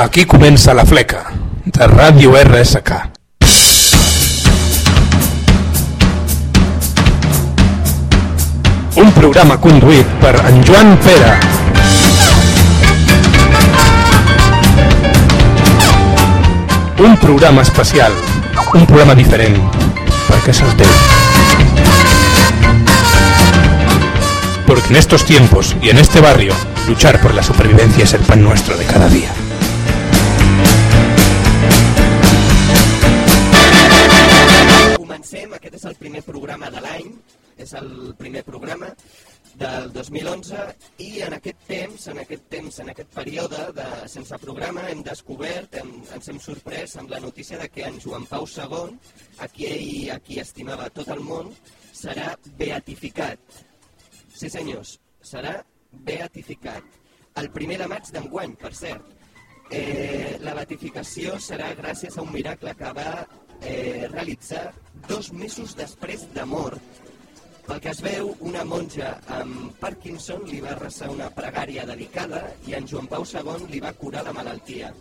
Aquí comença la fleca, de Ràdio RSK. Un programa conduït per en Pere. Un programa especial, un programa diferent, perquè és el teu. Porque en estos tiempos y en este barrio, luchar por la supervivencia es el pan nuestro de cada día. 2011 i en aquest temps, en aquest temps, en aquest període de sense programa hem descobert, hem, ens hem sorprès amb la notícia de que en Joan Pau II, a qui ell a qui estimava tot el món, serà beatificat. Sí senyors, serà beatificat. El primer de maig d'enguany, per cert. Eh, la beatificació serà gràcies a un miracle que va eh, realitzar dos mesos després de mort. Pel que es veu, una monja amb Parkinson li va resar una pregària dedicada i en Joan Pau II li va curar la malaltia.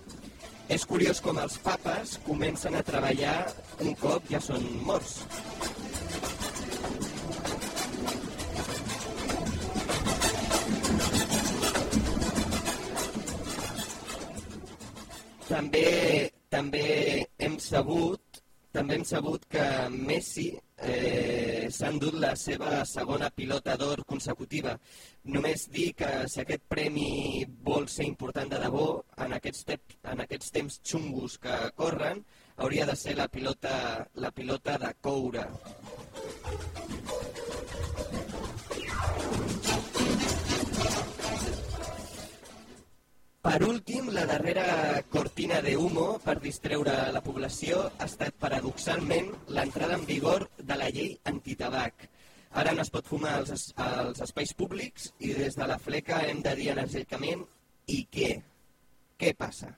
És curiós com els papes comencen a treballar un cop ja són morts. També, també hem sabut també hem sabut que Messi eh, s'ha endut la seva segona pilota d'or consecutiva. Només dir que si aquest premi vol ser important de debò, en aquests, te en aquests temps xungos que corren, hauria de ser la pilota, la pilota de coure. Per últim, la darrera cortina de humo per distreure la població ha estat paradoxalment l'entrada en vigor de la llei antitabac. Ara no es pot fumar als, als espais públics i des de la fleca hem de dir enèrgicament i què? Què passa?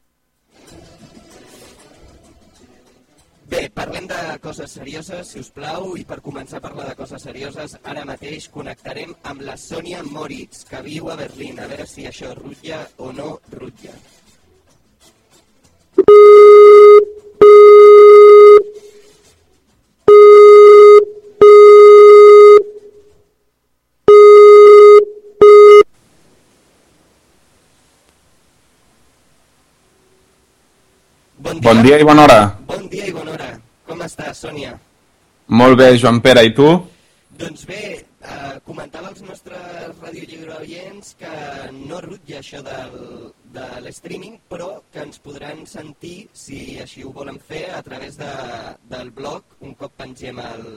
Bé, parlem de coses serioses, si us plau, i per començar a parlar de coses serioses, ara mateix connectarem amb la Sònia Moritz, que viu a Berlín, a veure si això rutlla o no rutlla. Bon dia. I bona hora. Bon dia i bona hora. Com estàs, Sònia? Molt bé, Joan Pere, i tu? Doncs bé, eh, comentava als nostres radiollibre oients que no rutlla això del, de l'streaming, però que ens podran sentir, si així ho volen fer, a través de, del blog un cop pengem el,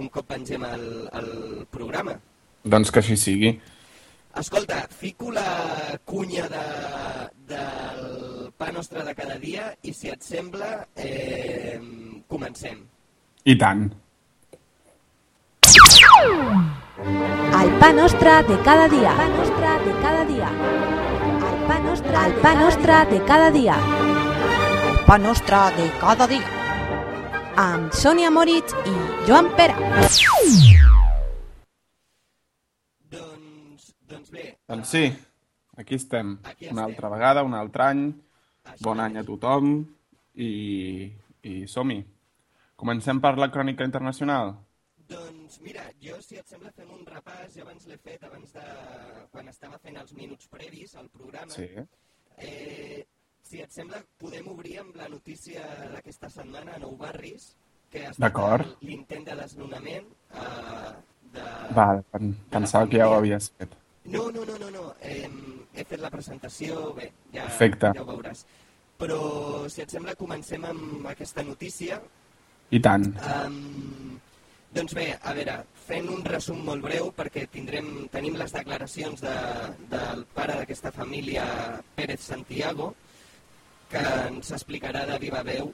un cop pengem el, el programa. Doncs que així sigui. Escolta, fico la cunya de, del pa nostre de cada dia i si et sembla, eh, comencem. I tant. El pa nostre de cada dia. El pa nostre de cada dia. El pa nostre, el pa nostre de cada dia. El pa nostre de cada dia. Amb Sònia Moritz i Joan Pere. Doncs, doncs bé, Doncs sí, aquí estem. Aquí Una estem. altra vegada, un altre any. Bon any a tothom. I, i som-hi. Comencem per la crònica internacional. Doncs mira, jo si et sembla fem un repàs, ja abans l'he fet abans de... quan estava fent els minuts previs al programa. Sí. Eh, si et sembla, podem obrir amb la notícia d'aquesta setmana a Nou Barris, que ha estat l'intent de desnonament eh, de... Val, pen- pensava que ja ho havies fet. No, no, no, no, no. Eh, he fet la presentació, bé, ja, Perfecte. ja ho veuràs. Però, si et sembla, comencem amb aquesta notícia. I tant. Um, doncs bé, a veure, fent un resum molt breu, perquè tindrem, tenim les declaracions de, del pare d'aquesta família, Pérez Santiago, que ens explicarà de viva veu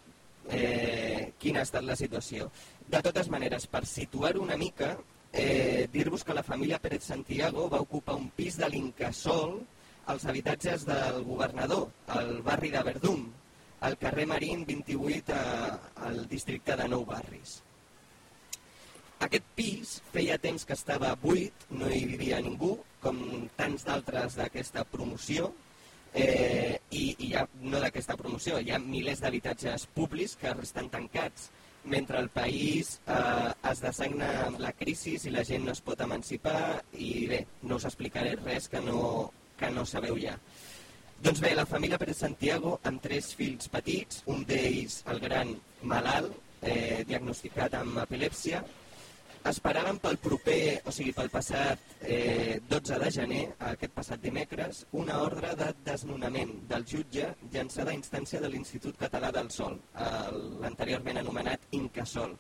eh, quina ha estat la situació. De totes maneres, per situar-ho una mica, eh, dir-vos que la família Pérez Santiago va ocupar un pis de l'Incasol als habitatges del governador, al barri de Verdum, al carrer Marín 28 a, al districte de Nou Barris. Aquest pis feia temps que estava buit, no hi vivia ningú, com tants d'altres d'aquesta promoció, Eh, i, I ha, no d'aquesta promoció, hi ha milers d'habitatges públics que estan tancats mentre el país eh, es dessagna amb la crisi i la gent no es pot emancipar i bé, no us explicaré res que no, que no sabeu ja. Doncs bé, la família Pérez Santiago, amb tres fills petits, un d'ells, el gran, malalt, eh, diagnosticat amb epilèpsia, esperaven pel proper, o sigui, pel passat eh, 12 de gener, aquest passat dimecres, una ordre de desnonament del jutge llançada a instància de l'Institut Català del Sol, l'anteriorment anomenat Incasol.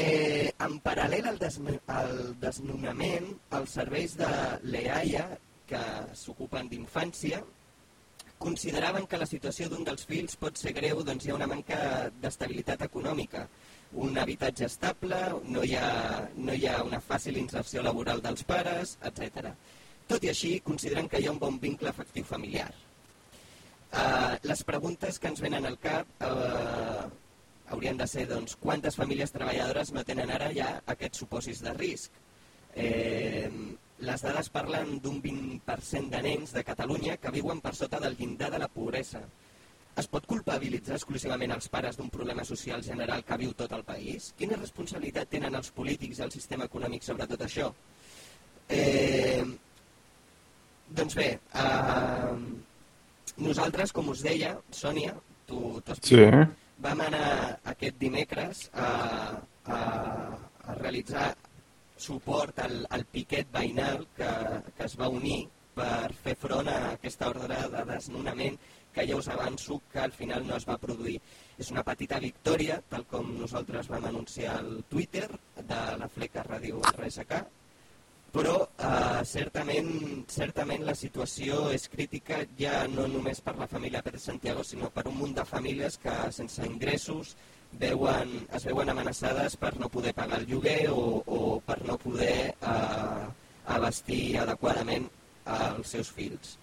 Eh, en paral·lel al, desn al desnonament, els serveis de l'EAIA, que s'ocupen d'infància, consideraven que la situació d'un dels fills pot ser greu, doncs hi ha una manca d'estabilitat econòmica, un habitatge estable, no hi, ha, no hi ha una fàcil inserció laboral dels pares, etc. Tot i així, consideren que hi ha un bon vincle afectiu familiar. Uh, les preguntes que ens venen al cap uh, haurien de ser doncs, quantes famílies treballadores no tenen ara ja aquests supòsits de risc. Eh, les dades parlen d'un 20% de nens de Catalunya que viuen per sota del llindar de la pobresa. Es pot culpabilitzar exclusivament els pares d'un problema social general que viu tot el país? Quina responsabilitat tenen els polítics i el sistema econòmic sobre tot això? Eh, doncs bé, eh, nosaltres, com us deia, Sònia, tu, Sí. vam anar aquest dimecres a, a, a realitzar suport al, al piquet veïnal que, que es va unir per fer front a aquesta ordre de desnonament que ja us avanço que al final no es va produir. És una petita victòria, tal com nosaltres vam anunciar al Twitter de la Fleca Ràdio RSK, però eh, certament, certament la situació és crítica ja no només per la família Pérez Santiago, sinó per un munt de famílies que sense ingressos veuen, es veuen amenaçades per no poder pagar el lloguer o, o per no poder eh, abastir adequadament als seus fills.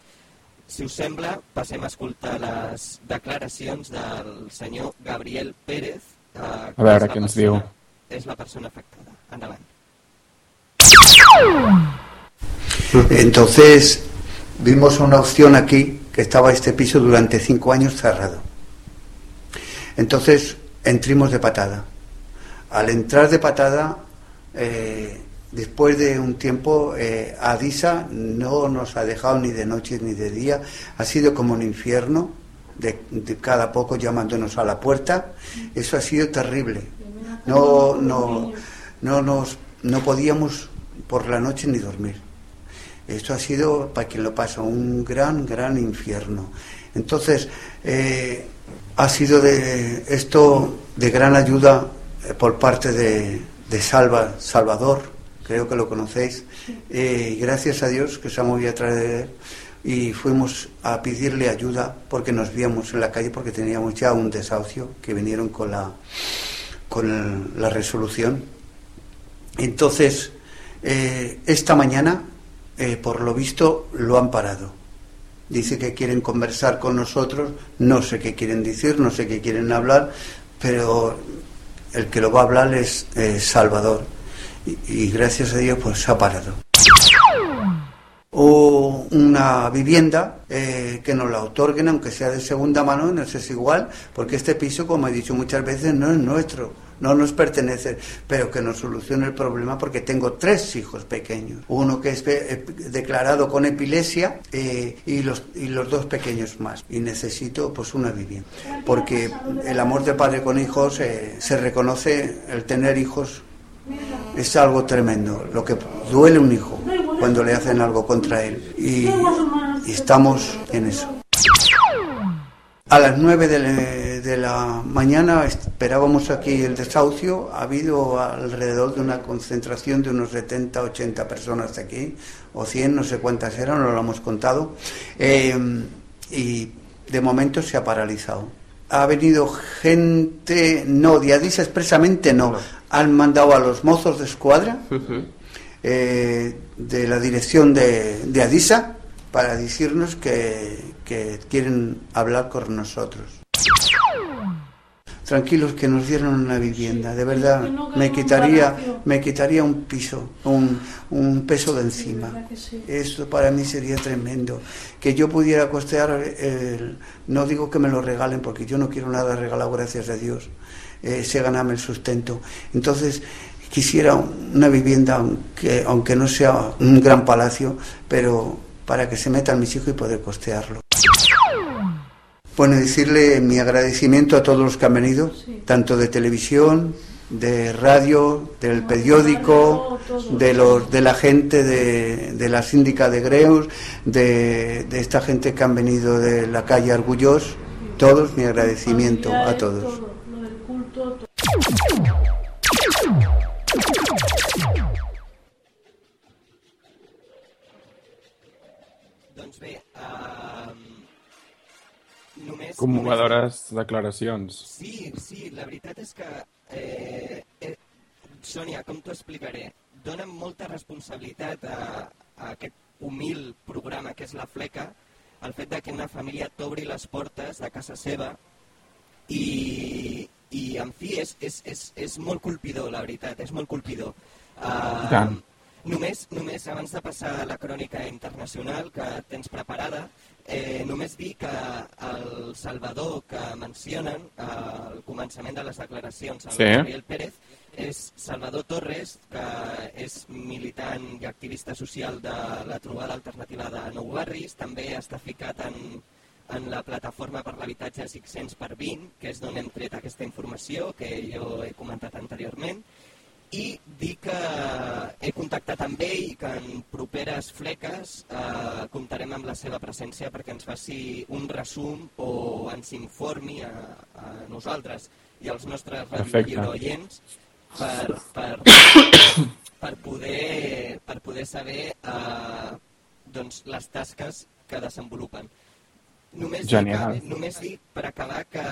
Si us sembla, passem a escoltar les declaracions del senyor Gabriel Pérez. Eh, A veure què ens persona- diu. És la persona afectada. Endavant. Entonces vimos una opción aquí, que estaba este piso durante cinco años cerrado. Entonces entramos de patada. Al entrar de patada, eh, después de un tiempo, eh, Adisa no nos ha dejado ni de noche ni de día. Ha sido como un infierno, de, de cada poco llamándonos a la puerta. Eso ha sido terrible. No, no, no, nos, no podíamos por la noche ni dormir. Esto ha sido, para quien lo pasa, un gran, gran infierno. Entonces, eh, ha sido de esto de gran ayuda eh, por parte de, de Salva, Salvador, creo que lo conocéis. Eh, gracias a Dios que se ha movido a través de él y fuimos a pedirle ayuda porque nos víamos en la calle porque teníamos ya un desahucio que vinieron con la, con el- la resolución. Entonces, eh, esta mañana, eh, por lo visto, lo han parado. Dice que quieren conversar con nosotros, no sé qué quieren decir, no sé qué quieren hablar, pero el que lo va a hablar es eh, Salvador. Y, gracias a Dios, pues se ha parado. O una vivienda eh, que nos la otorguen, aunque sea de segunda mano, no es igual, porque este piso, como he dicho muchas veces, no es nuestro, no nos pertenece, pero que nos solucione el problema porque tengo tres hijos pequeños, uno que es eh, declarado con epilepsia eh, y, los, y los dos pequeños más, y necesito pues una vivienda, porque el amor de padre con hijos eh, se reconoce, el tener hijos es algo tremendo, lo que duele un hijo cuando le hacen algo contra él. Y, estamos en eso. A las 9 de, de la mañana esperábamos aquí el desahucio. Ha habido alrededor de una concentración de unos 70, 80 personas aquí, o 100, no sé cuántas eran, no lo hemos contado. Eh, y de momento se ha paralizado. Ha venido gente, no, de Adisa expresamente no. Han mandado a los mozos de escuadra eh, de la dirección de, de Adisa para decirnos que, que quieren hablar con nosotros. Tranquilos que nos dieron una vivienda. De verdad, me quitaría, me quitaría un piso, un, un peso de encima. Esto para mí sería tremendo. Que yo pudiera costear, el- no digo que me lo regalen, porque yo no quiero nada regalado, gracias a Dios. Eh, sé ganarme el sustento. Entonces, quisiera una vivienda, aunque, aunque no sea un gran palacio, pero para que se metan mis hijos y poder costearlo. Bueno, decirle mi agradecimiento a todos los que han venido, tanto de televisión, de radio, del periódico, de, los, de la gente de, de la síndica de Greus, de, de esta gente que han venido de la calle Argullos, todos mi agradecimiento a todos. Commovedores declaracions. Sí, sí, la veritat és que, eh, eh, Sònia, com t'ho explicaré? Donen molta responsabilitat a, a aquest humil programa que és La Fleca, el fet de que una família t'obri les portes de casa seva i, i en fi, és, és, és, és molt colpidor, la veritat, és molt colpidor. Uh, tant. Només, només abans de passar a la crònica internacional que tens preparada, eh, només dir que el Salvador que mencionen eh, al començament de les declaracions, el Sí. Gabriel Pérez, és Salvador Torres, que és militant i activista social de la trobada alternativa de Nou Barris, també està ficat en, en la plataforma per l'habitatge 600 per 20, que és d'on hem tret aquesta informació que jo he comentat anteriorment, i dir que he contactat amb ell i que en properes fleques eh, comptarem amb la seva presència perquè ens faci un resum o ens informi a, a nosaltres i als nostres radioients per, per, per, poder, per poder saber eh, doncs, les tasques que desenvolupen. Només Genial. que, només dir per acabar que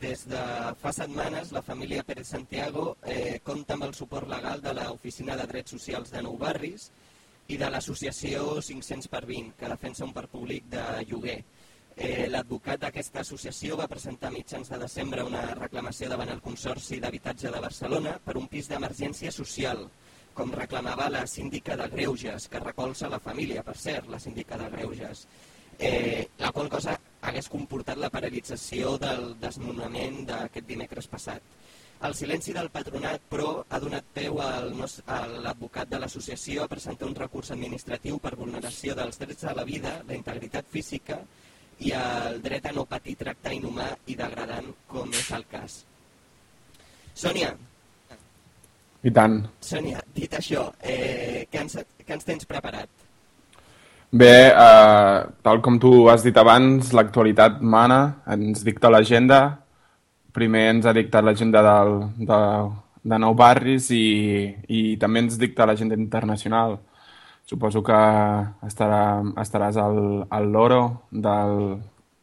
des de fa setmanes la família Pérez Santiago eh, compta amb el suport legal de l'Oficina de Drets Socials de Nou Barris i de l'associació 500 per 20, que defensa un parc públic de lloguer. Eh, L'advocat d'aquesta associació va presentar mitjans de desembre una reclamació davant el Consorci d'Habitatge de Barcelona per un pis d'emergència social, com reclamava la síndica de Greuges, que recolza la família, per cert, la síndica de Greuges eh, la qual cosa hagués comportat la paralització del desnonament d'aquest dimecres passat. El silenci del patronat, però, ha donat peu al a l'advocat de l'associació a presentar un recurs administratiu per vulneració dels drets a la vida, la integritat física i el dret a no patir tracte inhumà i degradant, com és el cas. Sònia, I tant. Sònia, dit això, eh, què, ens, què ens tens preparat? Bé, eh, tal com tu has dit abans, l'actualitat mana, ens dicta l'agenda. Primer ens ha dictat l'agenda del- de, de Nou Barris i, i també ens dicta l'agenda internacional. Suposo que estarà, estaràs al, al loro del,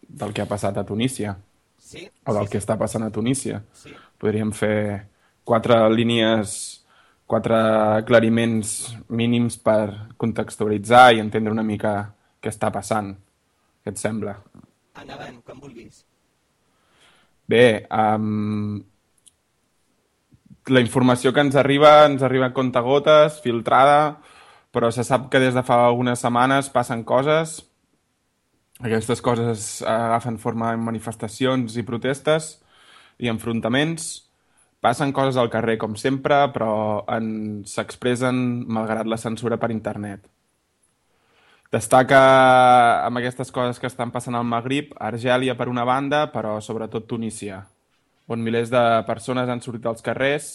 del que ha passat a Tunísia, Sí? o del sí, que està passant a Tunísia. sí. Podríem fer quatre línies, quatre aclariments mínims per contextualitzar i entendre una mica què està passant. Què et sembla? Endavant, com vulguis. Bé, um, la informació que ens arriba ens arriba a contagotes, filtrada, però se sap que des de fa unes setmanes passen coses. Aquestes coses agafen forma en manifestacions i protestes i enfrontaments. Passen coses al carrer, com sempre, però en... s'expressen malgrat la censura per internet. Destaca amb aquestes coses que estan passant al Magrib, Argèlia per una banda, però sobretot Tunísia, on milers de persones han sortit als carrers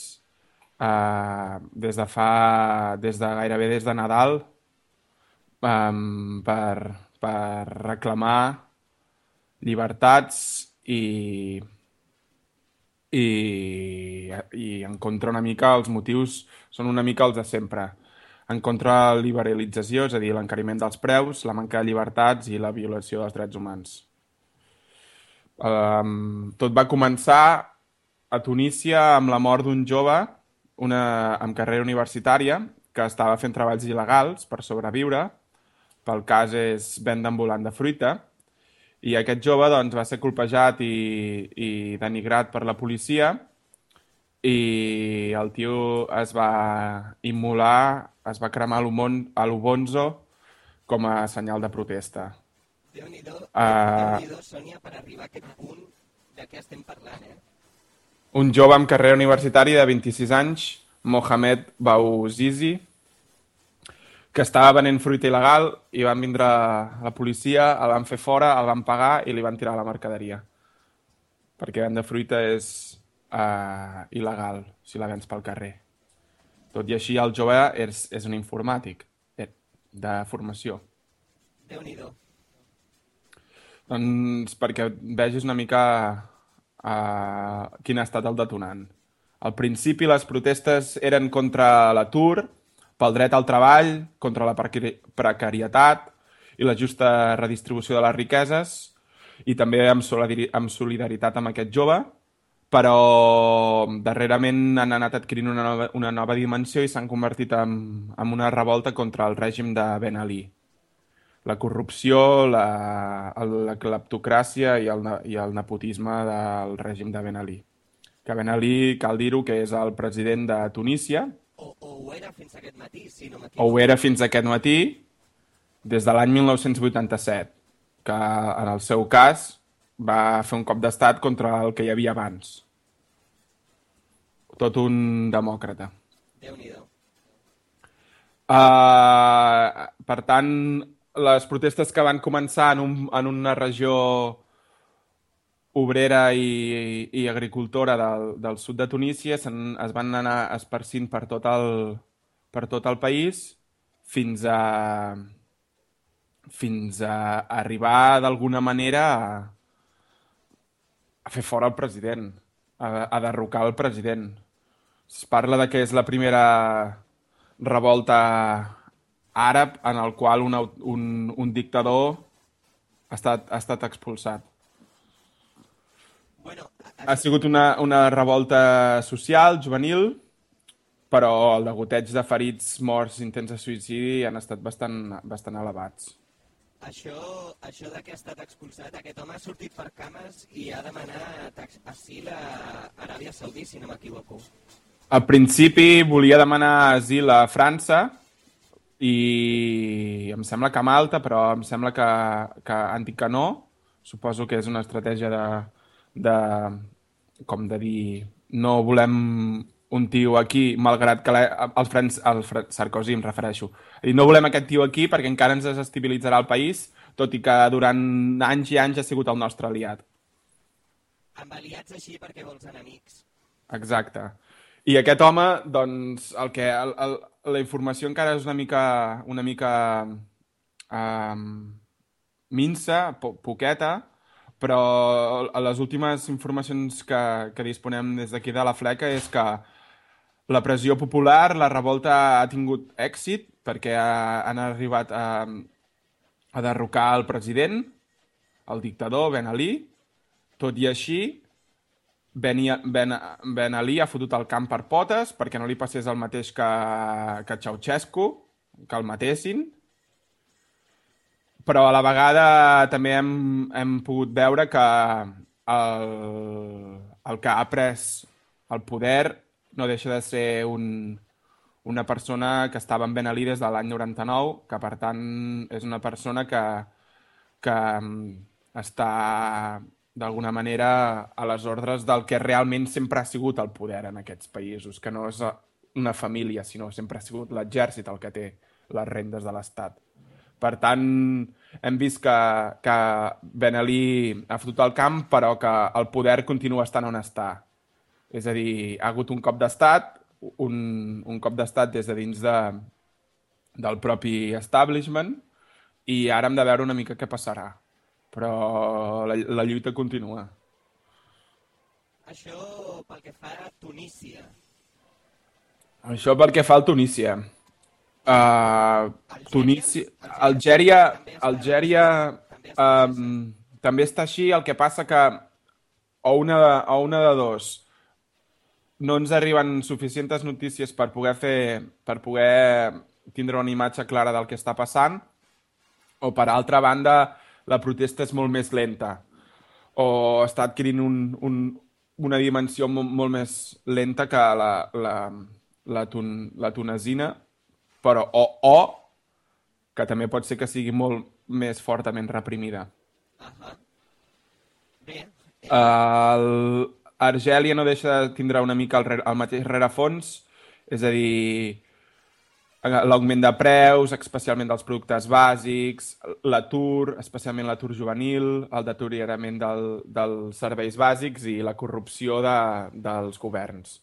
eh, des de fa... des de gairebé des de Nadal um, per, per reclamar llibertats i, i, i en contra una mica els motius són una mica els de sempre en contra la liberalització, és a dir, l'encariment dels preus, la manca de llibertats i la violació dels drets humans. Um, tot va començar a Tunísia amb la mort d'un jove una, amb carrera universitària que estava fent treballs il·legals per sobreviure. Pel cas és venda ambulant de fruita I aquest jove doncs, va ser colpejat i, i denigrat per la policia i el tio es va immolar, es va cremar a l'Ubonzo com a senyal de protesta. Déu-n'hi-do, Ah. Déu-n'hi-do, Sònia, per arribar a aquest punt de què estem parlant, eh? Un jove amb carrera universitària de 26 anys, Mohamed Bouzizi, que estava venent fruita il·legal i van vindre la policia, el van fer fora, el van pagar i li van tirar la mercaderia. Perquè vendre fruita és uh, il·legal si la vens pel carrer. Tot i així, el jove és, és un informàtic eh, de formació. Déu-n'hi-do. Doncs perquè vegis una mica uh, quin ha estat el detonant. Al principi les protestes eren contra l'atur, pel dret al treball, contra la precari- precarietat i la justa redistribució de les riqueses i també amb, amb solidaritat amb aquest jove, però darrerament han anat adquirint una nova, una nova dimensió i s'han convertit en, en una revolta contra el règim de Ben Ali la corrupció, la, la cleptocràcia i el, i el nepotisme del règim de Ben Ali. Que Ben Ali, cal dir-ho, que és el president de Tunísia, O, o ho era fins aquest matí, si no o m'equivoco. ho era fins aquest matí, des de l'any 1987, que en el seu cas va fer un cop d'estat contra el que hi havia abans. Tot un demòcrata. Déu-n'hi-do. Uh, per tant, les protestes que van començar en, un, en una regió obrera i, i agricultora del, del sud de Tunísia se'n- es van anar esparcint per tot el, per tot el país fins a, fins a arribar d'alguna manera a, a fer fora el president, a, a derrocar el president. Es parla de que és la primera revolta àrab en el qual un, un, un dictador ha estat, ha estat expulsat. Bueno, Ha sigut una, una revolta social, juvenil, però el degoteig de ferits, morts, intents de suïcidi han estat bastant, bastant elevats. això, això de que ha estat expulsat, aquest home ha sortit per cames i ha demanat asil a Aràbia Saudí, si no m'equivoco. Al principi volia demanar asil a França i em sembla que a Malta, però em sembla que, que han dit que no. Suposo que és una estratègia de, de com de dir no volem un tio aquí, malgrat que la, el, Franç, el Fra- Sarkozy em refereixo. I no volem aquest tio aquí perquè encara ens desestabilitzarà el país, tot i que durant anys i anys ha sigut el nostre aliat. Amb aliats així perquè vols enemics. Exacte. I aquest home, doncs, el que, el, el, la informació encara és una mica, una mica um, minsa, po poqueta, però a les últimes informacions que, que disponem des d'aquí de la fleca és que la pressió popular, la revolta ha tingut èxit perquè ha, han arribat a, a derrocar el president, el dictador Ben Ali, tot i així, Ben, ben, ben Ali ha fotut el camp per potes perquè no li passés el mateix que, que Ceausescu, que el matessin. Però a la vegada també hem, hem pogut veure que el, el que ha pres el poder no deixa de ser un, una persona que estava amb Ben Ali des de l'any 99, que per tant és una persona que, que mm, està d'alguna manera a les ordres del que realment sempre ha sigut el poder en aquests països, que no és una família, sinó sempre ha sigut l'exèrcit el que té les rendes de l'Estat. Per tant, hem vist que, que Ben Ali ha fotut el camp, però que el poder continua estant on està. És a dir, ha hagut un cop d'estat, un, un cop d'estat des de dins de, del propi establishment, i ara hem de veure una mica què passarà. Però la, la lluita continua. Això pel que fa a Tunísia. Això pel que fa al Tunísia. Uh, Tunísia, Algèria, Algèria um, també està així, el que passa que o una, de, o una de dos no ens arriben suficients notícies per poder fer per poder tindre una imatge clara del que està passant o per altra banda la protesta és molt més lenta o està adquirint un, un, una dimensió molt, molt més lenta que la, la, la, tun, la tunesina, però o, o que també pot ser que sigui molt més fortament reprimida. Uh -huh. El, Argèlia no deixa de tindre una mica el, el mateix rerefons, és a dir, l'augment de preus, especialment dels productes bàsics, l'atur, especialment l'atur juvenil, el deteriorament del, dels serveis bàsics i la corrupció de, dels governs.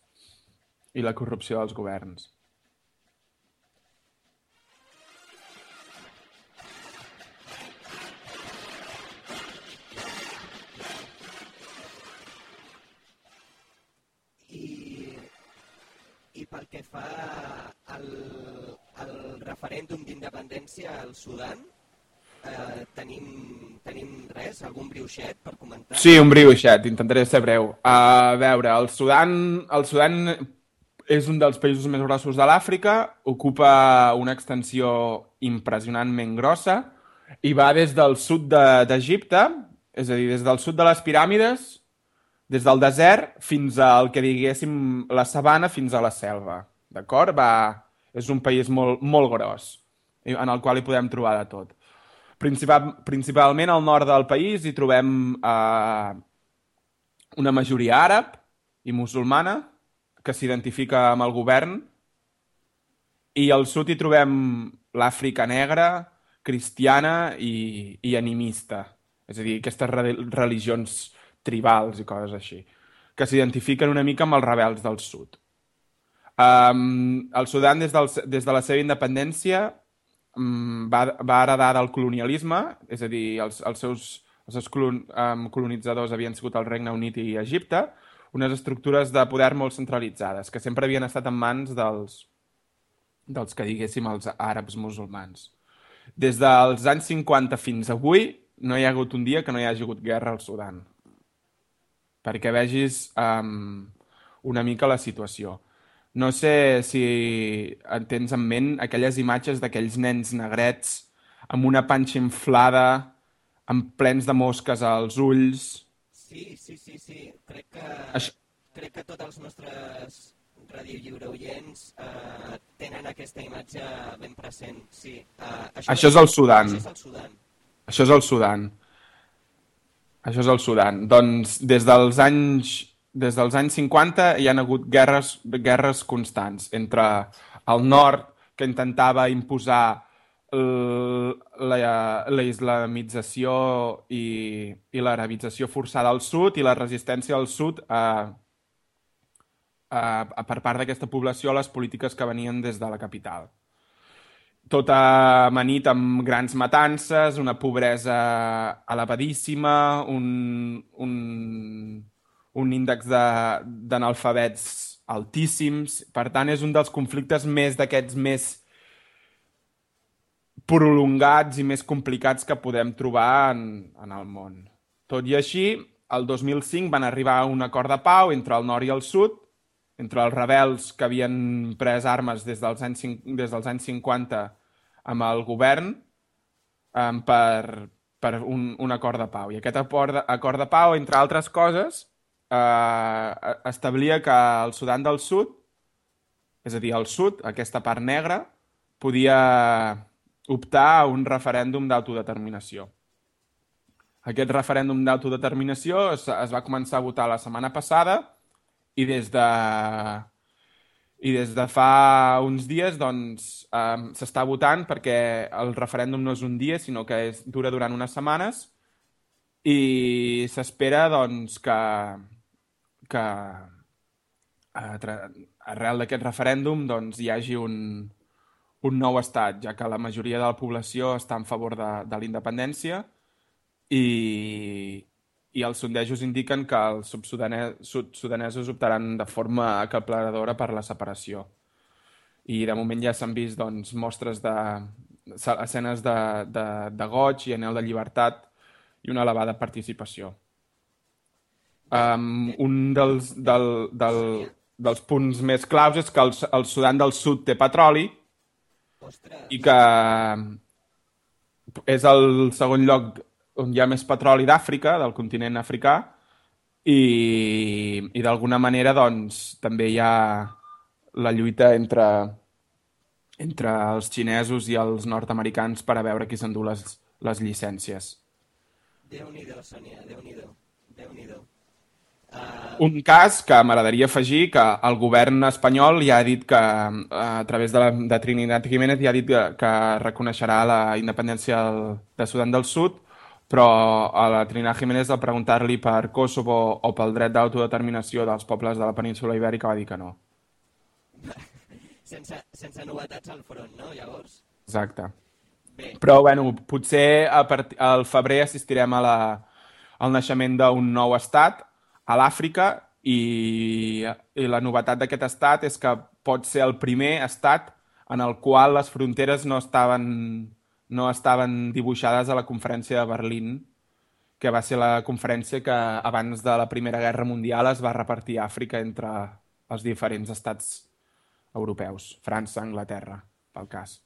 I la corrupció dels governs. Pel que fa al, al referèndum d'independència al Sudan, eh, tenim, tenim res, algun brioixet per comentar? Sí, un brioixet, intentaré ser breu. A veure, el Sudan, el Sudan és un dels països més grossos de l'Àfrica, ocupa una extensió impressionantment grossa i va des del sud d'Egipte, de, és a dir, des del sud de les piràmides des del desert fins al que diguéssim la sabana fins a la selva. D'acord? Va... És un país molt, molt gros en el qual hi podem trobar de tot. Principal, principalment al nord del país hi trobem eh, una majoria àrab i musulmana que s'identifica amb el govern i al sud hi trobem l'Àfrica negra, cristiana i, i animista. És a dir, aquestes religions tribals i coses així, que s'identifiquen una mica amb els rebels del sud. Um, el Sudan, des, del, des de la seva independència, um, va, va heredar del colonialisme, és a dir, els, els seus, els seus colon, colonitzadors havien sigut el Regne Unit i Egipte, unes estructures de poder molt centralitzades, que sempre havien estat en mans dels, dels que diguéssim els àrabs musulmans. Des dels anys 50 fins avui no hi ha hagut un dia que no hi hagi hagut guerra al Sudan perquè vegis um, una mica la situació. No sé si en tens en ment aquelles imatges d'aquells nens negrets amb una panxa inflada, amb plens de mosques als ulls... Sí, sí, sí, sí. Crec que, Això... crec que tots els nostres Ràdio Lliure oients eh, tenen aquesta imatge ben present. Sí. Eh, això, això és el Sudan. Això és el Sudan. Això és el Sudan. Això és el Sudan. Doncs des dels anys, des dels anys 50 hi han hagut guerres, guerres constants entre el nord, que intentava imposar la, la islamització i, i l'arabització forçada al sud i la resistència al sud a, a, a per part d'aquesta població a les polítiques que venien des de la capital tota amanit amb grans matances, una pobresa elevadíssima, un, un, un índex d'analfabets altíssims. Per tant, és un dels conflictes més d'aquests més prolongats i més complicats que podem trobar en, en el món. Tot i així, el 2005 van arribar a un acord de pau entre el nord i el sud, entre els rebels que havien pres armes des dels anys, des dels anys 50 amb el govern um, per, per un, un acord de pau. I aquest acord de, acord de pau, entre altres coses, eh, establia que el Sudan del Sud, és a dir, el sud, aquesta part negra, podia optar a un referèndum d'autodeterminació. Aquest referèndum d'autodeterminació es, es va començar a votar la setmana passada i des de, i des de fa uns dies doncs, um, s'està votant perquè el referèndum no és un dia, sinó que és, dura durant unes setmanes. I s'espera doncs, que, que arrel d'aquest referèndum doncs, hi hagi un, un nou estat, ja que la majoria de la població està en favor de, de la independència. I, i els sondejos indiquen que els sud-sudanesos optaran de forma acapladora per la separació. I de moment ja s'han vist doncs, mostres de escenes de, de, de goig i anel de llibertat i una elevada participació. Um, un dels, del, del, dels punts més claus és que el, el Sudan del Sud té petroli i que és el segon lloc on hi ha més petroli d'Àfrica, del continent africà, i, i d'alguna manera doncs, també hi ha la lluita entre, entre els xinesos i els nord-americans per a veure qui s'endú les, les llicències. Déu-n'hi-do, Sònia, Déu-n'hi-do. Déu-n'hi-do. Un cas que m'agradaria afegir que el govern espanyol ja ha dit que, a través de, la, de Trinidad Jiménez, ja ha dit que, que reconeixerà la independència del, de Sudan del Sud, però a la Trinidad Jiménez al preguntar-li per Kosovo o pel dret d'autodeterminació dels pobles de la península ibèrica va dir que no. Sense, sense novetats al front, no, llavors? Exacte. Bé, Però, bueno, potser a part... al febrer assistirem a la... al naixement d'un nou estat, a l'Àfrica, i... i la novetat d'aquest estat és que pot ser el primer estat en el qual les fronteres no estaven, no estaven dibuixades a la conferència de Berlín, que va ser la conferència que abans de la Primera Guerra Mundial es va repartir Àfrica entre els diferents estats europeus, França, Anglaterra, pel cas.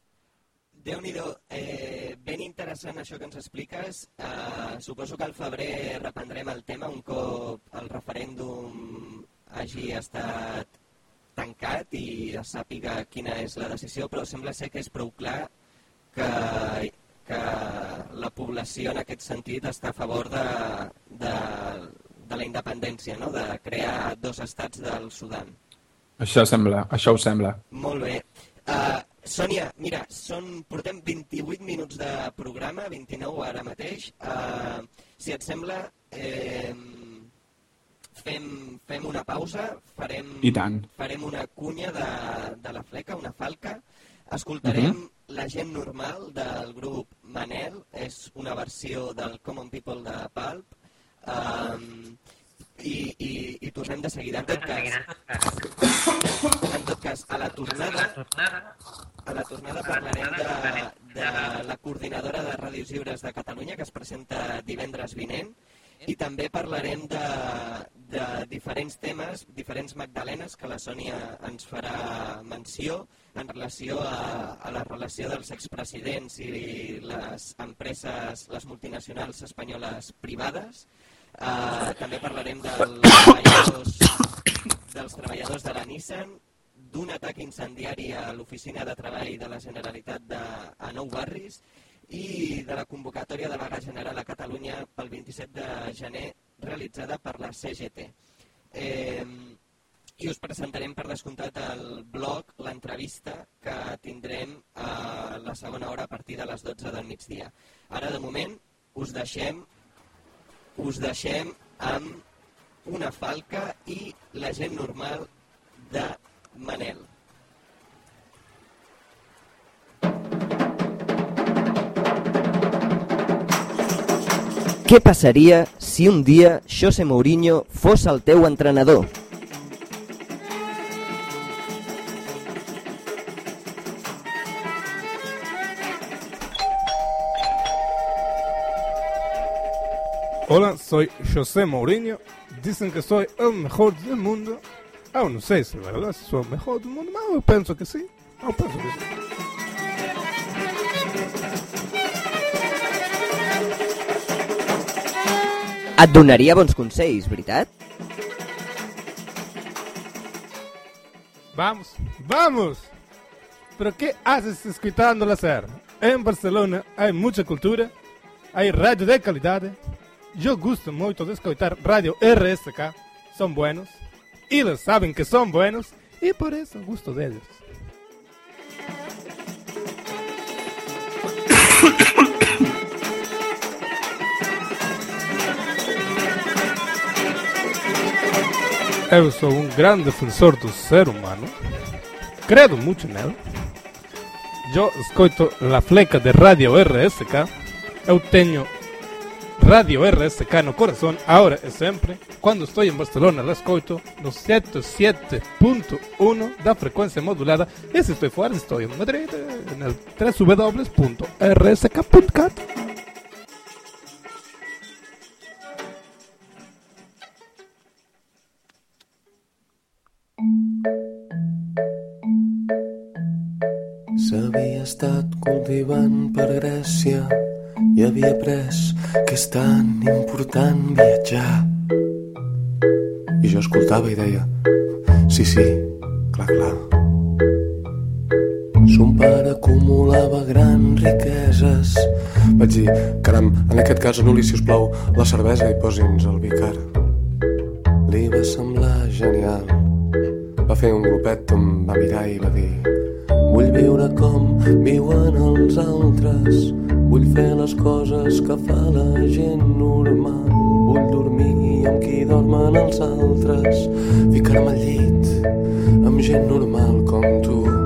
Déu-n'hi-do, eh, ben interessant això que ens expliques. Eh, suposo que al febrer reprendrem el tema un cop el referèndum hagi estat tancat i es sàpiga quina és la decisió, però sembla ser que és prou clar que, que la població en aquest sentit està a favor de, de, de la independència, no? de crear dos estats del Sudan. Això sembla, això ho sembla. Molt bé. Uh, Sònia, mira, són, portem 28 minuts de programa, 29 ara mateix. Uh, si et sembla, eh, fem, fem una pausa, farem, I tant. farem una cunya de, de la fleca, una falca, escoltarem Mhm. La gent normal del grup Manel, és una versió del Common People de Pulp, um, i, i, i tornem de seguida. En tot cas, en tot cas, a la tornada, a la tornada parlarem de, de la coordinadora de Ràdios Lliures de Catalunya, que es presenta divendres vinent, i també parlarem de, de diferents temes, diferents magdalenes que la Sònia ens farà menció en relació a, a la relació dels expresidents i les empreses, les multinacionals espanyoles privades. Uh, també parlarem dels treballadors, dels treballadors de la Nissan, d'un atac incendiari a l'oficina de treball de la Generalitat de, a Nou Barris i de la convocatòria de vaga general a Catalunya pel 27 de gener realitzada per la CGT. Eh, I us presentarem per descomptat el blog, l'entrevista que tindrem a la segona hora a partir de les 12 del migdia. Ara, de moment, us deixem us deixem amb una falca i la gent normal de Manel. Què passaria si un dia José Mourinho fos el teu entrenador? Soy José Mourinho. Dicen que soy el mejor del mundo. Aún no sé si verdad si soy el mejor del mundo, pero yo pienso que sí. Yo pienso que sí. Et donaria bons consells, veritat? Vamos, vamos. ¿Pero qué haces escuchando la SER? En Barcelona hay mucha cultura, hay radio de calidad. Yo gusto mucho de escuchar radio RSK, son buenos, y ellos saben que son buenos, y por eso gusto de ellos. Eu sou um grande defensor do ser humano. Credo muito nele. Eu escuto a fleca de Rádio RSK. Eu tenho Rádio RSK no coração, agora e sempre. Quando estou em Barcelona, la escuto no 107.1 da frequência modulada. E se estou fora, estou em Madrid, no www.rsk.cat. S'havia estat cultivant per Grècia i havia après que és tan important viatjar. I jo escoltava i deia, sí, sí, clar, clar. Son pare acumulava grans riqueses. Vaig dir, caram, en aquest cas anul·li, si us plau, la cervesa i posi'ns el vi car. Li va semblar genial. Va fer un grupet, em va mirar i va dir Vull viure com viuen els altres Vull fer les coses que fa la gent normal. Vull dormir amb qui dormen els altres. Ficar-me al llit amb gent normal com tu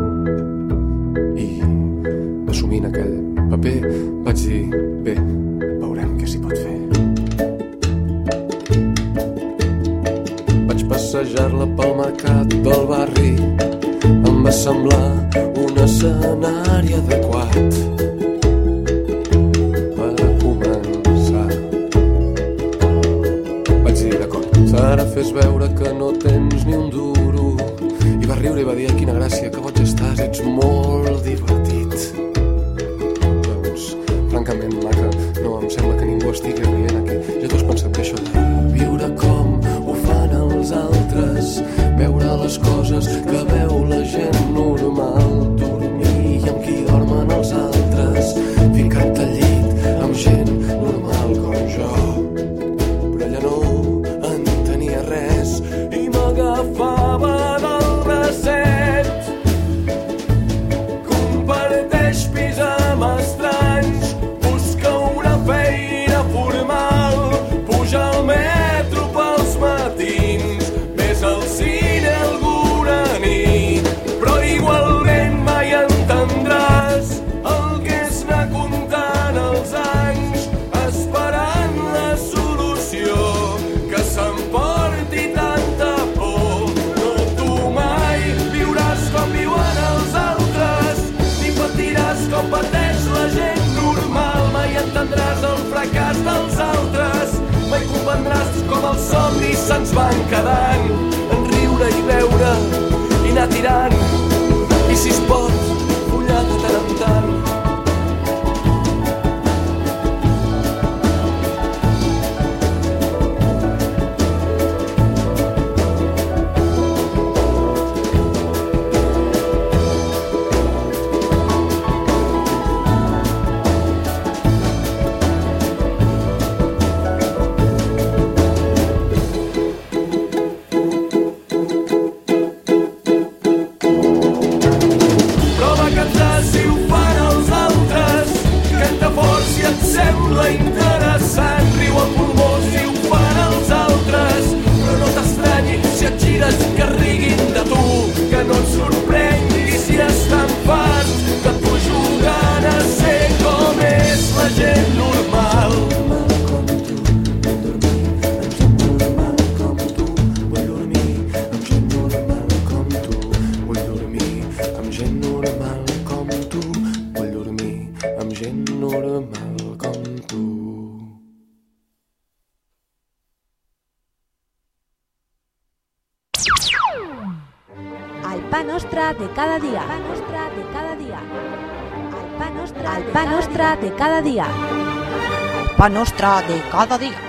pa nostre de cada dia.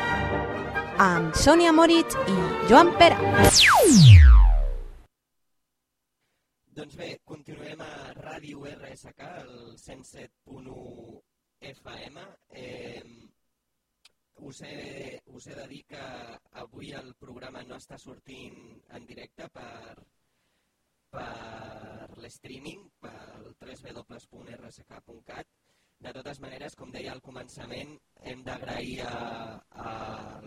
Amb Sònia Moritz i Joan Pera. Doncs bé, continuem a Ràdio RSK, el 107.1 FM. Eh, us, he, us he de dir que avui el programa no està sortint en directe per, per l'streaming, pel www.rsk.cat. De totes maneres, com deia al començament, hem d'agrair a, a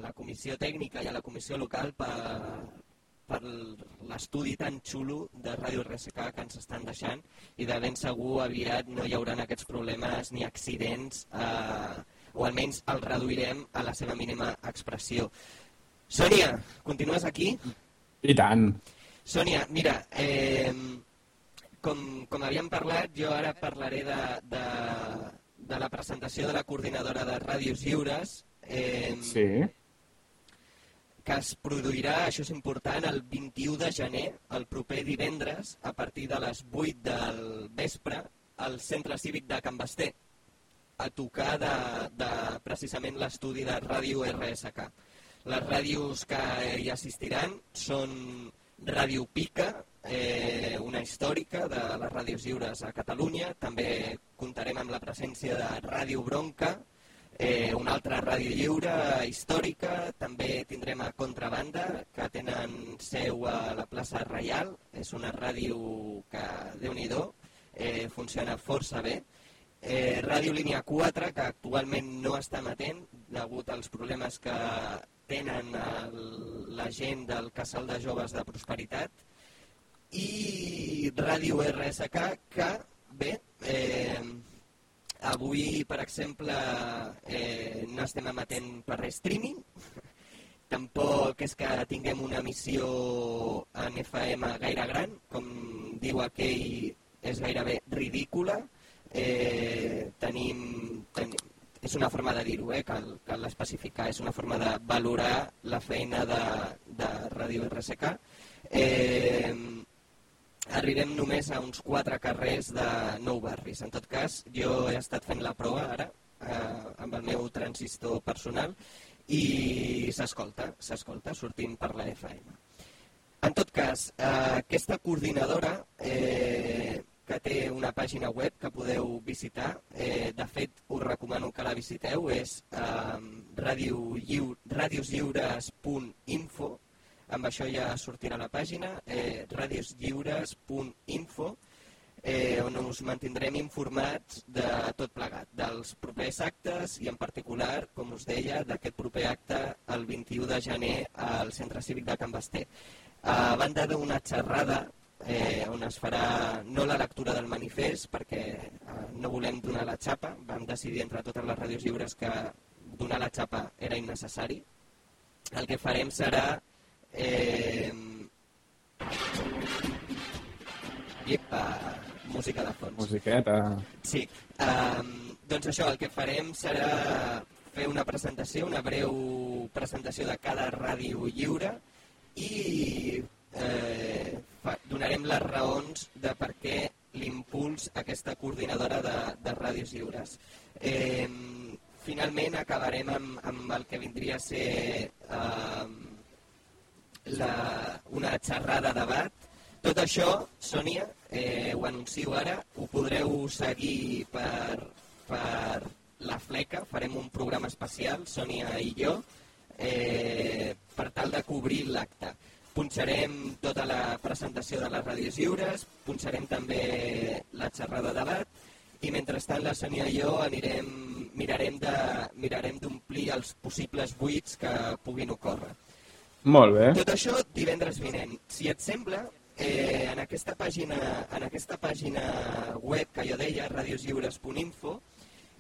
la comissió tècnica i a la comissió local per, per l'estudi tan xulo de Ràdio RSK que ens estan deixant i de ben segur aviat no hi haurà aquests problemes ni accidents eh, o almenys els reduirem a la seva mínima expressió. Sònia, continues aquí? I tant. Sònia, mira, eh, com, com havíem parlat, jo ara parlaré de, de, de la presentació de la coordinadora de Ràdios Lliures, eh, Sí. que es produirà, això és important, el 21 de gener, el proper divendres, a partir de les 8 del vespre, al Centre Cívic de Can Basté. a tocar de, de precisament l'estudi de Ràdio RSK. Les ràdios que hi assistiran són Ràdio Pica, eh, una històrica de les ràdios lliures a Catalunya. També comptarem amb la presència de Ràdio Bronca, eh, una altra ràdio lliure històrica. També tindrem a Contrabanda, que tenen seu a la plaça Reial. És una ràdio que, déu nhi eh, funciona força bé. Eh, Ràdio Línia 4, que actualment no està emetent, degut als problemes que tenen el, la gent del Casal de Joves de Prosperitat, i Ràdio RSK, que, bé, eh, avui, per exemple, eh, no estem emetent per streaming, tampoc és que tinguem una emissió en FM gaire gran, com diu aquell, és gairebé ridícula, eh, tenim, tenim, és una forma de dir-ho, eh, cal, cal especificar, és una forma de valorar la feina de, de Ràdio RSK. Eh, arribem només a uns quatre carrers de nou barris. En tot cas, jo he estat fent la prova ara eh, amb el meu transistor personal i s'escolta, s'escolta sortint per la FM. En tot cas, eh, aquesta coordinadora eh, que té una pàgina web que podeu visitar. Eh, de fet, us recomano que la visiteu, és eh, radio radiuslliures.info, amb això ja sortirà la pàgina, eh, radioslliures.info, eh, on us mantindrem informats de tot plegat, dels propers actes i en particular, com us deia, d'aquest proper acte el 21 de gener al Centre Cívic de Can Basté. A banda d'una xerrada eh, on es farà no la lectura del manifest perquè eh, no volem donar la xapa, vam decidir entre totes les ràdios lliures que donar la xapa era innecessari. El que farem serà... Eh, Iepa, música de fons. Musiqueta. Sí, um, doncs això, el que farem serà fer una presentació, una breu presentació de cada ràdio lliure i eh, donarem les raons de per què l'impuls a aquesta coordinadora de, de ràdios lliures. Eh, finalment acabarem amb, amb el que vindria a ser eh, la, una xerrada de debat. Tot això, Sònia, eh, ho anuncio ara, ho podreu seguir per, per la fleca, farem un programa especial, Sònia i jo, eh, per tal de cobrir l'acte. Punxarem tota la presentació de les ràdios lliures, punxarem també la xerrada de debat i mentrestant la Sònia i jo anirem, mirarem de mirarem d'omplir els possibles buits que puguin ocórrer. Molt bé. Tot això divendres vinent. Si et sembla, eh, en, aquesta pàgina, en aquesta pàgina web que jo deia, radioslliures.info,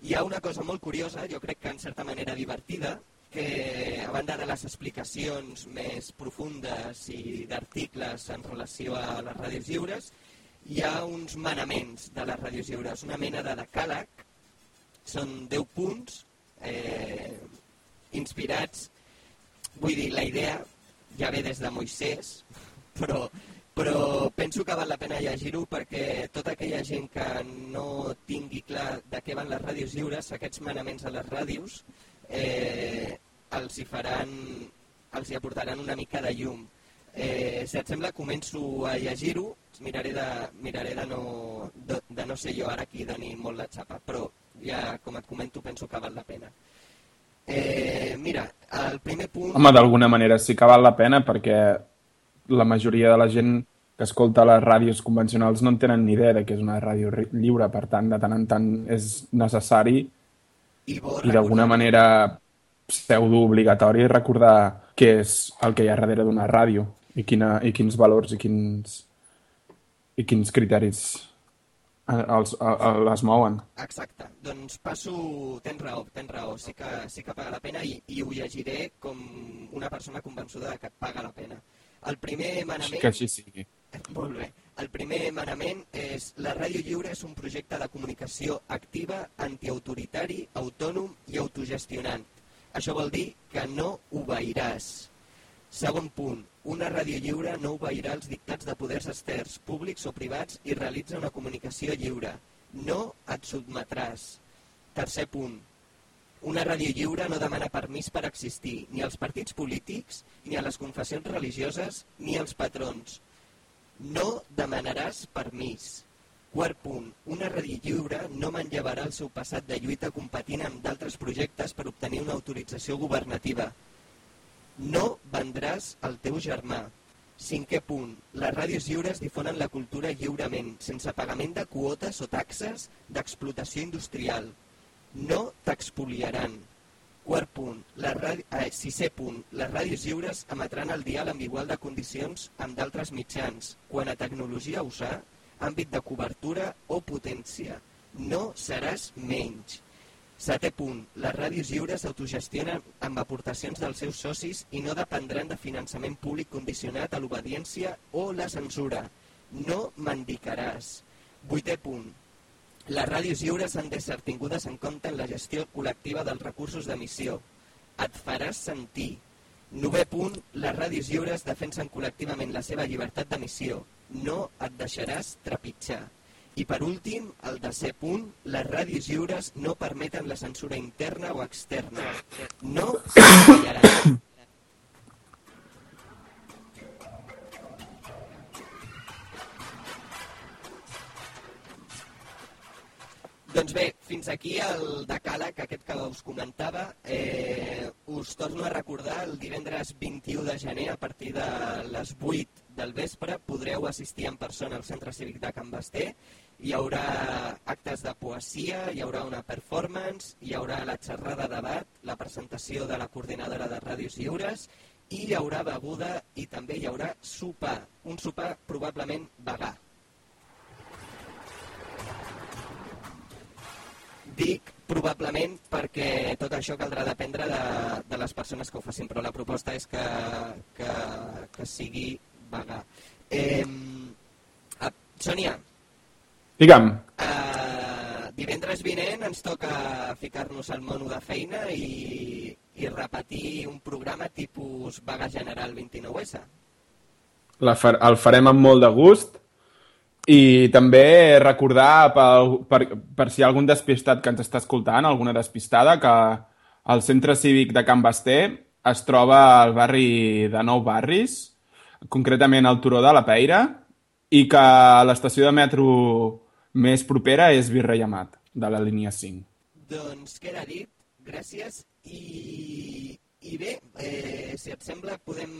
hi ha una cosa molt curiosa, jo crec que en certa manera divertida, que a banda de les explicacions més profundes i d'articles en relació a les ràdios lliures, hi ha uns manaments de les ràdios lliures, una mena de decàleg, són 10 punts eh, inspirats, vull dir, la idea ja ve des de Moisès, però, però penso que val la pena llegir-ho perquè tota aquella gent que no tingui clar de què van les ràdios lliures, aquests manaments a les ràdios, eh, els hi faran, els hi aportaran una mica de llum. Eh, si et sembla, començo a llegir-ho, miraré, de, miraré de, no, de, de no ser jo ara qui doni molt la xapa, però ja, com et comento, penso que val la pena. Eh, mira, el primer punt... Home, d'alguna manera sí que val la pena perquè la majoria de la gent que escolta les ràdios convencionals no en tenen ni idea de que és una ràdio lliure, per tant, de tant en tant és necessari I, d'alguna manera pseudo-obligatori recordar què és el que hi ha darrere d'una ràdio i, quina, i quins valors i quins, i quins criteris els, a, les mouen. Exacte. Doncs passo... Tens raó, tens raó. Sí que, sí que paga la pena i, i ho llegiré com una persona convençuda que paga la pena. El primer manament... Que així sigui. Molt bé. El primer manament és la ràdio lliure és un projecte de comunicació activa, antiautoritari, autònom i autogestionant. Això vol dir que no obeiràs. Segon punt. Una ràdio lliure no obeirà els dictats de poders externs, públics o privats i realitza una comunicació lliure. No et sotmetràs. Tercer punt. Una ràdio lliure no demana permís per existir ni als partits polítics, ni a les confessions religioses, ni als patrons. No demanaràs permís. Quart punt. Una ràdio lliure no manllevarà el seu passat de lluita competint amb d'altres projectes per obtenir una autorització governativa. No vendràs el teu germà. Cinquè punt. Les ràdios lliures difonen la cultura lliurement, sense pagament de quotes o taxes d'explotació industrial. No t'expoliaran. Quart punt. Radi... eh, sisè punt. Les ràdios lliures emetran el dial amb igual de condicions amb d'altres mitjans, quan a tecnologia usar, àmbit de cobertura o potència. No seràs menys. Setè punt. Les ràdios lliures s'autogestionen amb aportacions dels seus socis i no dependran de finançament públic condicionat a l'obediència o la censura. No mendicaràs. Vuitè punt. Les ràdios lliures han d'ésser tingudes en compte en la gestió col·lectiva dels recursos d'emissió. Et faràs sentir. Novè punt. Les ràdios lliures defensen col·lectivament la seva llibertat d'emissió. No et deixaràs trepitjar. I per últim, el tercer punt, les ràdios lliures no permeten la censura interna o externa. No s'aplicaran. Doncs bé, fins aquí el decàleg aquest que us comentava. Eh, us torno a recordar, el divendres 21 de gener, a partir de les 8 del vespre, podreu assistir en persona al Centre Cívic de Can Basté. Hi haurà actes de poesia, hi haurà una performance, hi haurà la xerrada de debat, la presentació de la coordinadora de Ràdios Lliures, i hi haurà beguda i també hi haurà sopar, un sopar probablement vegà. Dic probablement perquè tot això caldrà dependre de, de les persones que ho facin, però la proposta és que, que, que sigui vaga. Eh, ah, Sònia, Digue'm. eh, divendres vinent ens toca ficar-nos al mono de feina i, i repetir un programa tipus vaga general 29S. La far el farem amb molt de gust i també recordar per, per, per si hi ha algun despistat que ens està escoltant, alguna despistada, que el Centre Cívic de Can Basté es troba al barri de Nou Barris, concretament al Turó de la Peira, i que l'estació de metro més propera és Virrei Amat, de la línia 5. Doncs queda dit, gràcies i, i bé, eh, si et sembla podem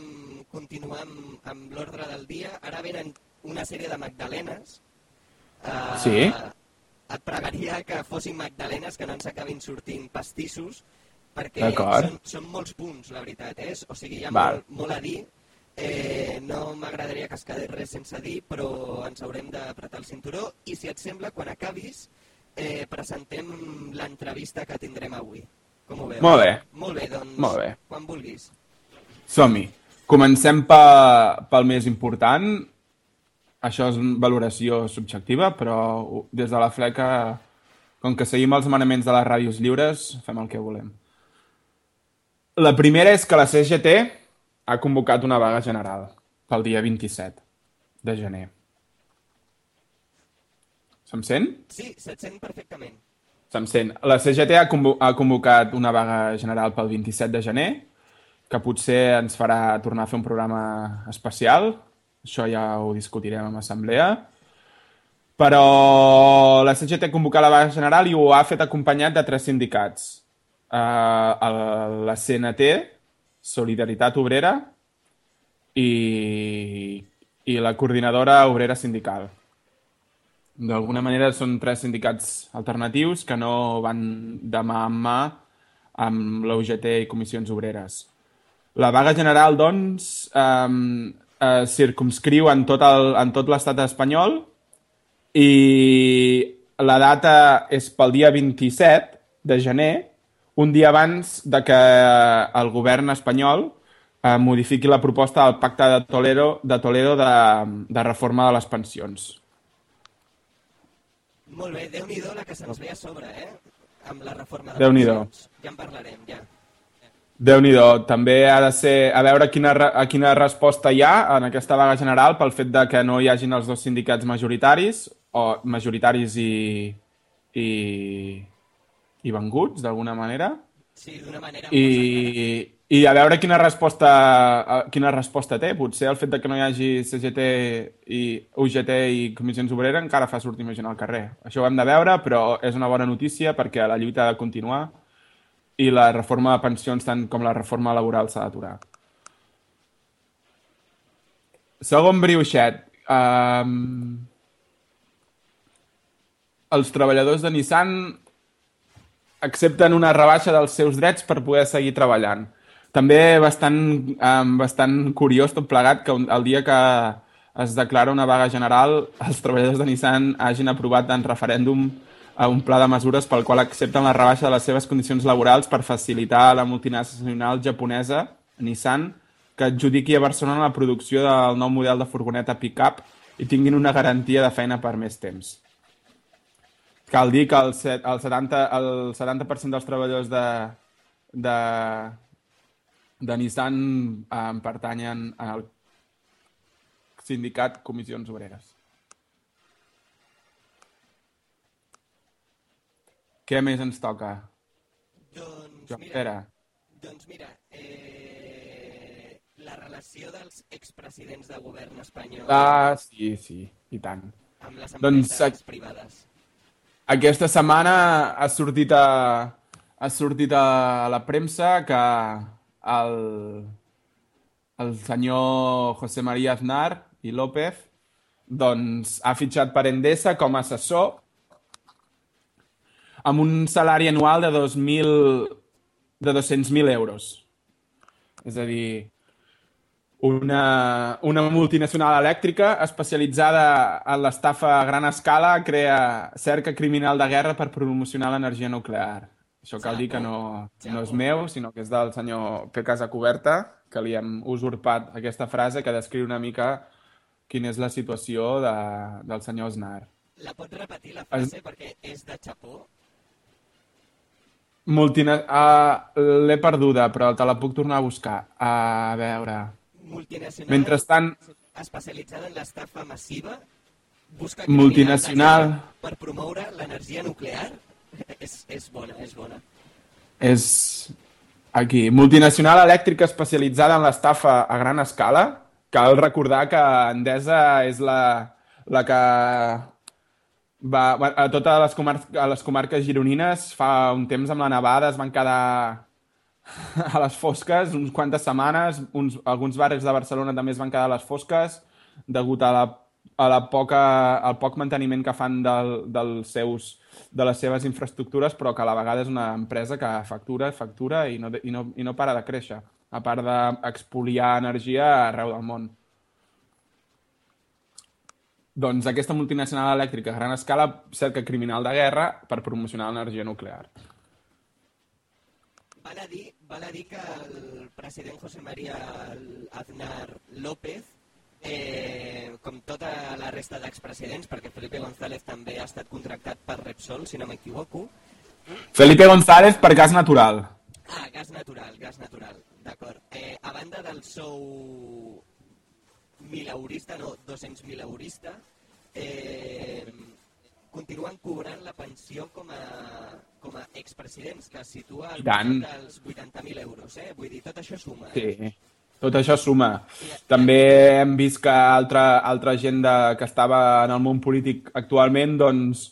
continuar amb, amb l'ordre del dia. Ara venen una sèrie de magdalenes. Eh, Sí. Et pregaria que fossin magdalenes, que no ens acabin sortint pastissos, perquè són, són molts punts, la veritat. Eh? O sigui, hi ha Val. molt, molt a dir. Eh, no m'agradaria que es quedés res sense dir, però ens haurem d'apretar el cinturó i si et sembla, quan acabis, eh, presentem l'entrevista que tindrem avui. Com ho veus? Molt bé. Molt bé, doncs, Molt bé. quan vulguis. Som-hi. Comencem pe, pel més important. Això és valoració subjectiva, però des de la fleca, com que seguim els manaments de les ràdios lliures, fem el que volem. La primera és que la CGT ha convocat una vaga general pel dia 27 de gener. Se'm sent? Sí, se't sent perfectament. Se'm sent. La CGT ha, convo ha convocat una vaga general pel 27 de gener, que potser ens farà tornar a fer un programa especial. Això ja ho discutirem en assemblea. Però la CGT ha convocat la vaga general i ho ha fet acompanyat de tres sindicats. Uh, la CNT, Solidaritat Obrera i, i la Coordinadora Obrera Sindical. D'alguna manera són tres sindicats alternatius que no van de mà en mà amb la UGT i comissions obreres. La vaga general, doncs, eh, eh, circumscriu en tot el- en tot l'estat espanyol i la data és pel dia 27 de gener, un dia abans de que el govern espanyol eh, modifiqui la proposta del pacte de Toledo de, Toledo de, de reforma de les pensions. Molt bé, déu nhi la que se'ns ve a sobre, eh? Amb la reforma de Déu-n'hi-do. pensions. Ja en parlarem, ja. Déu nhi també ha de ser a veure quina, a quina resposta hi ha en aquesta vaga general pel fet de que no hi hagin els dos sindicats majoritaris o majoritaris i, i, i venguts, d'alguna manera, Sí, d'una manera... molt cercana. i, i a veure quina resposta, quina resposta té. Potser el fet de que no hi hagi CGT i UGT i Comissions Obreres encara fa sortir més gent al carrer. Això ho hem de veure, però és una bona notícia perquè la lluita ha de continuar i la reforma de pensions, tant com la reforma laboral, s'ha d'aturar. Segon brioixet. Um, els treballadors de Nissan accepten una rebaixa dels seus drets per poder seguir treballant. També bastant, um, bastant curiós tot plegat que el dia que es declara una vaga general els treballadors de Nissan hagin aprovat en referèndum a un pla de mesures pel qual accepten la rebaixa de les seves condicions laborals per facilitar a la multinacional japonesa Nissan que adjudiqui a Barcelona la producció del nou model de furgoneta pick-up i tinguin una garantia de feina per més temps. Cal dir que el, set- el 70%, el 70 dels treballadors de, de, de Nissan eh, pertanyen al sindicat Comissions Obreres. Què més ens toca? Doncs Joan mira, Pere. doncs mira eh, la relació dels expresidents de govern espanyol Ah, sí, sí, i tant. amb les doncs, empreses ac- privades. Aquesta setmana ha sortit a, ha sortit a la premsa que el, el senyor José María Aznar i López doncs, ha fitxat per Endesa com a assessor amb un salari anual de 2.000 de 200.000 euros. És a dir, una, una multinacional elèctrica especialitzada en l'estafa a gran escala crea cerca criminal de guerra per promocionar l'energia nuclear. Això cal dir que no, no és meu, sinó que és del senyor P. Casacoberta, que li hem usurpat aquesta frase que descriu una mica quina és la situació de, del senyor Aznar. La pots repetir la frase perquè és de xapó? Multina... Uh, L'he perduda, però te la puc tornar a buscar. A veure... Multinacional Mentrestant, especialitzada en l'estafa massiva busca Multinacional. per promoure l'energia nuclear? és, és bona, és bona. és aquí, multinacional elèctrica especialitzada en l'estafa a gran escala. Cal recordar que Endesa és la, la que va, a totes les, comar a les comarques gironines fa un temps amb la nevada es van quedar a les fosques uns quantes setmanes, uns, alguns barris de Barcelona també es van quedar a les fosques degut a la, a la poca, al poc manteniment que fan del, dels seus, de les seves infraestructures, però que a la vegada és una empresa que factura, factura i no, i no, i no para de créixer, a part d'expoliar energia arreu del món. Doncs aquesta multinacional elèctrica a gran escala cerca criminal de guerra per promocionar l'energia nuclear. Val a dir, val a dir que el president José María Aznar López, eh, com tota la resta d'expresidents, perquè Felipe González també ha estat contractat per Repsol, si no m'equivoco, Felipe González per gas natural. Ah, gas natural, gas natural, d'acord. Eh, a banda del sou mileurista, no, 200.000 eurista, eh, continuen cobrant la pensió com a, com a expresidents, que es situa al voltant dels 80.000 euros, eh? Vull dir, tot això suma. Sí, tot això suma. També hem vist que altra, altra gent de, que estava en el món polític actualment doncs,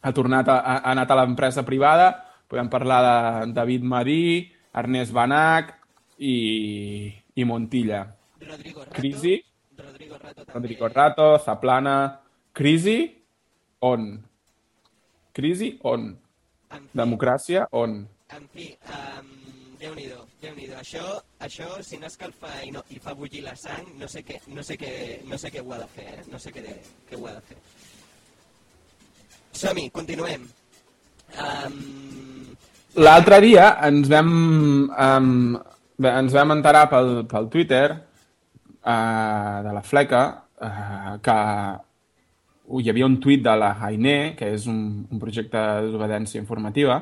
ha, tornat a, ha anat a l'empresa privada. Podem parlar de David Madí, Ernest Banac i, i Montilla. Rodrigo Rato, Crisi, Rodrigo Rato també. Rodrigo Rato, Zaplana... Crisi, on? Crisi, on? En fi, Democràcia, on? En fi, um, Déu-n'hi-do, déu nhi déu això, això, si no escalfa i, no, i fa bullir la sang, no sé què, no sé què, no sé què ho ha de fer, eh? no sé què, de, què ho ha de fer. Som-hi, continuem. Um, L'altre dia ens vam, um, bé, ens vam enterar pel, pel Twitter uh, de la Fleca uh, que hi havia un tuit de la Hainé, que és un, un projecte de desobediència informativa,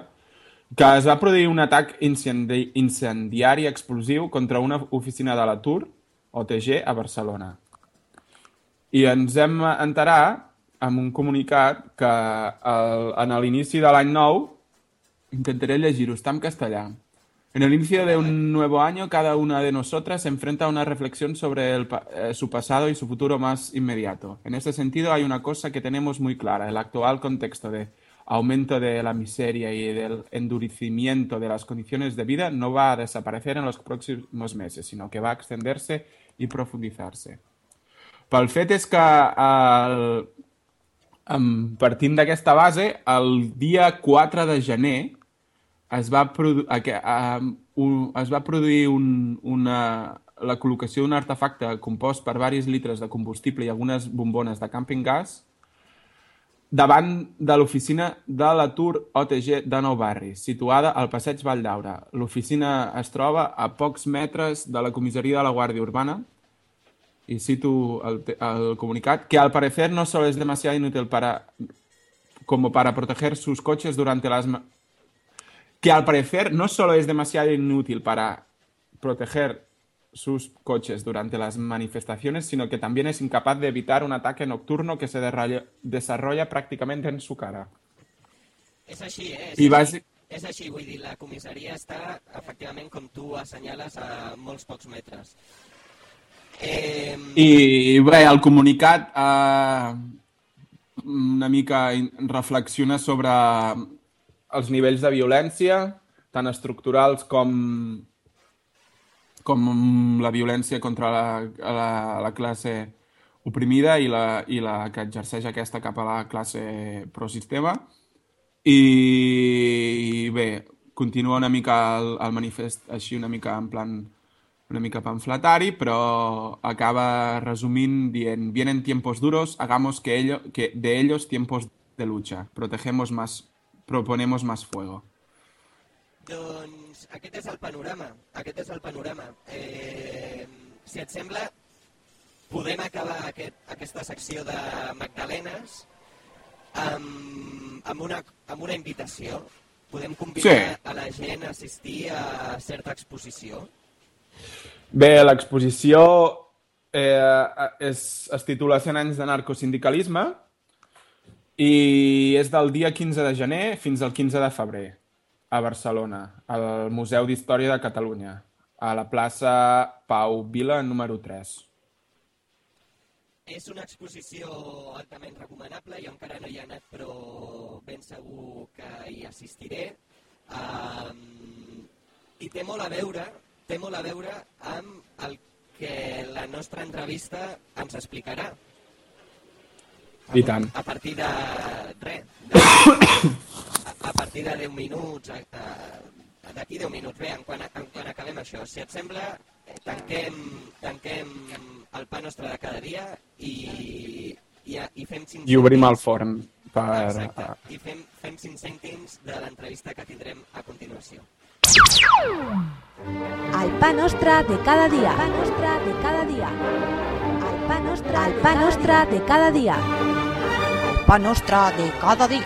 que es va produir un atac incendi incendiari explosiu contra una oficina de l'atur, OTG, a Barcelona. I ens hem enterar amb un comunicat que el, en l'inici de l'any nou Intentaré llegir-ho, està en castellà. En el inicio de un nuevo año, cada una de nosotras se enfrenta a una reflexión sobre el eh, su pasado y su futuro más inmediato. En este sentido, hay una cosa que tenemos muy clara. El actual contexto de aumento de la miseria y del endurecimiento de las condiciones de vida no va a desaparecer en los próximos meses, sino que va a extenderse y profundizarse. Pel fet és que el, em, partint d'aquesta base, el dia 4 de gener es va, produ um, es va produir un, una, la col·locació d'un artefacte compost per varis litres de combustible i algunes bombones de camping gas davant de l'oficina de l'atur OTG de Nou Barris, situada al passeig Vall d'Aura. L'oficina es troba a pocs metres de la comissaria de la Guàrdia Urbana y cito el, el comunicado, que al parecer no solo es demasiado inútil para como para proteger sus coches durante las que al parecer no solo es demasiado inútil para proteger sus coches durante las manifestaciones, sino que también es incapaz de evitar un ataque nocturno que se desarrolla prácticamente en su cara. És així, eh? És, I així. bàsic- és així, vull dir, la comissaria està, efectivament, com tu assenyales, a molts pocs metres. Eh, I bé, el comunicat eh, una mica reflexiona sobre els nivells de violència, tant estructurals com, com la violència contra la, la, la classe oprimida i la, i la que exerceix aquesta cap a la classe prosistema. I bé, continua una mica el, el manifest així una mica en plan una mica pamfletari, però acaba resumint dient vienen tiempos duros, hagamos que, ello, que de ellos tiempos de lucha. Protegemos más, proponemos más fuego. Doncs aquest és el panorama, aquest és el panorama. Eh, si et sembla, podem acabar aquest, aquesta secció de Magdalenes amb, amb, una, amb una invitació. Podem convidar Sí. a la gent a assistir a certa exposició. Bé, l'exposició eh, es, es titula 100 anys de narcosindicalisme i és del dia 15 de gener fins al 15 de febrer a Barcelona, al Museu d'Història de Catalunya, a la plaça Pau Vila número 3. És una exposició altament recomanable, jo encara no hi he anat, però ben segur que hi assistiré. Um, I té molt a veure, té molt a veure amb el que la nostra entrevista ens explicarà. I tant. A partir de res, de, a, a partir de 10 minuts, d'aquí 10 minuts, bé, en quan, en quan acabem això, si et sembla, eh, tanquem, tanquem el pa nostre de cada dia i, i, i fem 5 I obrim el forn per... Exacte, i fem, fem 5 cèntims de l'entrevista que tindrem a continuació. El pa nostre de cada dia. El pa nostre de cada dia. El pa pa nostre de cada dia. El pa nostre de cada dia.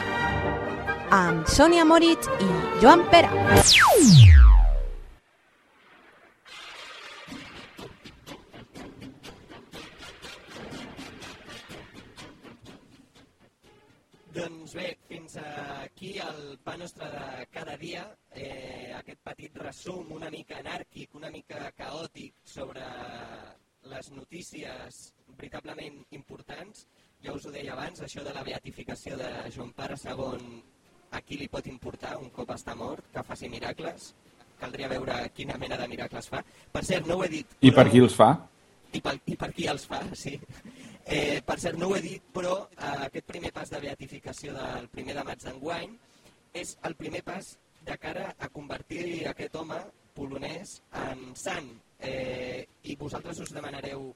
Amb Sònia Moritz i Joan Pera. Doncs bé, fins aquí el pa nostre de cada dia, eh, aquest petit resum una mica anàrquic, una mica caòtic sobre les notícies veritablement importants. Ja us ho deia abans, això de la beatificació de Joan Pare II, a qui li pot importar un cop està mort, que faci miracles? Caldria veure quina mena de miracles fa. Per cert, no ho he dit... I per però- qui els fa? i per, i per qui els fa, sí. Eh, per cert, no ho he dit, però eh, aquest primer pas de beatificació del primer de maig d'enguany és el primer pas de cara a convertir aquest home polonès en sant. Eh, I vosaltres us demanareu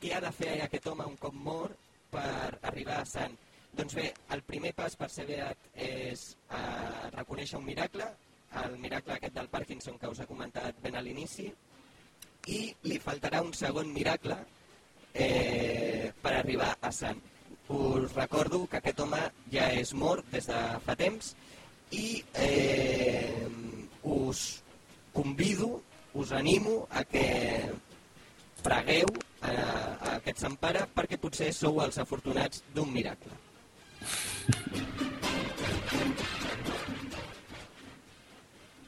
què ha de fer aquest home un cop mort per arribar a sant. Doncs bé, el primer pas per ser beat és eh, reconèixer un miracle, el miracle aquest del Parkinson que us he comentat ben a l'inici, i li faltarà un segon miracle eh, per arribar a Sant. Us recordo que aquest home ja és mort des de fa temps i eh, us convido, us animo a que pregueu a, eh, a aquest Sant Pare perquè potser sou els afortunats d'un miracle.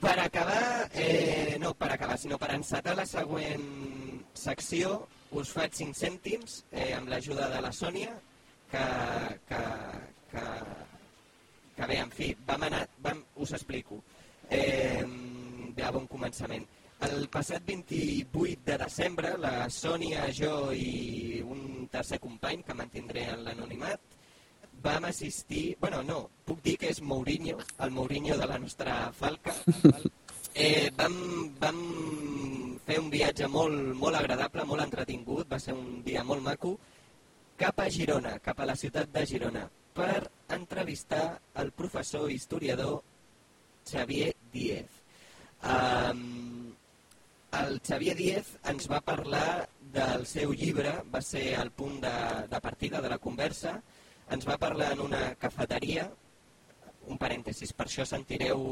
Per acabar, eh, no per acabar, sinó per encetar la següent secció, us faig 5 cèntims eh, amb l'ajuda de la Sònia, que, que, que, que bé, en fi, vam anar, vam, us explico. Eh, de bon començament. El passat 28 de desembre, la Sònia, jo i un tercer company, que mantindré en l'anonimat, vam assistir... bueno, no, puc dir que és Mourinho, el Mourinho de la nostra falca. Eh, vam, vam fer un viatge molt, molt agradable, molt entretingut, va ser un dia molt maco, cap a Girona, cap a la ciutat de Girona, per entrevistar el professor historiador Xavier Díez. Um, el Xavier Díez ens va parlar del seu llibre, va ser el punt de, de partida de la conversa, ens va parlar en una cafeteria, un parèntesis, per això sentireu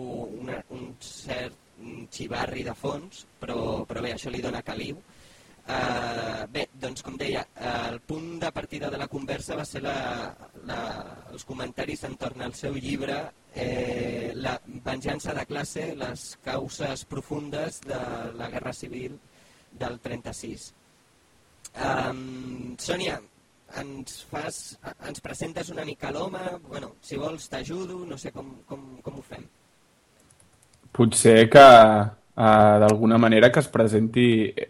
una, un cert xivarri de fons, però, però bé, això li dona caliu. Uh, bé, doncs com deia, el punt de partida de la conversa va ser la, la, els comentaris entorn al seu llibre eh, La venjança de classe, les causes profundes de la Guerra Civil del 36. Um, Sònia, ens, fas, ens presentes una mica l'home, bueno, si vols t'ajudo, no sé com, com, com ho fem. Potser que uh, d'alguna manera que es presenti eh,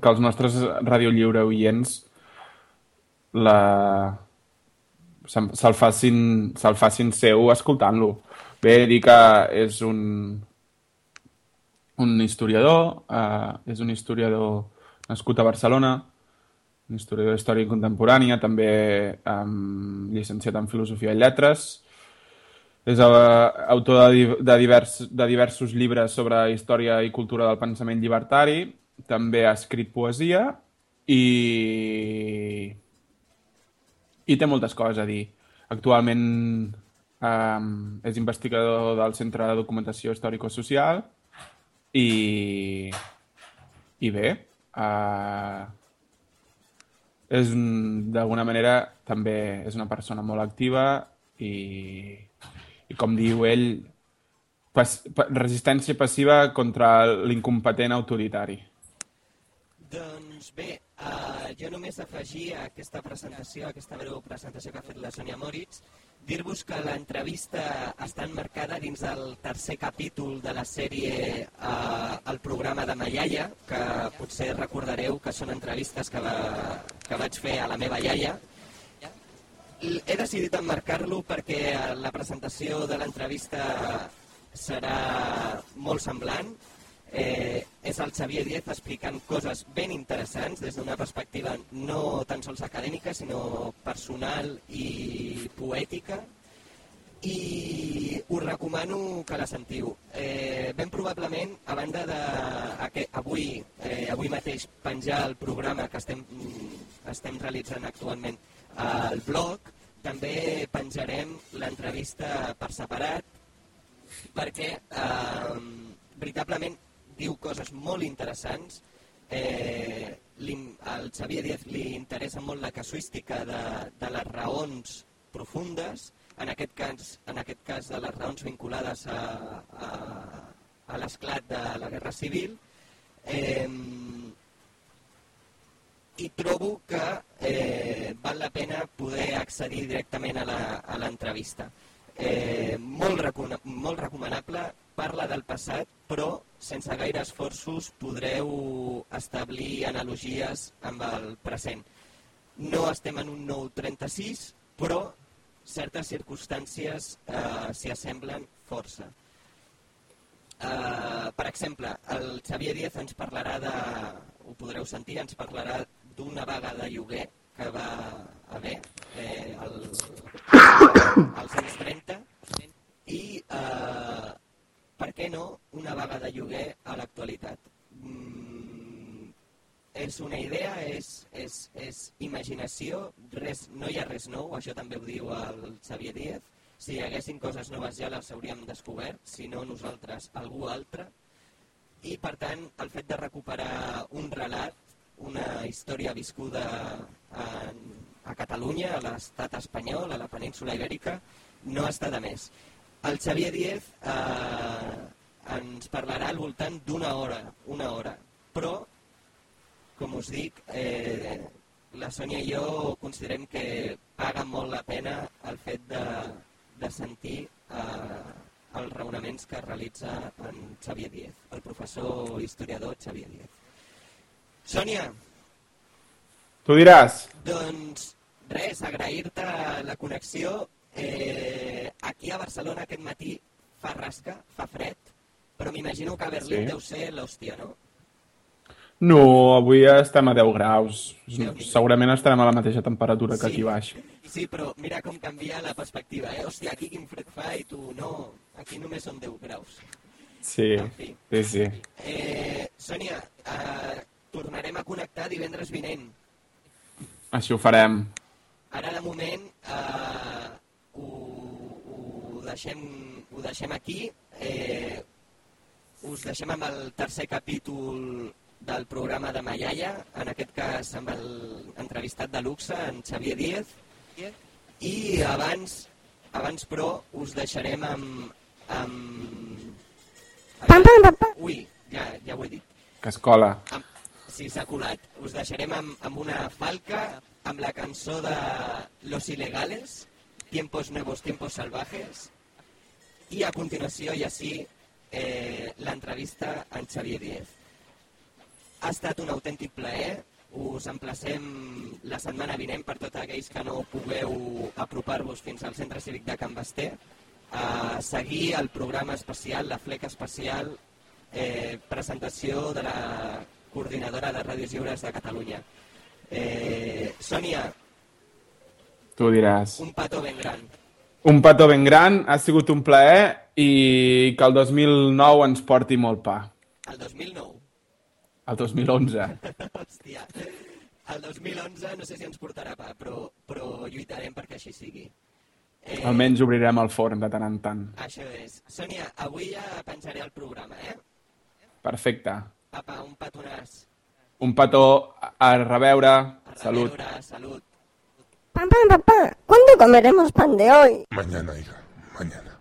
que els nostres Radio Lliure oients la se'l se facin, se facin seu escoltant-lo. Bé, dir que és un, un historiador, uh, és un historiador nascut a Barcelona, un historiador d'història contemporània, també um, llicenciat en Filosofia i Lletres, és autor de, de, divers, de diversos llibres sobre història i cultura del pensament llibertari, també ha escrit poesia i, i té moltes coses a dir. Actualment um, és investigador del Centre de Documentació Històrico-Social i, i bé, uh, és d'alguna manera també és una persona molt activa i i com diu ell, pas, pa, resistència passiva contra l'incompetent autoritari. Doncs bé, uh, jo només afegir a aquesta presentació, a aquesta breu presentació que ha fet la Sònia Moritz, dir-vos que l'entrevista està enmarcada dins del tercer capítol de la sèrie uh, El programa de Maiaia, que potser recordareu que són entrevistes que, va, que vaig fer a la meva iaia, he decidit emmarcar-lo perquè la presentació de l'entrevista serà molt semblant. Eh, és el Xavier Díez explicant coses ben interessants des d'una perspectiva no tan sols acadèmica, sinó personal i poètica, i us recomano que la sentiu. Eh, ben probablement, a banda de aquest, avui, eh, avui mateix penjar el programa que estem, estem realitzant actualment al blog, també penjarem l'entrevista per separat perquè eh, veritablement diu coses molt interessants. Eh, al Xavier Díaz li interessa molt la casuística de, de les raons profundes, en aquest cas, en aquest cas de les raons vinculades a, a, a l'esclat de la Guerra Civil. Eh, i trobo que eh, val la pena poder accedir directament a l'entrevista. Eh, molt, molt recomanable, parla del passat, però sense gaire esforços podreu establir analogies amb el present. No estem en un nou 36, però certes circumstàncies eh, s'hi assemblen força. Uh, per exemple, el Xavier Díaz ens parlarà de, ho podreu sentir, ens parlarà d'una vaga de lloguer que va haver eh, el, als anys 30 i, eh, per què no, una vaga de lloguer a l'actualitat. Mm, és una idea, és, és, és imaginació, res, no hi ha res nou, això també ho diu el Xavier Díaz. Si hi haguessin coses noves ja les hauríem descobert, si no nosaltres, algú altre. I per tant, el fet de recuperar un relat una història viscuda a, a Catalunya, a l'estat espanyol, a la península ibèrica, no està de més. El Xavier Díez eh, ens parlarà al voltant d'una hora, una hora. Però, com us dic, eh, la Sònia i jo considerem que paga molt la pena el fet de, de sentir eh, els raonaments que realitza en Xavier Diez, el professor historiador Xavier Diez. Sònia, Tu diràs. doncs res, agrair-te la connexió. Eh, aquí a Barcelona aquest matí fa rasca, fa fred, però m'imagino que a Berlín Sí. deu ser l'hòstia, no? No, avui estem a 10 graus. Segurament estarem a la mateixa temperatura que aquí baix. Sí, però mira com canvia la perspectiva, eh? Hòstia, aquí quin fred fa i tu no, aquí només són 10 graus. Sí, En fi. sí, sí. Eh, Sònia, eh, tornarem a connectar divendres vinent. Així ho farem. Ara, de moment, eh, ho, ho, deixem, ho deixem aquí. Eh, us deixem amb el tercer capítol del programa de Maialla, en aquest cas amb l'entrevistat de luxe, en Xavier Díez. I abans, abans però, us deixarem amb... amb... Ui, ja, ja ho he dit. Que escola. Amb, sí, s'ha colat. Us deixarem amb, amb una falca, amb la cançó de Los Ilegales, Tiempos Nuevos, Tiempos Salvajes, i a continuació, i així, eh, l'entrevista a en Xavier Díez. Ha estat un autèntic plaer, us emplacem la setmana vinent per tots aquells que no pugueu apropar-vos fins al Centre Cívic de Can Basté a seguir el programa especial, la fleca especial, eh, presentació de la coordinadora de Ràdios Lliures de Catalunya. Eh, Sònia, Tu diràs. un petó ben gran. Un petó ben gran, ha sigut un plaer i que el 2009 ens porti molt pa. El 2009. El 2011. Hòstia. El 2011 no sé si ens portarà pa, però, però lluitarem perquè així sigui. Eh, Almenys obrirem el forn de tant en tant. Això és. Sònia, avui ja penjaré el programa, eh? Perfecte. Apa, un petonàs. Un petó, a reveure, A salut. reveure, salut. Papá, papá, ¿cuándo comeremos pan de hoy? Mañana, hija, mañana.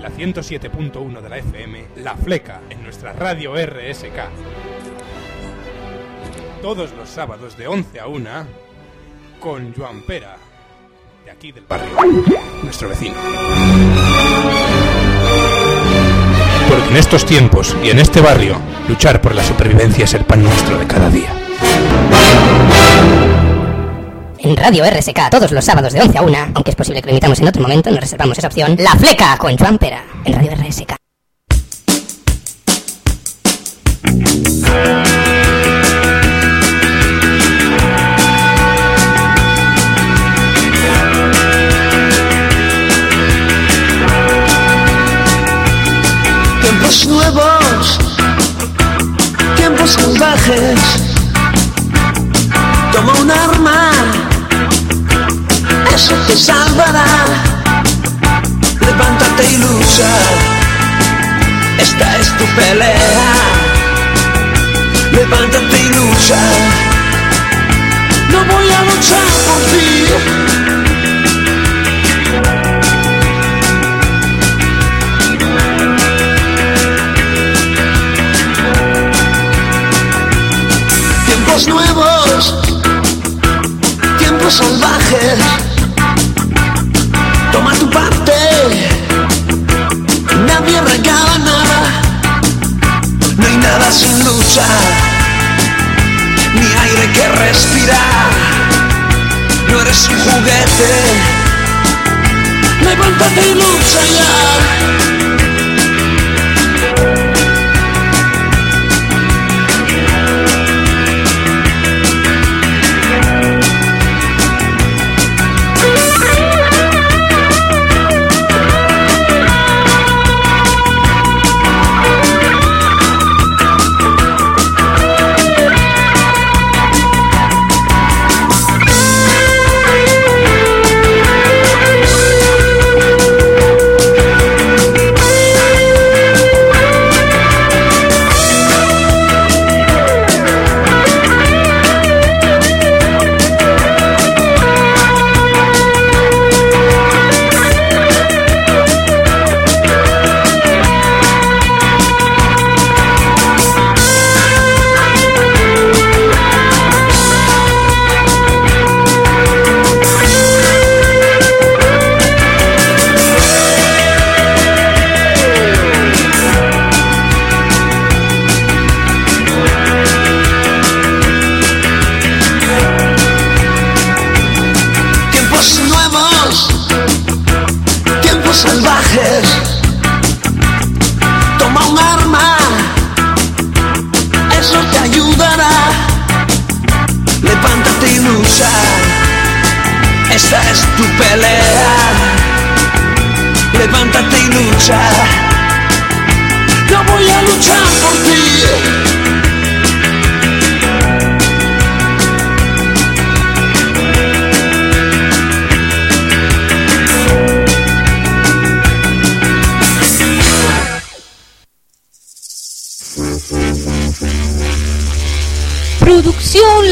La 107.1 de la FM, La Fleca, en nuestra radio RSK. Todos los sábados de 11 a 1, con Joan Pera, de aquí del barrio, nuestro vecino. En estos tiempos y en este barrio, luchar por la supervivencia es el pan nuestro de cada día. En Radio RSK, todos los sábados de 11 a 1, aunque es posible que lo emitamos en otro momento, nos reservamos esa opción. La Fleca con Joan Pera, en Radio RSK. Tiempos nuevos, tiempos salvajes. Toma un arma, eso te salvará. Levántate y lucha, esta es tu pelea. Levántate y lucha, no voy a luchar por ti. Tiempos nuevos, tiempos salvajes. Toma tu parte, nadie regala nada. No hay nada sin lucha, ni aire que respirar. No eres un juguete, levántate y lucha ya.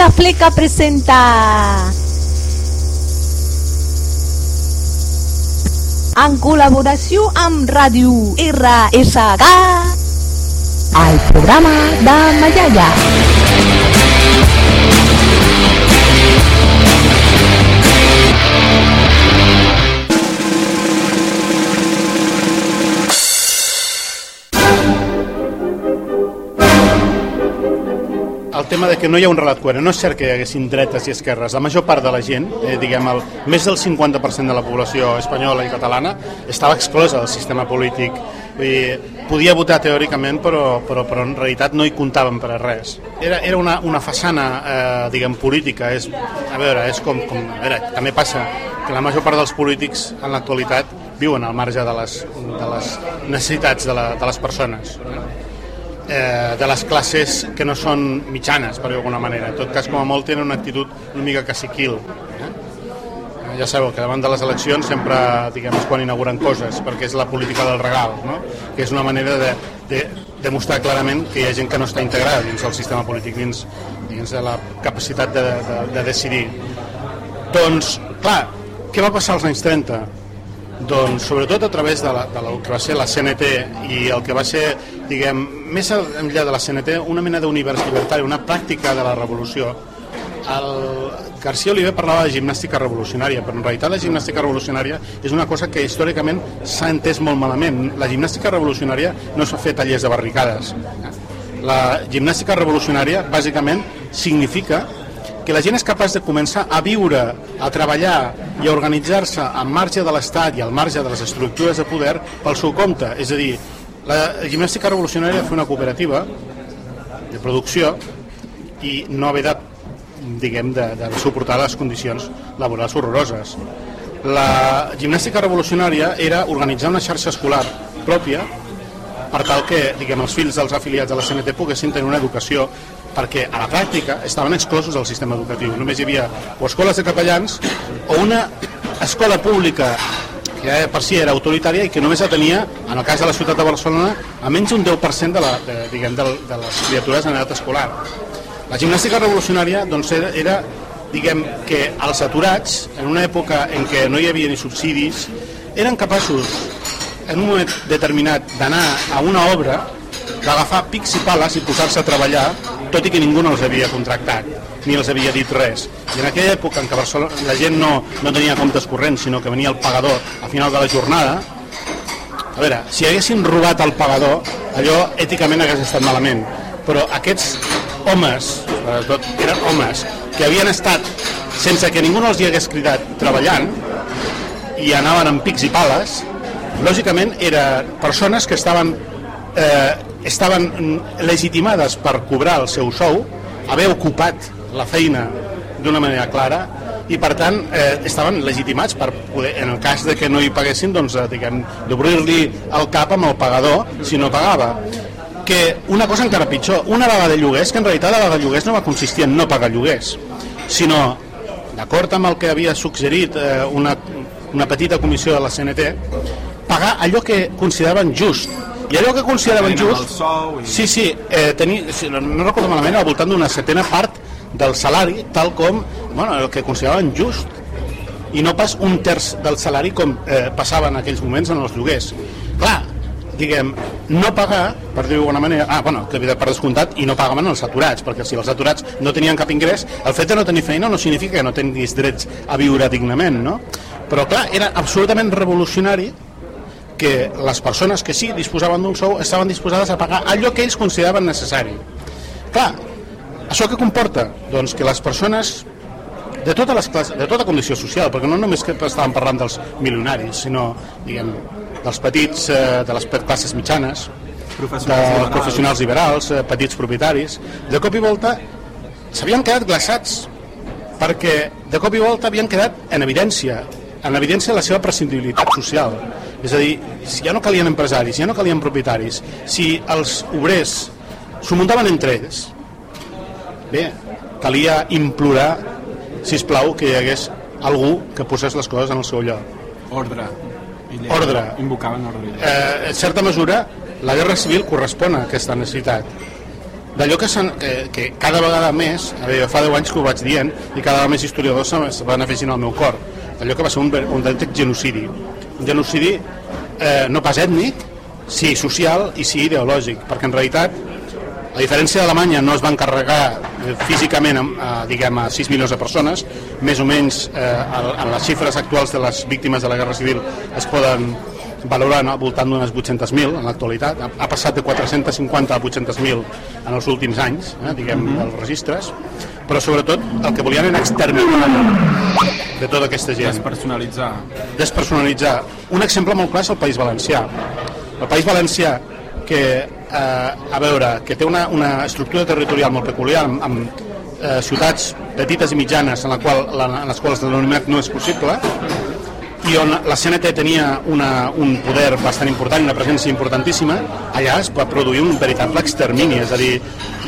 La Fleca presenta. En col·laboració amb Ràdio RSK el programa de Mayaya. Tema de que no hi ha un relat coherent. No és cert que hi haguessin dretes i esquerres. La major part de la gent, eh, diguem, el, més del 50% de la població espanyola i catalana estava exclosa del sistema polític. Vull dir, podia votar teòricament, però, però, però en realitat no hi comptaven per a res. Era, era una, una façana, eh, diguem, política. És, a veure, és com, com... A veure, també passa que la major part dels polítics en l'actualitat viuen al marge de les, de les necessitats de, la, de les persones eh, de les classes que no són mitjanes, per dir d'alguna manera. En tot cas, com a molt, tenen una actitud una mica caciquil. Eh? Ja sabeu que davant de les eleccions sempre diguem, és quan inauguren coses, perquè és la política del regal, no? que és una manera de, de demostrar clarament que hi ha gent que no està integrada dins el sistema polític, dins, dins de la capacitat de, de, de decidir. Doncs, clar, què va passar als anys 30? Doncs sobretot a través de, la, de la, que va ser la CNT i el que va ser, diguem, més enllà de la CNT, una mena d'univers llibertari, una pràctica de la revolució. El García Oliver parlava de gimnàstica revolucionària, però en realitat la gimnàstica revolucionària és una cosa que històricament s'ha entès molt malament. La gimnàstica revolucionària no s'ha fet tallers de barricades. La gimnàstica revolucionària, bàsicament, significa que la gent és capaç de començar a viure, a treballar i a organitzar-se al marge de l'Estat i al marge de les estructures de poder pel seu compte. És a dir, la gimnàstica revolucionària fer una cooperativa de producció i no haver de, diguem, de, de suportar les condicions laborals horroroses. La gimnàstica revolucionària era organitzar una xarxa escolar pròpia per tal que diguem, els fills dels afiliats a la CNT poguessin tenir una educació perquè a la pràctica estaven exclosos del sistema educatiu. Només hi havia o escoles de capellans o una escola pública que per si era autoritària i que només tenia, en el cas de la ciutat de Barcelona, a menys d'un 10% de, la, de, diguem, de, de les criatures en edat escolar. La gimnàstica revolucionària doncs, era, era diguem que els aturats, en una època en què no hi havia ni subsidis, eren capaços en un moment determinat d'anar a una obra, d'agafar pics i pales i posar-se a treballar, tot i que ningú no els havia contractat, ni els havia dit res. I en aquella època en què Barcelona, la gent no, no tenia comptes corrents, sinó que venia el pagador a final de la jornada, a veure, si haguessin robat el pagador, allò èticament hagués estat malament. Però aquests homes, sobretot eren homes, que havien estat sense que ningú no els hi hagués cridat treballant i anaven amb pics i pales, lògicament eren persones que estaven eh, estaven legitimades per cobrar el seu sou, haver ocupat la feina d'una manera clara i per tant eh, estaven legitimats per poder, en el cas de que no hi paguessin doncs eh, diguem, d'obrir-li el cap amb el pagador si no pagava. Que una cosa encara pitjor, una vaga de lloguers que en realitat la vaga de lloguers no va consistir en no pagar lloguers sinó, d'acord amb el que havia suggerit eh, una, una petita comissió de la CNT pagar allò que consideraven just i allò que consideraven just... Sí, sí, eh, tenir, no recordo malament, al voltant d'una setena part del salari, tal com bueno, el que consideraven just i no pas un terç del salari com eh, passava en aquells moments en els lloguers. Clar, diguem, no pagar, per dir-ho d'alguna manera, ah, bueno, que per descomptat, i no pagaven els aturats, perquè si els aturats no tenien cap ingrés, el fet de no tenir feina no significa que no tinguis drets a viure dignament, no? Però clar, era absolutament revolucionari que les persones que sí disposaven d'un sou estaven disposades a pagar allò que ells consideraven necessari. Clar, això què comporta? Doncs que les persones de totes les classes, de tota condició social, perquè no només que estàvem parlant dels milionaris, sinó, diguem, dels petits, eh, de les classes mitjanes, Professionals de liberals. professionals liberals, eh, petits propietaris, de cop i volta s'havien quedat glaçats perquè de cop i volta havien quedat en evidència, en evidència la seva prescindibilitat social. És a dir, si ja no calien empresaris, ja no calien propietaris, si els obrers s'ho muntaven entre ells, bé, calia implorar, si plau que hi hagués algú que posés les coses en el seu lloc. Ordre. Illa- Ordre. Invocaven ordre. Eh, en certa mesura, la guerra civil correspon a aquesta necessitat d'allò que, que, que cada vegada més, a veure, fa 10 anys que ho vaig dient i cada vegada més historiadors se van afegint al meu cor d'allò que va ser un, un autèntic genocidi un genocidi eh, no pas ètnic sí social i sí ideològic perquè en realitat a diferència d'Alemanya no es van carregar eh, físicament amb, a, diguem, a 6 milions de persones, més o menys eh, a- en les xifres actuals de les víctimes de la Guerra Civil es poden valorar al voltant d'unes 800.000 en l'actualitat, ha, ha passat de 450 a 800.000 en els últims anys, eh, diguem, Mhm. dels registres, però sobretot el que volien era exterminar de tota aquesta gent. Despersonalitzar. Despersonalitzar. Un exemple molt clar és el País Valencià. El País Valencià, que, eh, a veure, que té una, una estructura territorial molt peculiar, amb, amb eh, ciutats petites i mitjanes en, la qual, la, en les quals l'anonimat no és possible, i on la CNT tenia una, un poder bastant important, una presència importantíssima, allà es va produir un veritable extermini, és a dir,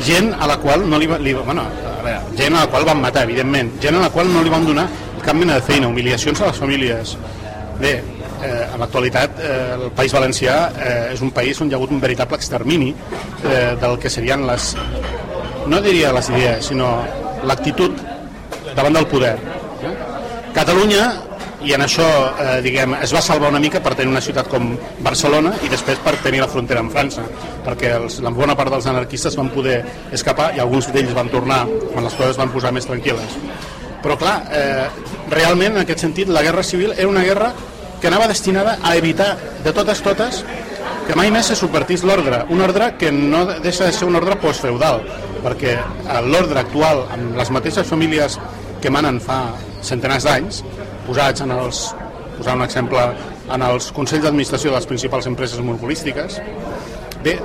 gent a la qual no li, li bueno, a veure, gent a la qual van matar, evidentment, gent a la qual no li van donar cap mena de feina, humiliacions a les famílies. Bé, eh, en l'actualitat eh, el País Valencià eh, és un país on hi ha hagut un veritable extermini eh, del que serien les, no diria les idees, sinó l'actitud davant del poder. Catalunya i en això eh, diguem, es va salvar una mica per tenir una ciutat com Barcelona i després per tenir la frontera amb França perquè els, la bona part dels anarquistes van poder escapar i alguns d'ells van tornar quan les coses van posar més tranquil·les però clar, eh, realment en aquest sentit la guerra civil era una guerra que anava destinada a evitar de totes totes que mai més se subvertís l'ordre, un ordre que no deixa de ser un ordre postfeudal, perquè l'ordre actual, amb les mateixes famílies que manen fa centenars d'anys, posats en els, posar un exemple, en els consells d'administració de les principals empreses monopolístiques, bé,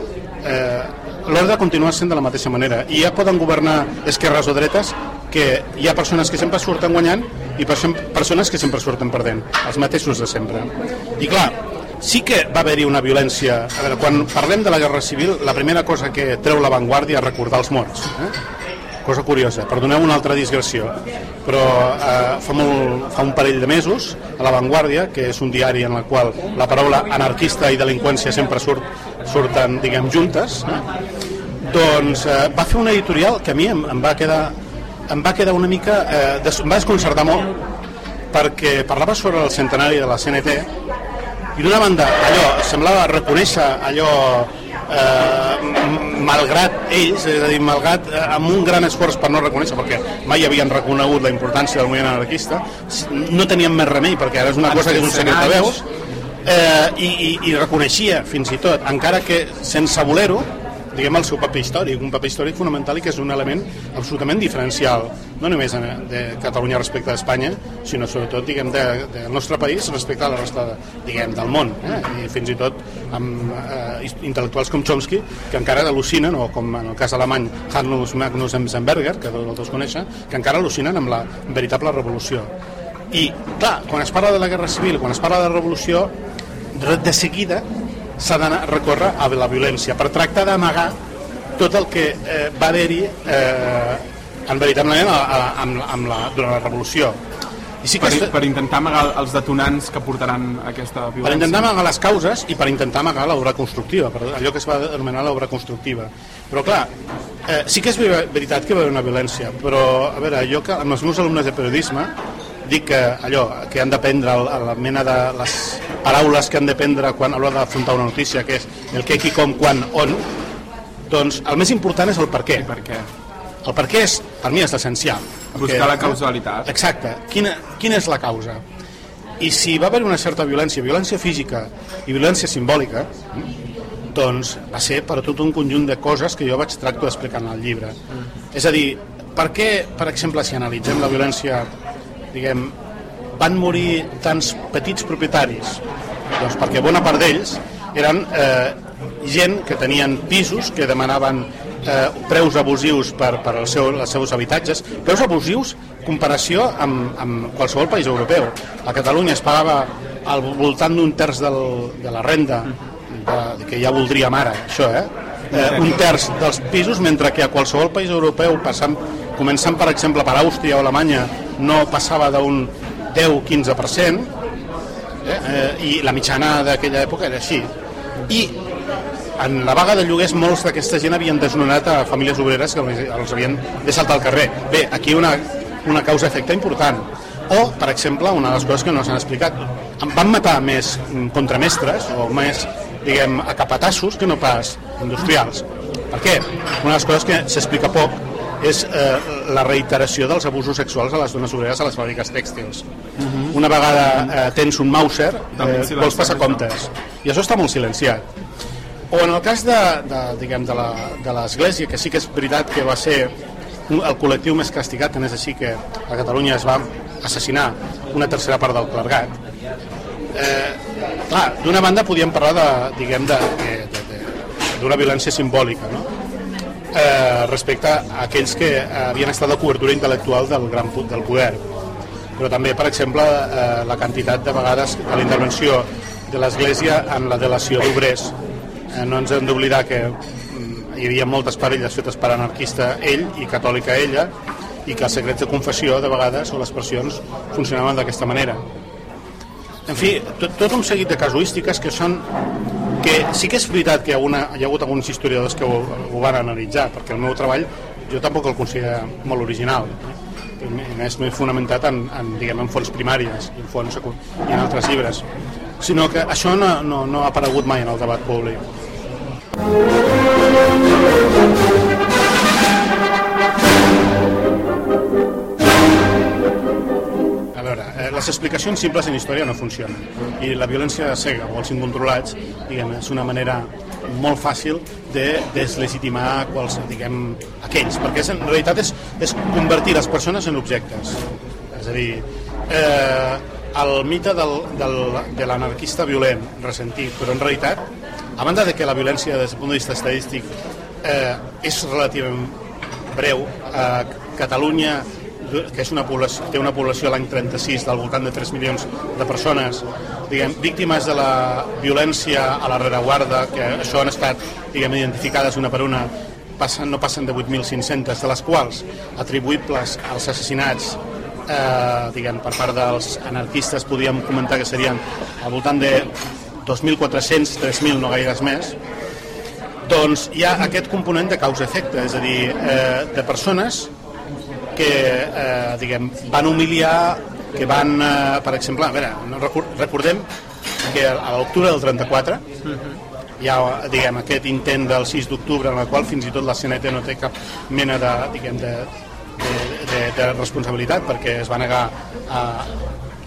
eh, l'ordre continua sent de la mateixa manera. I ja poden governar esquerres o dretes que hi ha persones que sempre surten guanyant i perso- persones que sempre surten perdent, els mateixos de sempre. I clar, sí que va haver-hi una violència. A veure, quan parlem de la Guerra Civil, la primera cosa que treu l'avantguàrdia és recordar els morts. Eh? Cosa curiosa, perdoneu una altra digressió, però eh, fa, molt, fa un parell de mesos, a La Vanguardia, que és un diari en el qual la paraula anarquista i delinqüència sempre surt, surten, diguem, juntes, eh? doncs eh, va fer un editorial que a mi em, em va quedar em va quedar una mica eh, des, em va desconcertar molt perquè parlava sobre el centenari de la CNT i d'una banda allò semblava reconèixer allò eh, malgrat ells, és a dir, malgrat eh, amb un gran esforç per no reconèixer perquè mai havien reconegut la importància del moviment anarquista no tenien més remei perquè ara és una cosa que és un secret de veus eh, i, i, i reconeixia fins i tot, encara que sense voler-ho diguem el seu paper històric, un paper històric fonamental i que és un element absolutament diferencial no només de, Catalunya respecte a Espanya sinó sobretot diguem de, nostre país respecte a la resta de, diguem, del món eh? i fins i tot amb eh, intel·lectuals com Chomsky que encara al·lucinen, o com en el cas alemany Hans Magnus Enzensberger, que tots coneixen, que encara al·lucinen amb la veritable revolució i clar, quan es parla de la guerra civil quan es parla de la revolució de seguida s'ha a recórrer a la violència per tractar d'amagar tot el que eh, va haver-hi eh, en veritablement a, a, amb, amb la, durant la revolució i sí que per, per intentar amagar els detonants que portaran aquesta per violència. intentar amagar les causes i per intentar amagar l'obra constructiva, per allò que es va anomenar l'obra constructiva. Però clar, eh, sí que és ver- veritat que va haver una violència, però a veure, jo que amb els meus alumnes de periodisme dic que allò que han d'aprendre el- la mena de les paraules que han d'aprendre quan a l'hora d'afrontar una notícia, que és el què, qui, com, quan, on, doncs el més important és el per què. Per què? El per què és, per mi és l'essencial. Buscar Perquè- la causalitat. Exacte. Quina, quina és la causa? I si va haver una certa violència, violència física i violència simbòlica, doncs va ser per tot un conjunt de coses que jo vaig tractar d'explicar en el llibre. És a dir, per què, per exemple, si analitzem la violència, diguem, van morir tants petits propietaris? Doncs perquè bona part d'ells eren eh, gent que tenien pisos, que demanaven eh, preus abusius per, per al seu, els seus habitatges, preus abusius comparació amb, amb qualsevol país europeu. A Catalunya es pagava al voltant d'un terç del, de la renda, de, que ja voldríem ara, això, eh? eh? un terç dels pisos, mentre que a qualsevol país europeu, passant, començant per exemple per Àustria o Alemanya, no passava d'un 10-15%, eh? eh? i la mitjana d'aquella època era així. I en la vaga de lloguers molts d'aquesta gent havien desnonat a famílies obreres que els havien deixat al carrer. Bé, aquí una, una causa-efecte important. O, per exemple, una de les coses que no s'han explicat, van matar més contramestres o més, diguem, a capatassos que no pas industrials. Per què? Una de les coses que s'explica poc és eh, la reiteració dels abusos sexuals a les dones obreres a les fàbriques tèxtils. Uh -huh. Una vegada eh, tens un Mauser, eh, vols passar comptes. I això està molt silenciat. O en el cas de, de, diguem, de l'Església, que sí que és veritat que va ser el col·lectiu més castigat, tant és així que a Catalunya es va assassinar una tercera part del clergat, eh, clar, d'una banda podíem parlar de, diguem, de, de, de, d'una violència simbòlica, no? Eh, respecte a aquells que havien estat la cobertura intel·lectual del gran pu- del poder. Però també, per exemple, eh, la quantitat de vegades de la intervenció de l'Església en la delació d'obrers. Eh, no ens hem d'oblidar que mm, hi havia moltes parelles fetes per anarquista ell i catòlica ella i que els secrets de confessió de vegades o les pressions funcionaven d'aquesta manera. En fi, tot, tot un seguit de casuístiques que són que sí que és veritat que hi ha, una, hi ha hagut alguns historiadors que ho, ho van analitzar, perquè el meu treball jo tampoc el considero molt original. Eh? És més fonamentat en, en, diguem, en fons primàries i en, fons, i en altres llibres. Sinó que això no, no, no ha aparegut mai en el debat públic. Les explicacions simples en història no funcionen i la violència cega o els incontrolats diguem, és una manera molt fàcil de deslegitimar quals, diguem, aquells, perquè és, en realitat és, és convertir les persones en objectes. És a dir, eh, el mite del, del, de l'anarquista violent, ressentit, però en realitat, a banda de que la violència des del punt de vista estadístic eh, és relativament breu, a Catalunya que és una població, té una població l'any 36 del voltant de 3 milions de persones diguem, víctimes de la violència a la rereguarda, que això han estat diguem, identificades una per una, passen, no passen de 8.500, de les quals atribuïbles als assassinats eh, diguem, per part dels anarquistes podríem comentar que serien al voltant de 2.400, 3.000, no gaires més, doncs hi ha aquest component de causa-efecte, és a dir, eh, de persones que eh, diguem, van humiliar, que van, eh, per exemple, a veure, no recor- recordem que a l'octubre del 34 hi ha diguem, aquest intent del 6 d'octubre en el qual fins i tot la CNT no té cap mena de, diguem, de, de, de, de responsabilitat perquè es va negar a,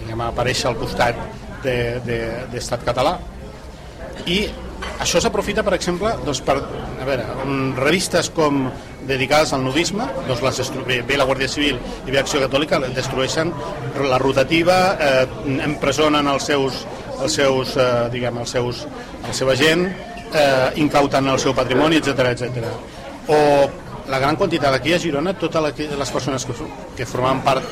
diguem, a aparèixer al costat de- de- d'estat de, català. I això s'aprofita, per exemple, doncs per, a veure, revistes com dedicades al nudisme, doncs les ve, la Guàrdia Civil i ve Acció Catòlica, les destrueixen la rotativa, eh, empresonen els seus, els seus, eh, diguem, els seus, la seva gent, eh, incauten el seu patrimoni, etc etc. O la gran quantitat aquí a Girona, totes les persones que, que formaven part,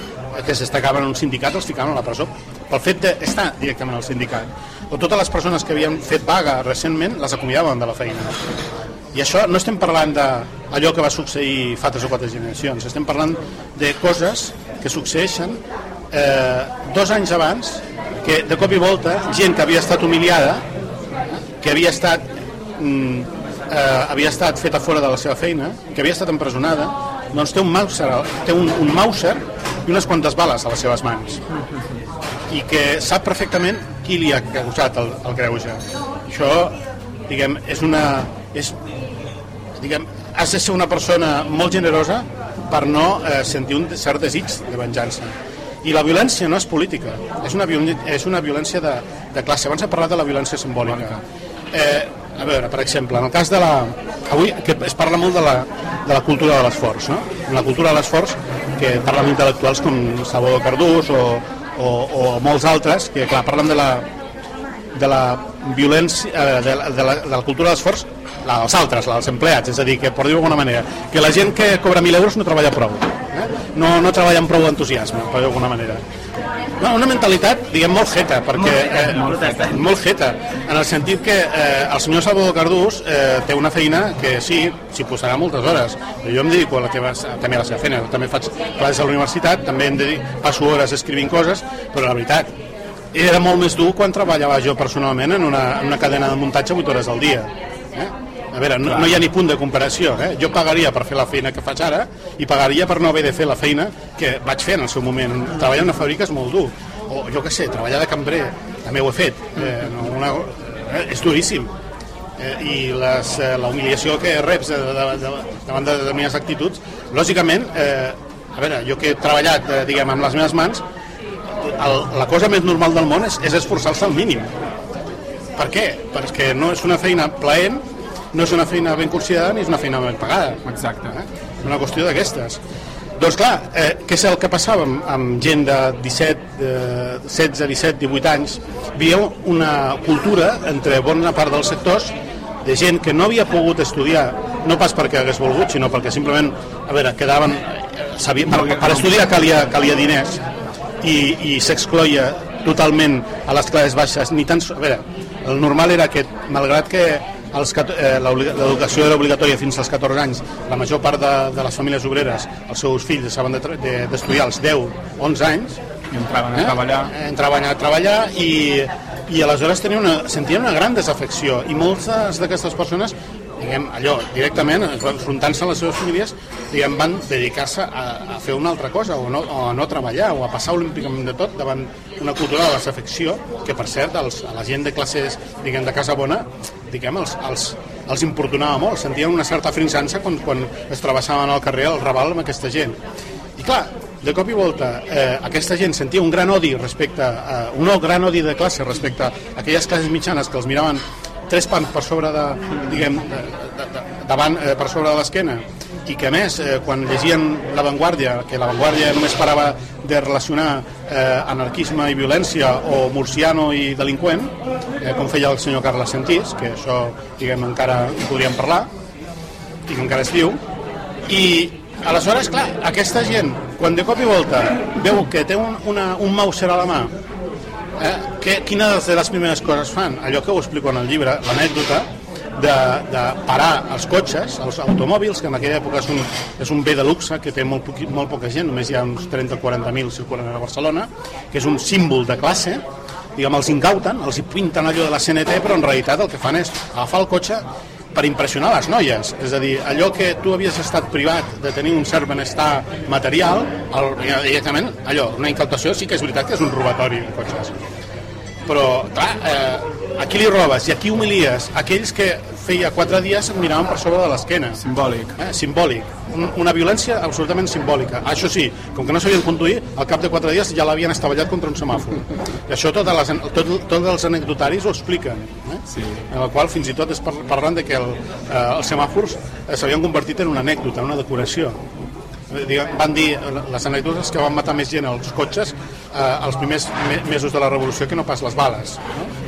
que es destacaven en un sindicat, els ficaven a la presó pel fet d'estar directament al sindicat. O totes les persones que havien fet vaga recentment les acomiadaven de la feina. I això no estem parlant d'allò que va succeir fa tres o quatre generacions, estem parlant de coses que succeeixen eh, dos anys abans que de cop i volta gent que havia estat humiliada que havia estat mm, eh, havia estat feta fora de la seva feina que havia estat empresonada doncs té un Mauser, té un, un Mauser i unes quantes bales a les seves mans i que sap perfectament qui li ha causat el, el greuge. Això, diguem, és una... És, diguem, has de ser una persona molt generosa per no eh, sentir un cert desig de venjança. I la violència no és política, és una, és una violència de, de classe. Abans he parlat de la violència simbòlica. Eh, a veure, per exemple, en el cas de la... Avui que es parla molt de la, de la cultura de l'esforç, no? La cultura de l'esforç que parlen intel·lectuals com Salvador Cardús o, o, o molts altres que clar, parlen de la, de la violència, eh, de la, de la, de la cultura de l'esforç la dels altres, la dels empleats, és a dir, que per dir-ho d'alguna manera, que la gent que cobra 1.000 euros no treballa prou, eh? no, no treballa amb prou entusiasme, per dir-ho d'alguna manera. No, una mentalitat, diguem, molt jeta, perquè... Eh, molt, jeta. molt jeta, en el sentit que eh, el senyor Salvador Cardús eh, té una feina que sí, s'hi posarà moltes hores. Jo em dedico a la teva, també a la seva feina, també faig classes a la universitat, també em dedico, passo hores escrivint coses, però la veritat, era molt més dur quan treballava jo personalment en una, en una cadena de muntatge 8 hores al dia. Eh? A veure, no, no hi ha ni punt de comparació. Eh? Jo pagaria per fer la feina que faig ara i pagaria per no haver de fer la feina que vaig fer en el seu moment. Treballar en una fàbrica és molt dur. O jo què sé, treballar de cambrer, també ho he fet. Eh, una, eh, és duríssim. Eh, I les, eh, la humiliació que reps de, de, de, davant de determinades actituds, lògicament, eh, a veure, jo que he treballat, eh, diguem, amb les meves mans, el, la cosa més normal del món és, és esforçar-se al mínim. Per què? Perquè no és una feina plaent, no és una feina ben considerada ni és una feina ben pagada. Exacte. Eh? És una qüestió d'aquestes. Doncs clar, eh, què és el que passava amb, amb gent de 17, eh, 16, 17, 18 anys? Vieu una cultura entre bona part dels sectors de gent que no havia pogut estudiar, no pas perquè hagués volgut, sinó perquè simplement, a veure, quedaven... eh, Sabia, per, per estudiar calia, calia diners i, i s'excloia totalment a les classes baixes, ni tan... A veure, el normal era que, malgrat que eh, l'educació era obligatòria fins als 14 anys, la major part de, de les famílies obreres, els seus fills deixaven de tra- de- d'estudiar de, als 10, 11 anys, I entraven a treballar. Eh, entraven a treballar i, i aleshores tenien una, sentien una gran desafecció. I moltes d'aquestes persones diguem, allò, directament, enfrontant-se a les seves famílies, diguem, van dedicar-se a, a fer una altra cosa, o, no, o a no treballar, o a passar olímpicament de tot davant una cultura de desafecció, que per cert, els, a la gent de classes, diguem, de casa bona, diguem, els, els, els importunava molt, sentien una certa frinsança quan, quan es travessaven al carrer al Raval amb aquesta gent. I clar, de cop i volta, eh, aquesta gent sentia un gran odi respecte a, un gran odi de classe respecte a aquelles classes mitjanes que els miraven tres pams per sobre de, diguem, de, de, de, davant, eh, per sobre de l'esquena i que a més, eh, quan llegien La Vanguardia, que La Vanguardia només parava de relacionar eh, anarquisme i violència o murciano i delinqüent, eh, com feia el senyor Carles Sentís, que això, diguem, encara hi podríem parlar, i que encara es diu, i aleshores, clar, aquesta gent, quan de cop i volta veu que té un, una, un Mauser a la mà, eh, que, quina de les primeres coses fan? Allò que ho explico en el llibre, l'anècdota, de, de parar els cotxes, els automòbils, que en aquella època és un, és un bé de luxe que té molt, poqui, molt poca gent, només hi ha uns 30 o 40.000 circulant a Barcelona, que és un símbol de classe, diguem, els incauten, els hi pinten allò de la CNT, però en realitat el que fan és agafar el cotxe per impressionar les noies. És a dir, allò que tu havies estat privat de tenir un cert benestar material, el, directament, allò, una incautació sí que és veritat que és un robatori de cotxes. Però, clar, eh, a qui li robes i a qui humilies? Aquells que feia quatre dies et miraven per sobre de l'esquena. Simbòlic. Eh, simbòlic. Un, una violència absolutament simbòlica. Això sí, com que no sabien conduir, al cap de quatre dies ja l'havien estavellat contra un semàfor. I això totes les, tot, tots els anecdotaris ho expliquen. Eh? Sí. En el qual fins i tot es par parlant de que el, eh, els semàfors eh, s'havien convertit en una anècdota, una decoració. Eh, van dir eh, les anècdotes que van matar més gent als cotxes eh, els primers me mesos de la revolució que no pas les bales. No?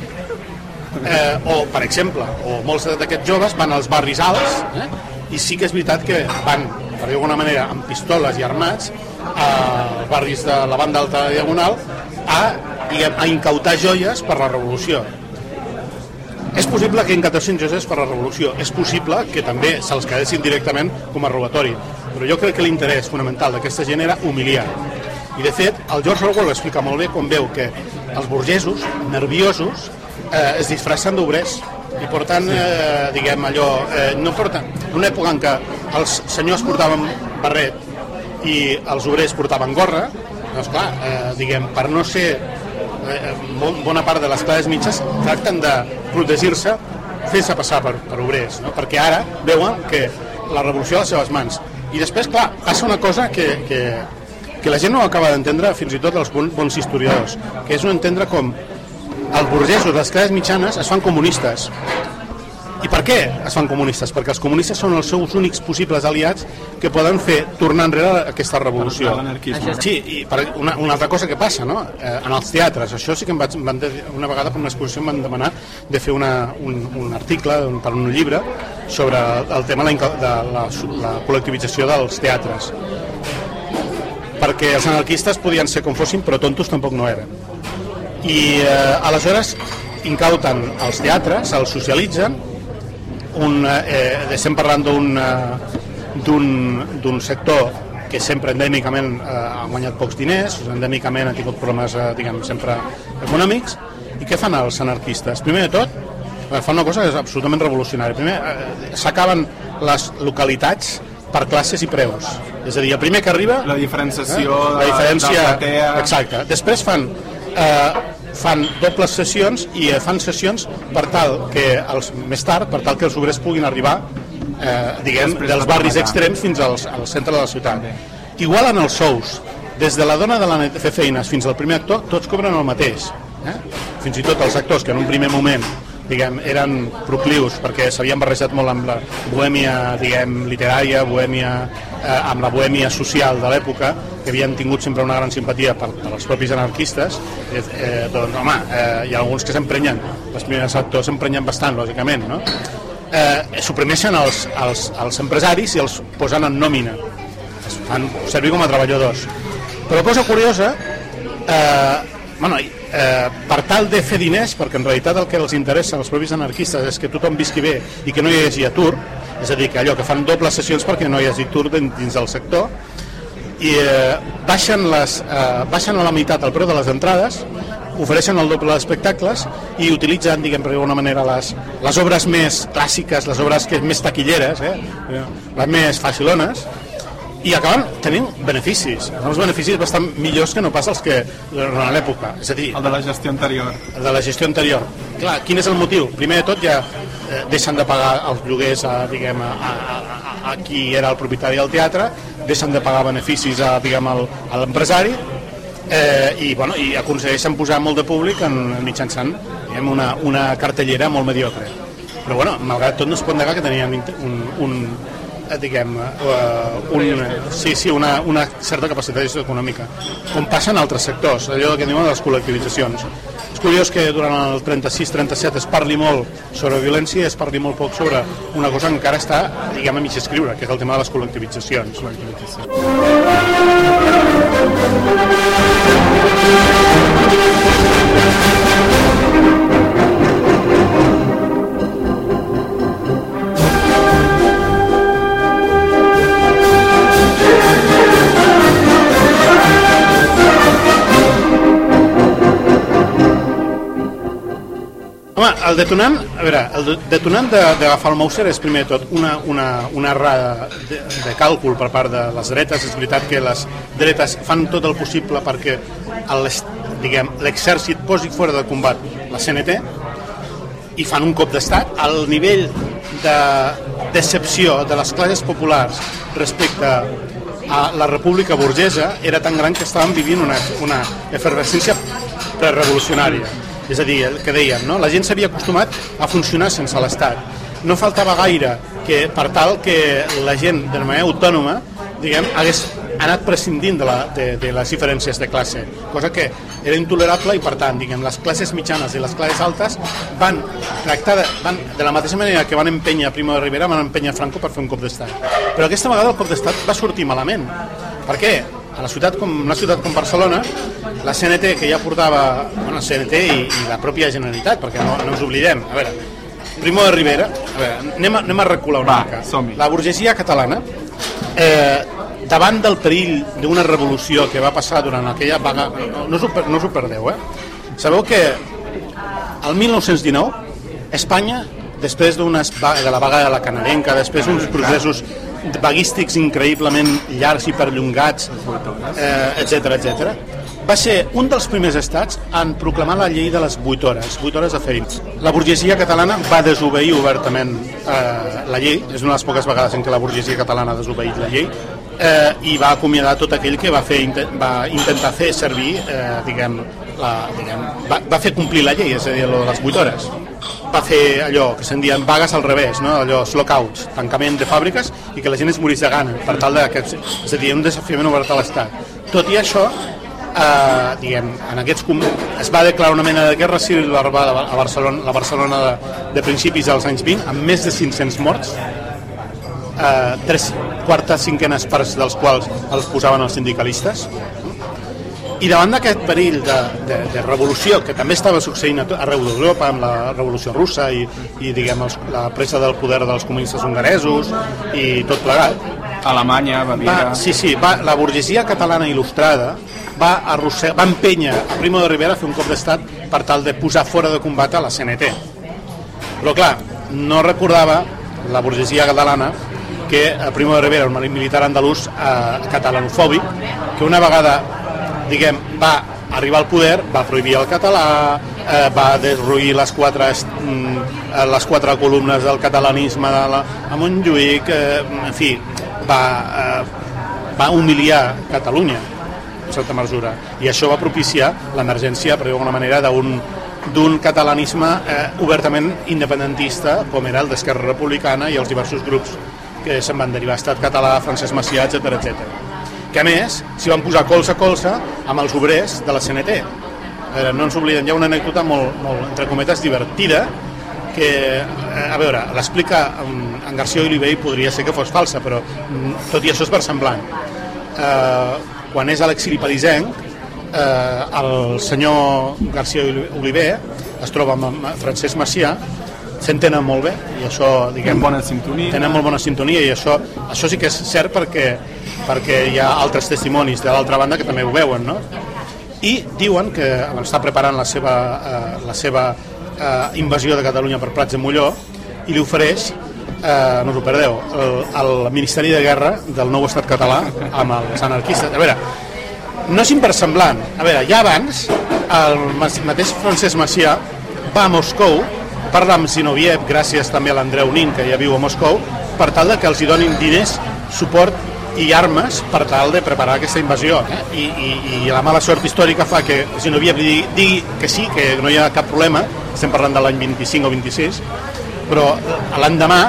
Eh, o, per exemple, o molts d'aquests joves van als barris alts eh, i sí que és veritat que van, per dir d'alguna manera, amb pistoles i armats als barris de la banda alta diagonal a, diguem, a incautar joies per la revolució. És possible que incautessin joies per la revolució, és possible que també se'ls quedessin directament com a robatori, però jo crec que l'interès fonamental d'aquesta gent era humiliar. I de fet, el George Orwell explica molt bé quan veu que els burgesos, nerviosos, eh, es disfressen d'obrers i porten, eh, diguem allò, eh, no porten, en una època en què els senyors portaven barret i els obrers portaven gorra, doncs clar, eh, diguem, per no ser eh, bon- bona part de les classes mitges tracten de protegir-se fent-se passar per, per obrers, no? perquè ara veuen que la revolució a les seves mans. I després, clar, passa una cosa que, que, que la gent no acaba d'entendre, fins i tot els bons historiadors, que és no entendre com els burgesos, les classes mitjanes, es fan comunistes. I per què es fan comunistes? Perquè els comunistes són els seus únics possibles aliats que poden fer tornar enrere aquesta revolució. Sí, i per una, una altra cosa que passa, no? Eh, en els teatres, això sí que em vaig, em van de, una vegada per una exposició em van demanar de fer una, un, un article un, per un llibre sobre el tema de la, de la, la col·lectivització dels teatres perquè els anarquistes podien ser com fossin però tontos tampoc no eren i eh, aleshores incauten els teatres, els socialitzen un, eh, estem parlant d'un eh, d'un d'un sector que sempre endèmicament eh, ha guanyat pocs diners, endèmicament ha tingut problemes eh, diguem, sempre econòmics i què fan els anarquistes? Primer de tot, eh, fan una cosa que és absolutament revolucionària. Primer, eh, s'acaben les localitats per classes i preus. És a dir, el primer que arriba... La diferenciació la de- diferència, de platea. Exacte. Després fan, eh, fan dobles sessions i eh, fan sessions per tal que els, més tard, per tal que els obrers puguin arribar eh, diguem, dels de barris extrems fins als, al centre de la ciutat. Igualen els sous. Des de la dona de la net fer feines fins al primer actor, tots cobren el mateix. Eh? Fins i tot els actors que en un primer moment diguem, eren proclius perquè s'havien barrejat molt amb la bohèmia diguem, literària, bohèmia, eh, amb la bohèmia social de l'època, que havien tingut sempre una gran simpatia per, per als propis anarquistes, eh, eh, doncs, home, eh, hi ha alguns que s'emprenyen, els primers actors s'emprenyen bastant, lògicament, no? eh, suprimeixen els, els, els empresaris i els posen en nòmina. Es fan servir com a treballadors. Però cosa curiosa eh, bueno, eh, per tal de fer diners perquè en realitat el que els interessa als propis anarquistes és que tothom visqui bé i que no hi hagi atur és a dir, que allò que fan dobles sessions perquè no hi hagi atur dins del sector i eh, baixen, les, eh, baixen a la meitat el preu de les entrades ofereixen el doble d'espectacles i utilitzen, diguem per alguna manera, les, les obres més clàssiques, les obres que més taquilleres, eh? les més facilones, i acaben tenint beneficis, uns beneficis bastant millors que no pas els que durant l'època. És a dir, El de la gestió anterior. el de la gestió anterior. Clar, quin és el motiu? Primer de tot ja eh, deixen de pagar els lloguers a, diguem, a, a, a, a qui era el propietari del teatre, deixen de pagar beneficis a, diguem, al, a l'empresari eh, i, bueno, i aconsegueixen posar molt de públic en, mitjançant diguem, una, una cartellera molt mediocre. Però bueno, malgrat tot no es pot negar que tenien un, un diguem, uh, un, sí, sí, una, una certa capacitat econòmica, com passa en altres sectors, allò que diuen les col·lectivitzacions. És curiós que durant el 36-37 es parli molt sobre violència i es parli molt poc sobre una cosa que encara està, diguem, a mig escriure, que és el tema de les col·lectivitzacions. Home, el detonant, a veure, el de- detonant de- d'agafar el Mauser és primer de tot una, una, una errada de, de càlcul per part de les dretes. És veritat que les dretes fan tot el possible perquè l'exèrcit posi fora de combat la CNT i fan un cop d'estat al nivell de decepció de les classes populars respecte a la república burgesa era tan gran que estàvem vivint una, una efervescència prerevolucionària. És a dir, el que dèiem, no? la gent s'havia acostumat a funcionar sense l'Estat. No faltava gaire que, per tal que la gent de manera autònoma diguem, hagués anat prescindint de, la, de, de les diferències de classe, cosa que era intolerable i per tant, diguem, les classes mitjanes i les classes altes van tractar de, van, de la mateixa manera que van empènyer Primo de Rivera, van empènyer Franco per fer un cop d'estat. Però aquesta vegada el cop d'estat va sortir malament. Per què? A la ciutat com, una ciutat com Barcelona, la CNT, que ja portava, bueno, CNT i, i la pròpia Generalitat, perquè no, no ens oblidem, a veure, Primo de Rivera, a veure, anem a, anem a recular una Va, mica. som-hi. La burgesia catalana, eh, davant del perill d'una revolució que va passar durant aquella vaga, no, no, us, ho, no us ho perdeu, eh? Sabeu que el 1919 Espanya, després d'unes va- de la vaga de la canadenca, després d'uns processos vaguístics increïblement llargs i perllongats, eh, etc etc, va ser un dels primers estats en proclamar la llei de les 8 hores, 8 hores de feina. La burgesia catalana va desobeir obertament eh, la llei, és una de les poques vegades en què la burgesia catalana ha desobeït la llei, eh, i va acomiadar tot aquell que va, fer, va intentar fer servir, eh, diguem, la, diguem va, va fer complir la llei, és a dir, lo de les 8 hores. Va fer allò que se'n diuen vagues al revés, no? allò lockouts, tancament de fàbriques i que la gent es morís de gana, per tal de que, és a dir, un desafiament obert a l'Estat. Tot i això, eh, diguem, en aquests es va declarar una mena de guerra civil a Barcelona, la Barcelona de, de principis dels anys 20, amb més de 500 morts, eh, tres quartes cinquenes parts dels quals els posaven els sindicalistes. I davant d'aquest perill de, de, de revolució que també estava succeint arreu d'Europa amb la revolució russa i, i diguem, els, la presa del poder dels comunistes hongaresos i tot plegat. Alemanya, Baviera... va, sí, sí, va, la burgesia catalana il·lustrada va, va empènyer a Primo de Rivera a fer un cop d'estat per tal de posar fora de combat a la CNT però clar, no recordava la burgesia catalana que Primo de Rivera, un militar andalús eh, catalanofòbic, que una vegada diguem, va arribar al poder, va prohibir el català, eh, va desruir les quatre, mm, eh, les quatre columnes del catalanisme de la, a Montjuïc, eh, en fi, va, eh, va humiliar Catalunya en certa mesura. I això va propiciar l'emergència per dir-ho manera d'un d'un catalanisme eh, obertament independentista com era el d'Esquerra Republicana i els diversos grups que se'n van derivar Estat Català, Francesc Macià, etc etc. Que a més s'hi van posar colze a colze amb els obrers de la CNT. Eh, no ens oblidem, hi ha una anècdota molt, molt entre cometes, divertida que, eh, a veure, l'explica en, en García Oliver i podria ser que fos falsa, però mm, tot i això és versemblant. Eh, quan és a l'exili parisenc, eh, el senyor García Oliver es troba amb Francesc Macià, s'entenen molt bé i això, diguem, bona sintonia. tenen molt bona sintonia i això, això sí que és cert perquè, perquè hi ha altres testimonis de l'altra banda que també ho veuen, no? I diuen que està preparant la seva, eh, la seva eh, invasió de Catalunya per Prats de Molló i li ofereix eh, no us ho perdeu, el, el Ministeri de Guerra del nou estat català amb els anarquistes. A veure, no és impersemblant. A veure, ja abans, el mateix Francesc Macià va a Moscou, parla amb Zinoviev, gràcies també a l'Andreu Nin, que ja viu a Moscou, per tal de que els hi donin diners, suport i armes per tal de preparar aquesta invasió. Eh? I, i, I la mala sort històrica fa que Zinoviev li digui, digui que sí, que no hi ha cap problema, estem parlant de l'any 25 o 26, però l'endemà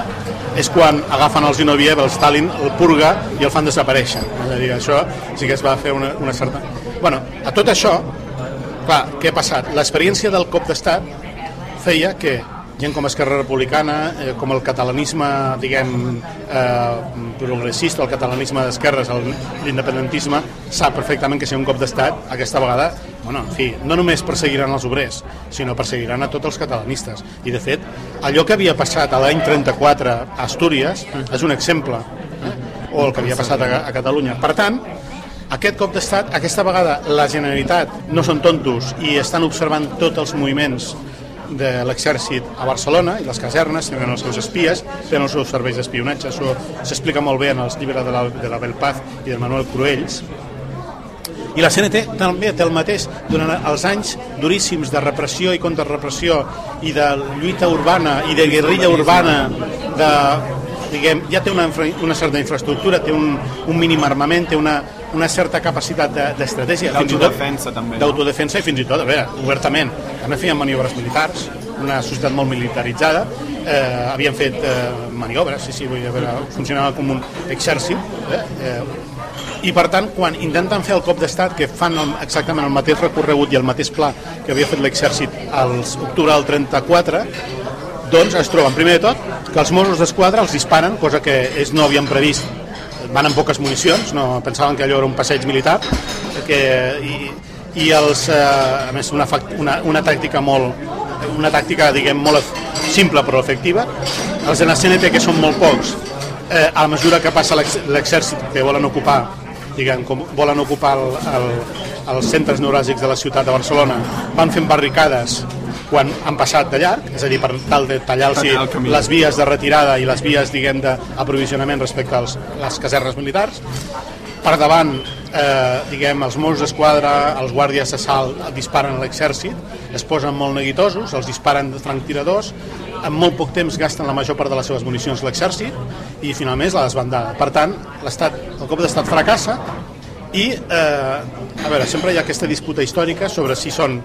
és quan agafen el Zinoviev, el Stalin, el purga i el fan desaparèixer. És a dir, això sí que es va fer una, una certa... Bueno, a tot això, clar, què ha passat? L'experiència del cop d'estat feia que gent com Esquerra Republicana, eh, com el catalanisme, diguem, eh, progressista, el catalanisme d'esquerres, l'independentisme, sap perfectament que si un cop d'estat, aquesta vegada, bueno, en fi, no només perseguiran els obrers, sinó perseguiran a tots els catalanistes. I, de fet, allò que havia passat a l'any 34 a Astúries és un exemple, eh? o el que havia passat a, a Catalunya. Per tant, aquest cop d'estat, aquesta vegada la Generalitat no són tontos i estan observant tots els moviments de l'exèrcit a Barcelona i les casernes, tenen els seus espies, tenen els seus serveis d'espionatge, això s'explica molt bé en els llibres de la, de la Belpaz i de Manuel Cruells, i la CNT també té el mateix durant els anys duríssims de repressió i contrarrepressió i de lluita urbana i de guerrilla urbana de, diguem, ja té una, una certa infraestructura, té un, un mínim armament, té una, una certa capacitat de- d'estratègia, tot D'autodefensa, també, no? d'autodefensa i fins i tot, a veure, obertament, també feien maniobres militars, una societat molt militaritzada, eh, havien fet eh, maniobres, sí, sí, vull dir, funcionava com un exèrcit, eh, eh, i per tant, quan intenten fer el cop d'estat, que fan el, exactament el mateix recorregut i el mateix pla que havia fet l'exèrcit al octubre del 34, doncs es troben, primer de tot, que els Mossos d'Esquadra els disparen, cosa que ells no havien previst, van amb poques municions, no pensaven que allò era un passeig militar, que, i, i els, eh, a més, una, una, una tàctica molt, una tàctica, diguem, molt simple però efectiva. Els de la CNT, que són molt pocs, eh, a mesura que passa l'ex- l'exèrcit que volen ocupar diguem, com volen ocupar el, el, els centres neuràlgics de la ciutat de Barcelona, van fent barricades quan han passat de llarg, és a dir, per tal de tallar-los les vies de retirada i les vies, diguem, d'aprovisionament respecte als, les casernes militars. Per davant, eh, diguem, els Mossos d'Esquadra, els guàrdies de salt disparen a l'exèrcit, es posen molt neguitosos, els disparen de franctiradors, en molt poc temps gasten la major part de les seves municions l'exèrcit i finalment és la desbandada. Per tant, l'estat, el cop d'estat fracassa i, eh, a veure, sempre hi ha aquesta disputa històrica sobre si són,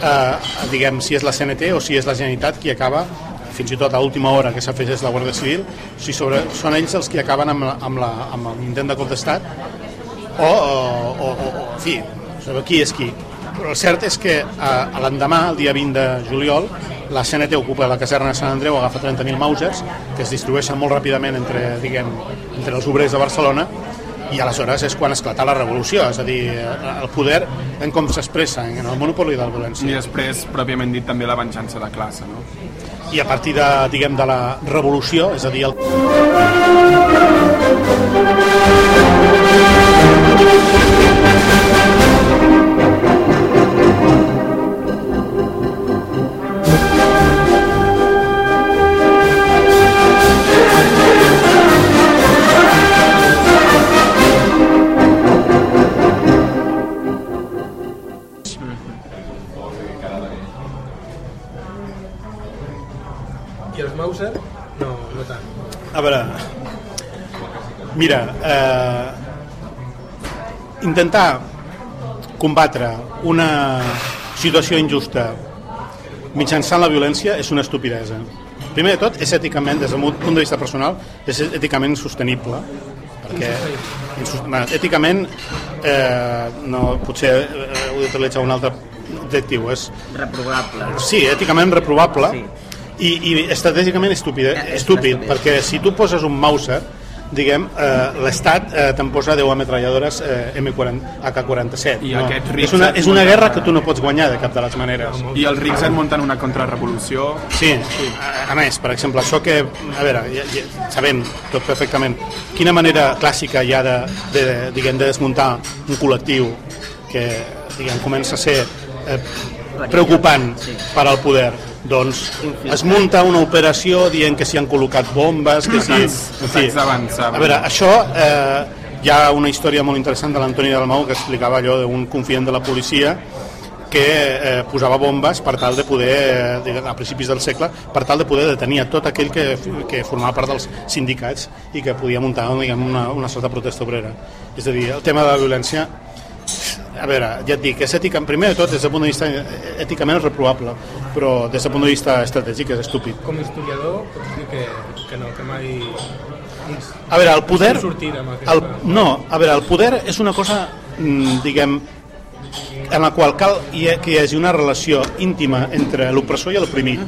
eh, diguem, si és la CNT o si és la Generalitat qui acaba fins i tot a l'última hora que s'afegeix la Guàrdia Civil, si sobre, són ells els que acaben amb, amb, la, amb l'intent de cop d'estat o, o, o, o, en fi, sobre qui és qui. Però el cert és que a, a l'endemà, el dia 20 de juliol, la CNT ocupa la caserna de Sant Andreu, agafa 30.000 Mausers, que es distribueixen molt ràpidament entre, diguem, entre els obrers de Barcelona, i aleshores és quan esclata la revolució, és a dir, el poder en com s'expressa, en el monopoli de la violència. I després, pròpiament dit, també la venjança de classe, no? I a partir de, diguem, de la revolució, és a dir, el... A veure, mira, eh, intentar combatre una situació injusta mitjançant la violència és una estupidesa. Primer de tot, és èticament, des del meu punt de vista personal, és èticament insostenible, perquè èticament eh, no, potser eh, heu d'utilitzar un altre adjectiu, és Reprobable. Sí, èticament reprovable sí. I, i estratègicament estúpid, estúpid perquè si tu poses un Mauser diguem, eh, l'Estat eh, te'n posa 10 ametralladores eh, M40, AK-47 I no. és, una, és una guerra que tu no pots guanyar de cap de les maneres. I els rics et munten una contrarrevolució. Sí, a, a més, per exemple, això que, a veure, ja, ja, sabem tot perfectament quina manera clàssica hi ha de, de, diguem, de desmuntar un col·lectiu que diguem, comença a ser eh, preocupant per al poder doncs es munta una operació dient que s'hi han col·locat bombes que si, en fi, a veure, això eh, hi ha una història molt interessant de l'Antoni Dalmau que explicava allò d'un confident de la policia que eh, posava bombes per tal de poder, eh, a principis del segle, per tal de poder detenir a tot aquell que, que formava part dels sindicats i que podia muntar diguem, una, una sort de protesta obrera. És a dir, el tema de la violència a veure, ja et dic, és ètica, primer de tot, des del punt de vista èticament és reprovable, però des del punt de vista estratègic és estúpid. Com a historiador, pots dir que, que no, que mai... A veure, el poder... El, no, a veure, el poder és una cosa, mm, diguem, en la qual cal que hi hagi una relació íntima entre l'opressor i l'oprimit.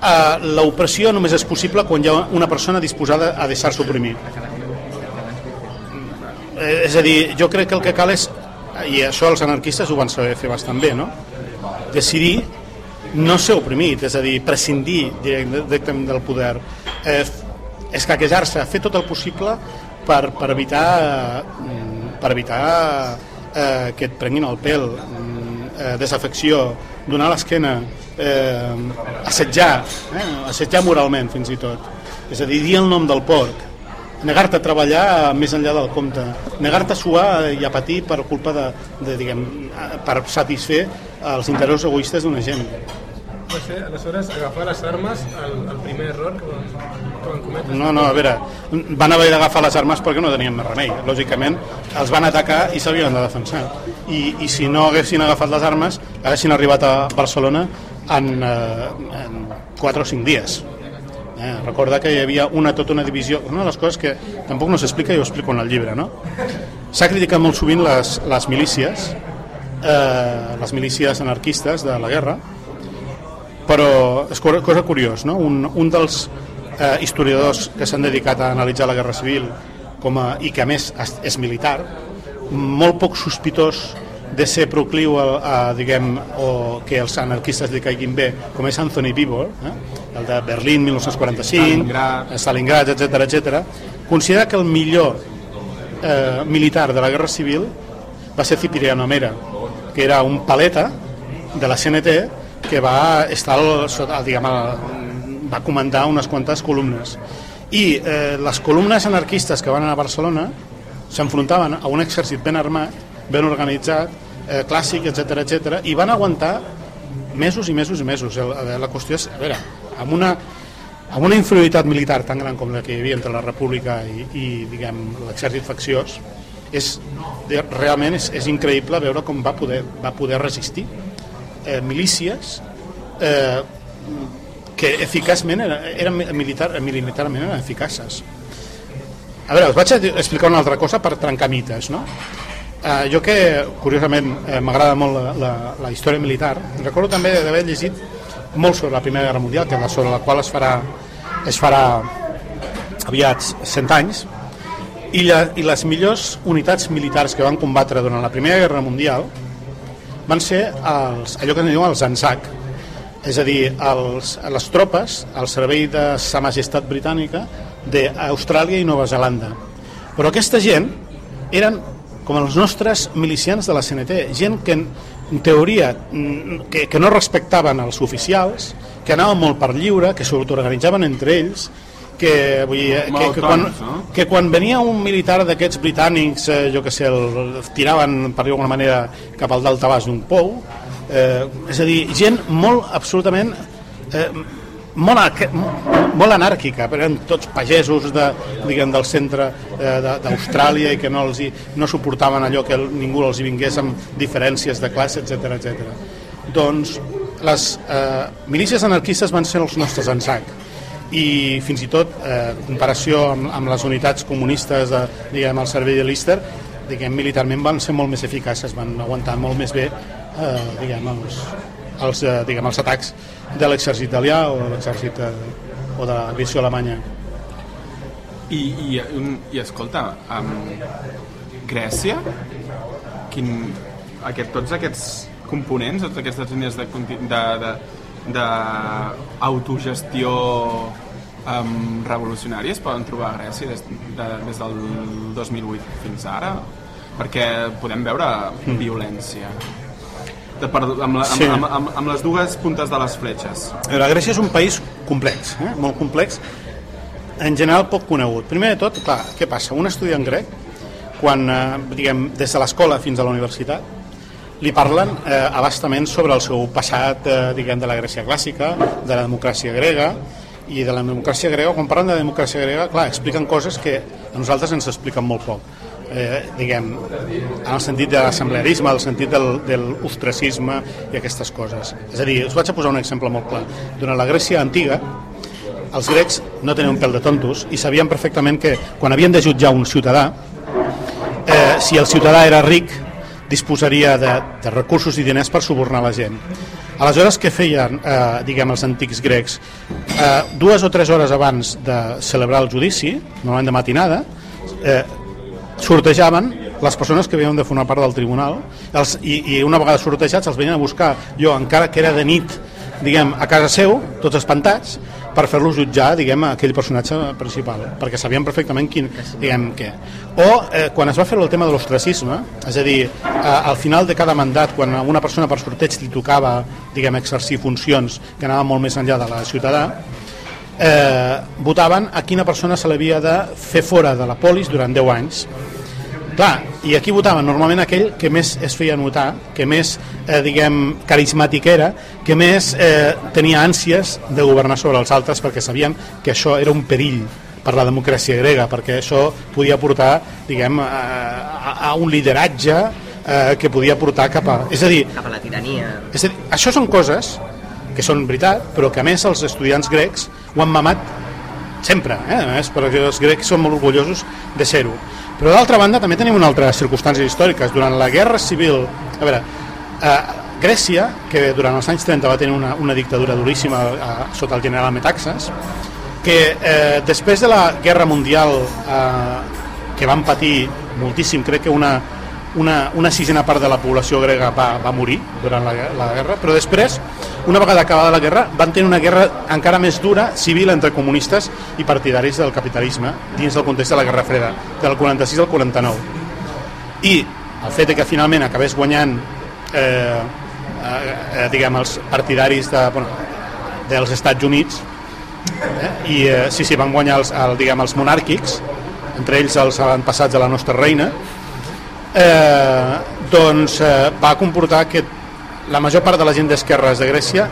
Uh, L'opressió només és possible quan hi ha una persona disposada a deixar-se oprimir. Eh, és a dir, jo crec que el que cal és, i això els anarquistes ho van saber fer bastant bé, no? decidir no ser oprimit, és a dir, prescindir direct- directament del poder, eh, escaquejar-se, fer tot el possible per, per evitar, mm, per evitar eh, que et prenguin el pèl, mm, eh, desafecció, donar l'esquena, eh, assetjar, eh, assetjar moralment fins i tot. És a dir, dir el nom del porc, negar-te a treballar més enllà del compte, negar-te a suar i a patir per culpa de, de diguem, per satisfer els interessos egoistes d'una gent. Va ser, aleshores, agafar les armes el, el primer error que van, que van cometre. No, no, a veure, van haver d'agafar les armes perquè no tenien més remei. Lògicament, els van atacar i s'havien de defensar. I, I si no haguessin agafat les armes, haguessin arribat a Barcelona en, eh, en 4 o 5 dies. Eh, recorda que hi havia una tota una divisió, una de les coses que tampoc no s'explica i ho explico en el llibre, no? S'ha criticat molt sovint les, les milícies, eh, les milícies anarquistes de la guerra, però és co- cosa curiós, no? Un, un dels eh, historiadors que s'han dedicat a analitzar la Guerra Civil com a, i que a més és, és militar, molt poc sospitós de ser procliu a, a diguem, o que els anarquistes li caiguin bé, com és Anthony Beevor, eh? el de Berlín 1945, Stalingrad. Stalingrad, etc etc. considera que el millor eh, militar de la Guerra Civil va ser Cipriano Mera, que era un paleta de la CNT que va estar al, sota, diguem, al, va comandar unes quantes columnes. I eh, les columnes anarquistes que van anar a Barcelona s'enfrontaven a un exèrcit ben armat, ben organitzat, eh, clàssic, etc etc i van aguantar mesos i mesos i mesos. El, a veure, la qüestió és, a veure, amb una, amb una inferioritat militar tan gran com la que hi havia entre la república i, i diguem, l'exèrcit facciós, és, realment és, és increïble veure com va poder, va poder resistir eh, milícies eh, que eficaçment eren, eren militar, militarment eren eficaces. A veure, us vaig explicar una altra cosa per trencar mites, no? Eh, jo que, curiosament, eh, m'agrada molt la, la, la història militar, recordo també d'haver llegit molt sobre la Primera Guerra Mundial, que és la sobre la qual es farà, es farà aviat 100 anys, i, la, i les millors unitats militars que van combatre durant la Primera Guerra Mundial van ser els, allò que es diuen els ANZAC, és a dir, els, les tropes al servei de Sa Majestat Britànica d'Austràlia i Nova Zelanda. Però aquesta gent eren com els nostres milicians de la CNT, gent que en teoria que, que no respectaven els oficials, que anaven molt per lliure, que s'autoorganitzaven entre ells, que, vull dir, que, que, quan, que quan venia un militar d'aquests britànics, eh, jo que sé, el, el tiraven per dir alguna manera cap al dalt abast d'un pou, eh, és a dir, gent molt absolutament eh, molt, molt anàrquica, però eren tots pagesos de, diguem, del centre eh, d'Austràlia i que no, els hi, no suportaven allò que ningú els hi vingués amb diferències de classe, etc etc. Doncs les eh, milícies anarquistes van ser els nostres ANSAC i fins i tot eh, comparació amb, amb les unitats comunistes de, diguem, al servei de l'Íster diguem, militarment van ser molt més eficaces van aguantar molt més bé eh, diguem, els, els, eh, diguem, els atacs de l'exèrcit italià o de l'exèrcit eh, o de l'aviació alemanya. I, i, un- i escolta, um, Grècia, quin, aquest, tots aquests components, totes aquestes línies de, de, de, de autogestió um, revolucionària es poden trobar a Grècia des, de, des del 2008 fins ara? Perquè podem veure violència de, per, amb, la, amb, Sí. amb, amb, amb les dues puntes de les fletxes. A veure, Grècia és un país complex, eh? molt complex, en general poc conegut. Primer de tot, clar, què passa? Un estudiant grec, quan, eh, diguem, des de l'escola fins a la universitat, li parlen eh, abastament sobre el seu passat, eh, diguem, de la Grècia clàssica, de la democràcia grega, i de la democràcia grega, quan parlen de democràcia grega, clar, expliquen coses que a nosaltres ens expliquen molt poc. Eh, diguem, en el sentit de l'assemblearisme, el sentit del, del ostracisme i aquestes coses. És a dir, us vaig a posar un exemple molt clar. Durant la Grècia antiga, els grecs no tenien un pèl de tontos i sabien perfectament que quan havien de jutjar un ciutadà, eh, si el ciutadà era ric, disposaria de, de recursos i diners per subornar la gent. Aleshores, què feien, eh, diguem, els antics grecs? Eh, dues o tres hores abans de celebrar el judici, normalment de matinada, eh, sortejaven les persones que havien de formar part del tribunal els, i, i una vegada sortejats els venien a buscar jo, encara que era de nit diguem, a casa seu, tots espantats per fer-los jutjar, diguem, aquell personatge principal, perquè sabien perfectament quin, diguem, què. O eh, quan es va fer el tema de l'ostracisme, és a dir, eh, al final de cada mandat, quan a una persona per sorteig li tocava, diguem, exercir funcions que anaven molt més enllà de la ciutadà, eh, votaven a quina persona se l'havia de fer fora de la polis durant 10 anys. Clar, i aquí votaven normalment aquell que més es feia notar, que més, eh, diguem, carismàtic era, que més eh, tenia ànsies de governar sobre els altres perquè sabien que això era un perill per la democràcia grega, perquè això podia portar, diguem, a, a, a un lideratge eh, que podia portar cap a... És a dir, Cap a la tirania. és a dir, això són coses que són veritat, però que a més els estudiants grecs ho han mamat sempre, eh? a més, perquè els grecs són molt orgullosos de ser-ho. Però d'altra banda també tenim una altra circumstàncies històriques. Durant la Guerra Civil, a veure, eh, Grècia, que durant els anys 30 va tenir una, una dictadura duríssima eh, sota el general Metaxas, que eh, després de la Guerra Mundial eh, que van patir moltíssim, crec que una, una, una sisena part de la població grega va, va morir durant la, la guerra, però després, una vegada acabada la guerra, van tenir una guerra encara més dura, civil, entre comunistes i partidaris del capitalisme, dins del context de la Guerra Freda, del 46 al 49. I el fet que finalment acabés guanyant eh, eh, eh, diguem, els partidaris de, bueno, dels Estats Units, eh, i eh, sí, sí, van guanyar els, el, diguem, els monàrquics, entre ells els avantpassats de la nostra reina, eh, doncs eh, va comportar que la major part de la gent d'esquerres de Grècia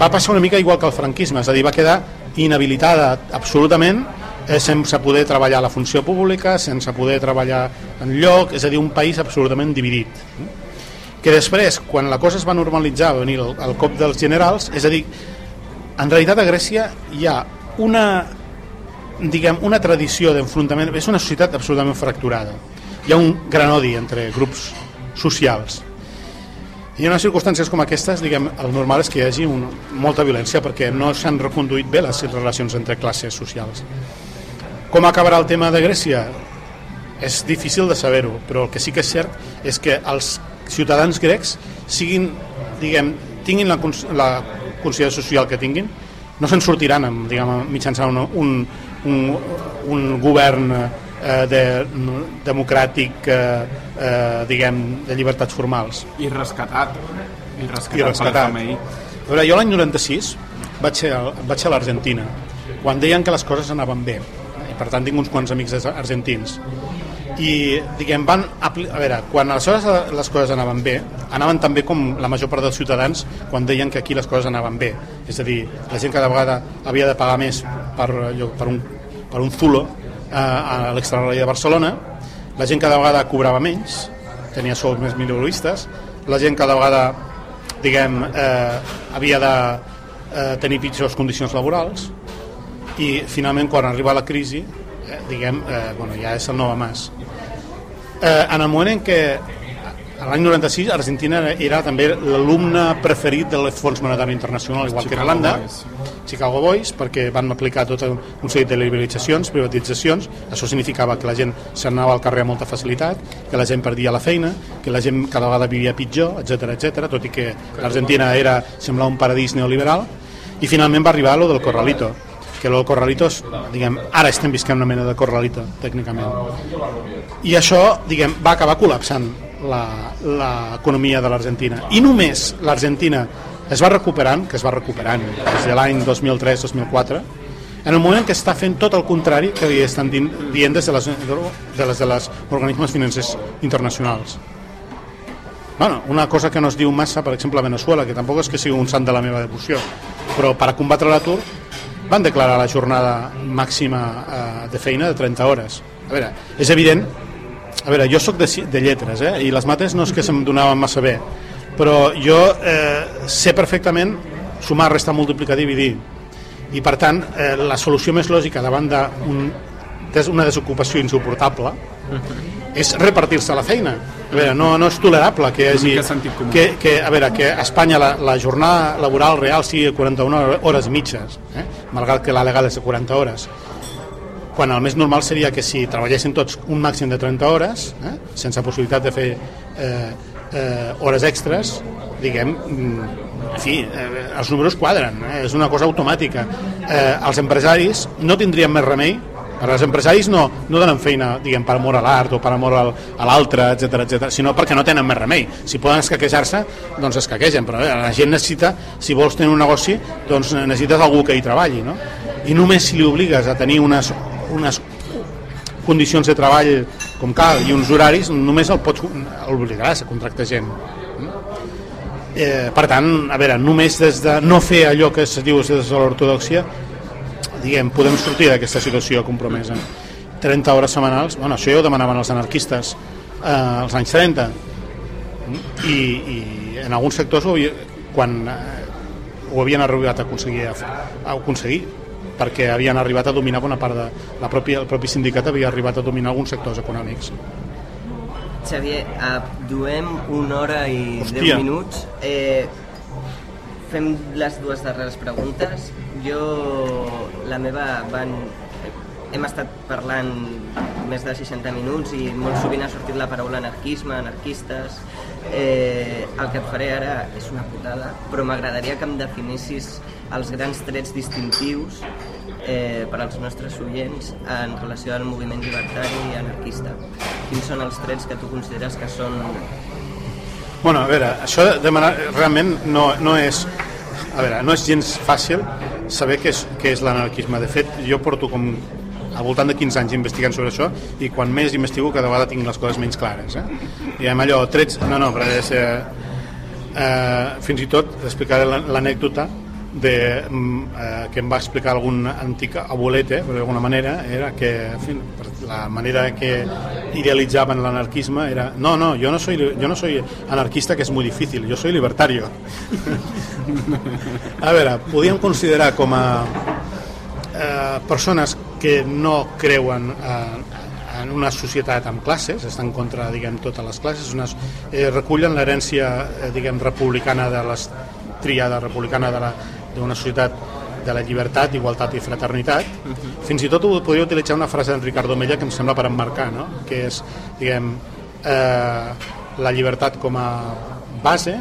va passar una mica igual que el franquisme, és a dir, va quedar inhabilitada absolutament eh, sense poder treballar a la funció pública, sense poder treballar en lloc, és a dir, un país absolutament dividit. Que després, quan la cosa es va normalitzar, va venir el, el cop dels generals, és a dir, en realitat a Grècia hi ha una diguem, una tradició d'enfrontament, és una societat absolutament fracturada. Hi ha un gran odi entre grups socials. I en unes circumstàncies com aquestes, diguem, el normal és que hi hagi un, molta violència perquè no s'han reconduït bé les relacions entre classes socials. Com acabarà el tema de Grècia? És difícil de saber-ho, però el que sí que és cert és que els ciutadans grecs siguin, diguem, tinguin la, la consideració social que tinguin, no se'n sortiran amb, diguem, mitjançant un, un, un, un govern eh, de, democràtic eh, eh, diguem, de llibertats formals. I rescatat. I rescatat, i rescatat. A veure, jo l'any 96 vaig ser, vaig ser a l'Argentina quan deien que les coses anaven bé. I per tant tinc uns quants amics argentins. I diguem, van a veure, quan aleshores les coses anaven bé anaven tan bé com la major part dels ciutadans quan deien que aquí les coses anaven bé. És a dir, la gent cada vegada havia de pagar més per, allò, per, un, per un zulo a l'extraradi de Barcelona la gent cada vegada cobrava menys tenia sous més milioristes la gent cada vegada diguem, eh, havia de eh, tenir pitjors condicions laborals i finalment quan arriba la crisi eh, diguem, eh, bueno, ja és el nou Mas. Eh, en el moment en què l'any 96 Argentina era, era també l'alumne preferit del Fons Monetari Internacional igual que Chicago Irlanda. Boys. Chicago Boys perquè van aplicar tot un seguit de liberalitzacions, privatitzacions. Això significava que la gent s'anava al carrer amb molta facilitat, que la gent perdia la feina que la gent cada vegada vivia pitjor etc etc, tot i que l'Argentina era semblava un paradís neoliberal. I finalment va arribar lo del Corralito que del Corralito és, diguem, ara estem visquent una mena de Corralito tècnicament. I això diguem, va acabar col·lapsant. la- l'economia de l'Argentina i només l'Argentina es va recuperant, que es va recuperant des de l'any 2003-2004 en el moment que està fent tot el contrari que li estan dient des de les, de les, de les organismes financers internacionals Bueno, una cosa que no es diu massa, per exemple, a Venezuela, que tampoc és que sigui un sant de la meva devoció, però per a combatre l'atur van declarar la jornada màxima eh, de feina de 30 hores. A veure, és evident, a veure, jo sóc de, de lletres, eh, i les mates no és que se'm donaven massa bé, però jo eh, sé perfectament sumar, restar, multiplicar, dividir, i per tant, eh, la solució més lògica davant d'una una desocupació insuportable és repartir-se la feina. A veure, no, no és tolerable que hi hagi... Que, que, a veure, que a Espanya la, la jornada laboral real sigui de 41 hores mitges, eh? malgrat que la legal és de 40 hores. Quan el més normal seria que si treballessin tots un màxim de 30 hores, eh? sense possibilitat de fer eh, eh, hores extres, diguem, mm, en fi, eh, els números quadren, eh? és una cosa automàtica. Eh, els empresaris no tindrien més remei però els empresaris no, no donen feina diguem, per amor a l'art o per amor al, a l'altre, etc etc, sinó perquè no tenen més remei. Si poden escaquejar-se, doncs escaquegen, però eh, la gent necessita, si vols tenir un negoci, doncs necessites algú que hi treballi, no? I només si li obligues a tenir unes, unes condicions de treball com cal i uns horaris, només el pots obligaràs a contractar gent. Eh, per tant, a veure, només des de no fer allò que es diu des de l'ortodoxia diguem, podem sortir d'aquesta situació compromesa. 30 hores setmanals, bueno, això ja ho demanaven els anarquistes eh, als anys 30 i, i en alguns sectors ho havia, quan eh, ho havien arribat a aconseguir a aconseguir perquè havien arribat a dominar bona part de la pròpia, el propi sindicat havia arribat a dominar alguns sectors econòmics Xavier, eh, duem una hora i Hòstia. 10 minuts. Eh, fem les dues darreres preguntes. Jo, la meva, van... Hem estat parlant més de 60 minuts i molt sovint ha sortit la paraula anarquisme, anarquistes. Eh, el que et faré ara és una putada, però m'agradaria que em definissis els grans trets distintius eh, per als nostres oients en relació al moviment llibertari i anarquista. Quins són els trets que tu consideres que són... Bueno, a veure, això de demanar realment no, no és a veure, no és gens fàcil saber què és, què és l'anarquisme. De fet, jo porto com al voltant de 15 anys investigant sobre això i quan més investigo cada vegada tinc les coses menys clares. Eh? Diguem allò, trets... No, no, però és... Eh, eh, fins i tot explicaré l'an- l'anècdota de, mm, eh, que em va explicar algun antic abuelete, per d'alguna manera, era que en per la manera que idealitzaven l'anarquisme era no, no, yo no, soy, yo no soy anarquista, que és muy difícil, yo soy libertario. a veure, podíem considerar com a eh, persones que no creuen eh, en una societat amb classes, estan contra, diguem, totes les classes, unes, eh, recullen l'herència, eh, diguem, republicana de les triada republicana de la- d'una societat de la llibertat, igualtat i fraternitat. Fins i tot podria utilitzar una frase d'en Ricardo Mella que em sembla per emmarcar, no? que és, diguem, eh, la llibertat com a base,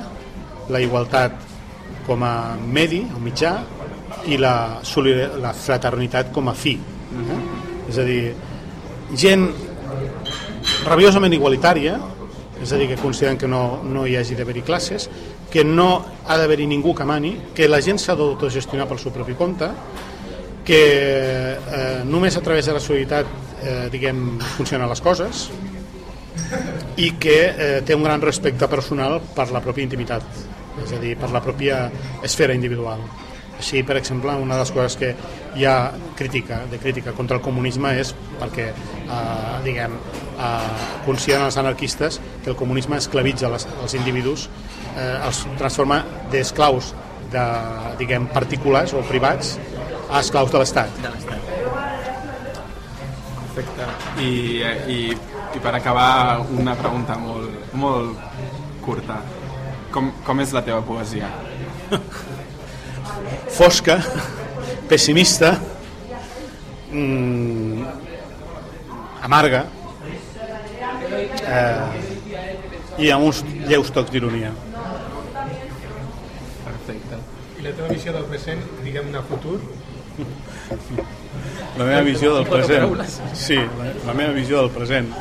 la igualtat com a medi, o mitjà, i la, la fraternitat com a fi. Eh? És a dir, gent rabiosament igualitària, és a dir, que consideren que no, no hi hagi d'haver-hi classes, que no ha d'haver-hi ningú que mani, que la gent s'ha d'autogestionar pel seu propi compte, que eh, només a través de la solidaritat eh, diguem, funcionen les coses i que eh, té un gran respecte personal per la pròpia intimitat, és a dir, per la pròpia esfera individual. Així, per exemple, una de les coses que hi ha crítica, de crítica contra el comunisme és perquè, eh, diguem, eh, consideren els anarquistes que el comunisme esclavitza les, els individus, eh, els transforma d'esclaus de, diguem, particulars o privats a esclaus de l'Estat. De l'Estat. Perfecte. I, i, I per acabar, una pregunta molt, molt curta. Com, com és la teva poesia? fosca, pessimista, mm, amarga eh, i amb uns lleus tocs d'ironia. Perfecte. I la teva visió del present, diguem-ne futur? La meva visió del present. Sí, la, la meva visió del present.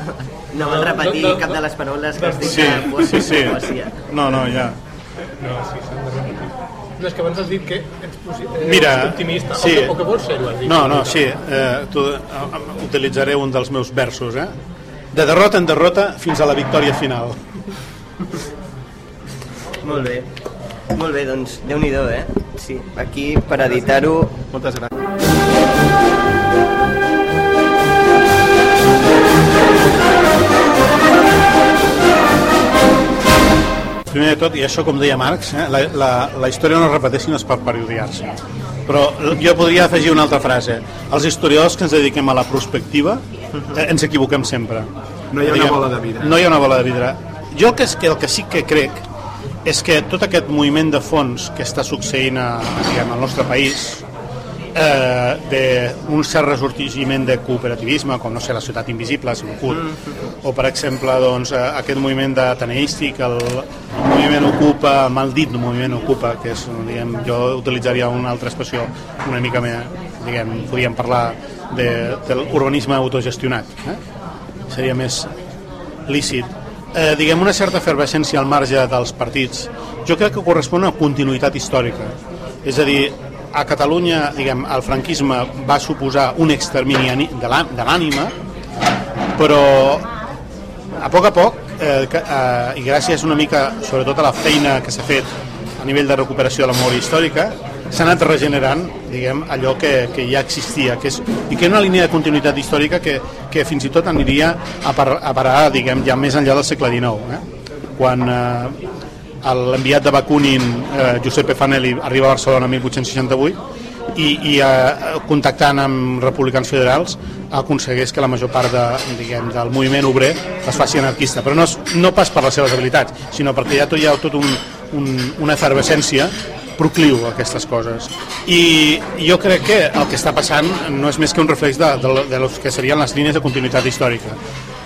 No vol repetir No, no, cap de les paraules que has dit Sí, sí, sí. No, no, ja. No, sí, s'han de repetir. No, és que abans has dit que ets, eh, Mira, ets optimista, sí. o, que, o que vols ser-ho. No, no, sí, eh, tu, eh, utilitzaré un dels meus versos, eh? De derrota en derrota fins a la victòria final. Molt bé. Molt bé, doncs, déu nhi eh? Sí, aquí per editar-ho... Moltes gràcies. Primer de tot, i això com deia Marx, eh, la, la, la història no es repeteix sinó és per periodiar-se. Però jo podria afegir una altra frase. Els historiadors que ens dediquem a la prospectiva eh, ens equivoquem sempre. No hi ha una bola de vidre. No hi ha una bola de vidre. Jo que, és, que, el que sí que crec és que tot aquest moviment de fons que està succeint a, diguem, al nostre país eh, d'un cert ressorgiment de cooperativisme, com no sé, la ciutat invisible, si CUT, o per exemple doncs, eh, aquest moviment de Taneístic, el, el moviment Ocupa, el maldit moviment Ocupa, que és, diguem, jo utilitzaria una altra expressió una mica més, diguem, podríem parlar de, de l'urbanisme autogestionat, eh? seria més lícit. Eh, diguem, una certa efervescència al marge dels partits, jo crec que correspon a continuïtat històrica. És a dir, a Catalunya, diguem, el franquisme va suposar un extermini de l'à- de l'ànima, però a poc a poc, eh, eh, i gràcies una mica, sobretot a la feina que s'ha fet a nivell de recuperació de la memòria històrica, s'ha anat regenerant diguem, allò que, que ja existia que és, i que és una línia de continuïtat històrica que, que fins i tot aniria a, par, a parar diguem, ja més enllà del segle XIX eh? quan eh, l'enviat de Bakunin eh, Giuseppe Fanelli arriba a Barcelona el 1868 i, i eh, contactant amb republicans federals aconsegueix que la major part de, diguem, del moviment obrer es faci anarquista, però no, no pas per les seves habilitats, sinó perquè ja tot hi ha tot un, un, una efervescència procliu a aquestes coses. I jo crec que el que està passant no és més que un reflex de, de, de los que serien les línies de continuïtat històrica.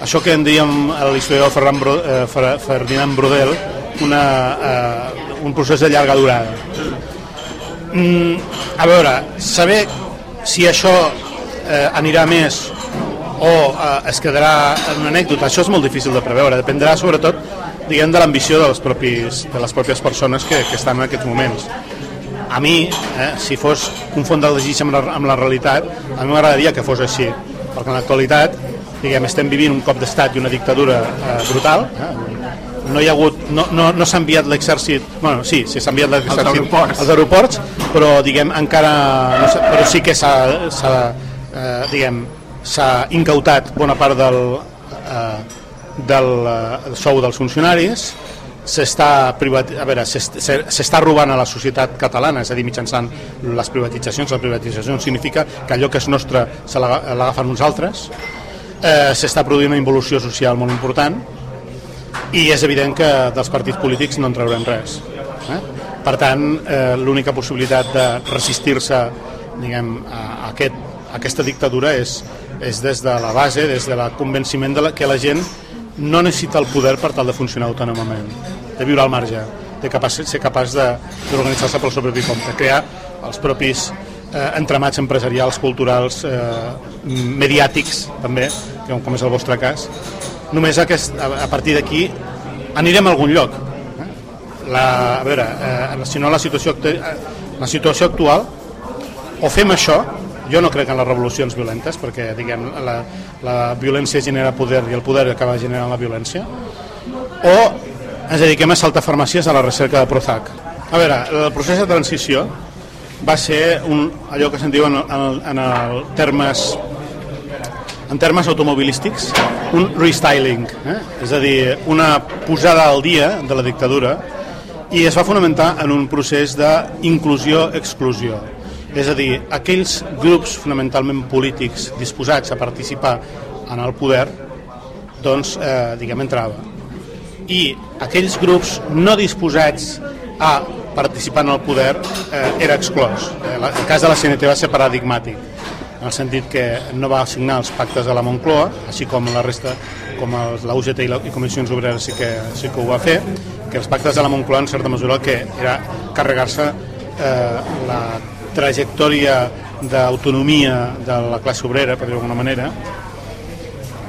Això que en dèiem a l'historiador Ferran Bro, eh, Fer- Ferdinand Brodel, una, eh, un procés de llarga durada. Mm, a veure, saber si això eh, anirà més o eh, es quedarà en una anècdota, això és molt difícil de preveure, dependrà sobretot diguem, de l'ambició de, propis, de les pròpies persones que, que estan en aquests moments. A mi, eh, si fos confondre el desig amb la, amb la realitat, a mi m'agradaria que fos així, perquè en l'actualitat diguem, estem vivint un cop d'estat i una dictadura eh, brutal, eh? no hi ha hagut no, no, no s'ha enviat l'exèrcit, bueno, sí, sí s'ha enviat l'exèrcit Als aeroports. als aeroports, però diguem encara no s'ha- però sí que s'ha eh, diguem s'ha incautat bona part del eh, del eh, sou dels funcionaris s'està privat... a veure, s'està robant a la societat catalana, és a dir, mitjançant les privatitzacions. La privatització significa que allò que és nostre se l'aga- l'agafen uns altres. Eh, s'està produint una involució social molt important i és evident que dels partits polítics no en traurem res. Eh? Per tant, eh, l'única possibilitat de resistir-se diguem, a, aquest, a aquesta dictadura és, és des de la base, des de la convenciment de la, que la gent no necessita el poder per tal de funcionar autònomament, de viure al marge, de capaç, ser capaç d'organitzar-se pel seu propi compte, crear els propis eh, entramats empresarials, culturals, eh, mediàtics també, com és el vostre cas. Només aquest, a, a partir d'aquí anirem a algun lloc. La, a veure, eh, si no la situació, eh, la situació actual, o fem això, jo no crec en les revolucions violentes, perquè diguem, la, la violència genera poder i el poder acaba generant la violència, o ens dediquem a saltar farmàcies a la recerca de Prozac. A veure, el procés de transició va ser un, allò que se'n diu en, en, en el termes en termes automobilístics, un restyling, eh? és a dir, una posada al dia de la dictadura i es va fonamentar en un procés d'inclusió-exclusió. És a dir, aquells grups fonamentalment polítics disposats a participar en el poder, doncs, eh, diguem, entrava. I aquells grups no disposats a participar en el poder eh, era exclòs. Eh, el cas de la CNT va ser paradigmàtic en el sentit que no va signar els pactes de la Moncloa, així com la resta, com els- la UGT i, la, i Comissions Obreres sí que, sí que ho va fer, que els pactes de la Moncloa en certa mesura que era carregar-se eh, la trajectòria d'autonomia de la classe obrera, per dir d'alguna manera,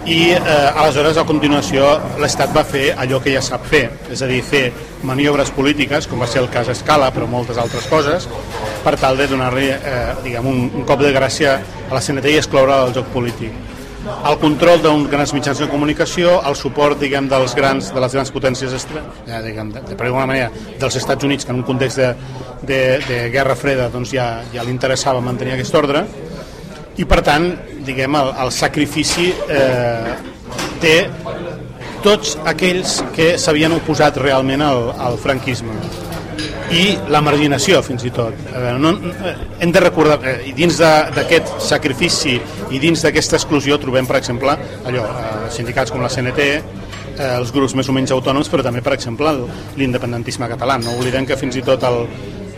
i eh, aleshores a continuació l'Estat va fer allò que ja sap fer, és a dir, fer maniobres polítiques, com va ser el cas Escala, però moltes altres coses, per tal de donar-li eh, diguem, un, un cop de gràcia a la CNT i excloure el joc polític. El control d'uns grans mitjans de comunicació, el suport diguem, dels grans, de les grans potències estre... eh, diguem, de, de, per alguna manera dels Estats Units, que en un context de, de, de guerra freda doncs ja, ja li interessava mantenir aquest ordre, i per tant, diguem, el, el sacrifici eh, té tots aquells que s'havien oposat realment al, al franquisme. I la marginació fins i tot. Veure, no, eh, hem de recordar eh, dins d'aquest sacrifici i dins d'aquesta exclusió trobem per exemple allò, eh, sindicats com la CNT eh, els grups més o menys autònoms però també per exemple l'independentisme català. No oblidem que fins i tot el,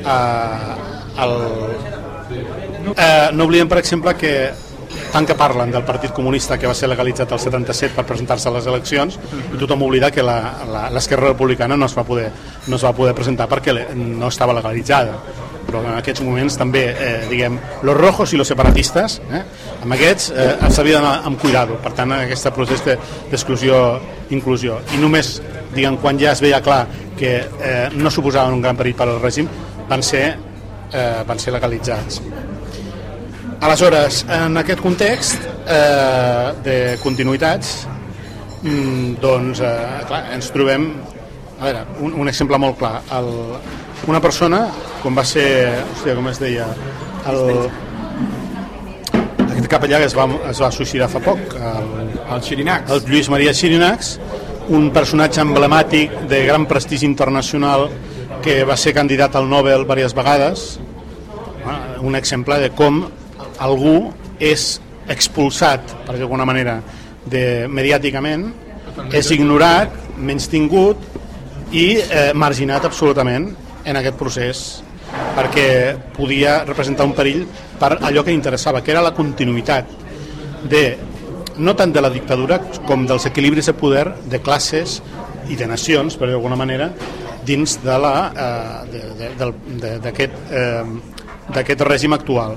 eh, el Eh, no oblidem, per exemple, que tant que parlen del Partit Comunista que va ser legalitzat el 77 per presentar-se a les eleccions i tothom oblida que l'Esquerra Republicana no es, va poder, no es va poder presentar perquè no estava legalitzada però en aquests moments també, eh, diguem, los rojos i los separatistes, eh, amb aquests eh, s'havia d'anar amb cuidado, per tant, en aquest procés de- d'exclusió inclusió. I només, diguem, quan ja es veia clar que eh, no suposaven un gran perill per al règim, van ser, eh, van ser legalitzats. Aleshores, en aquest context eh, de continuïtats, mm, doncs, eh, clar, ens trobem, a veure, un, un exemple molt clar, el, una persona, com va ser, hòstia, com es deia, el, aquest capellà que es va, es va suïcidar fa poc, el, el Xirinacs. el Lluís Maria Xirinacs, un personatge emblemàtic de gran prestigi internacional que va ser candidat al Nobel diverses vegades, un exemple de com algú és expulsat, per d'alguna manera, de, mediàticament, és ignorat, menys tingut i eh, marginat absolutament en aquest procés perquè podia representar un perill per allò que interessava, que era la continuïtat de no tant de la dictadura com dels equilibris de poder de classes i de nacions, per d'alguna manera, dins de la, eh, de- de- de- d'aquest eh, d'aquest règim actual.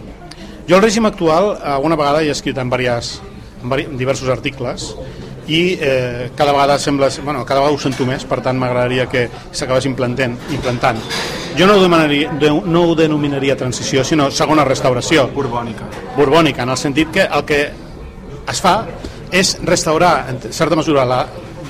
Jo el règim actual alguna vegada he escrit en, diverses, en, diversos articles i eh, cada vegada sembla, bueno, cada vegada ho sento més, per tant m'agradaria que s'acabés implantant, implantant. Jo no ho, demanaria, de- no ho denominaria transició, sinó segona restauració. Borbònica. Borbònica, en el sentit que el que es fa és restaurar, en certa mesura, la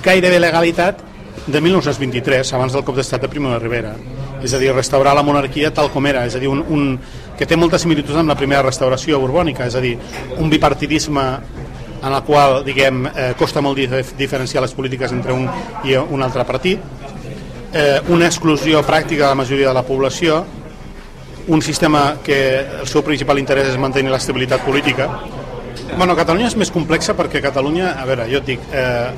gairebé legalitat de 1923, abans del cop d'estat de Primo de Rivera. És a dir, restaurar la monarquia tal com era, és a dir, un, un, que té moltes similituds amb la primera restauració borbònica, és a dir, un bipartidisme en el qual diguem, eh, costa molt dif diferenciar les polítiques entre un i un altre partit, eh, una exclusió pràctica de la majoria de la població, un sistema que el seu principal interès és mantenir l'estabilitat política. Bueno, Catalunya és més complexa perquè Catalunya, a veure, jo et dic, eh,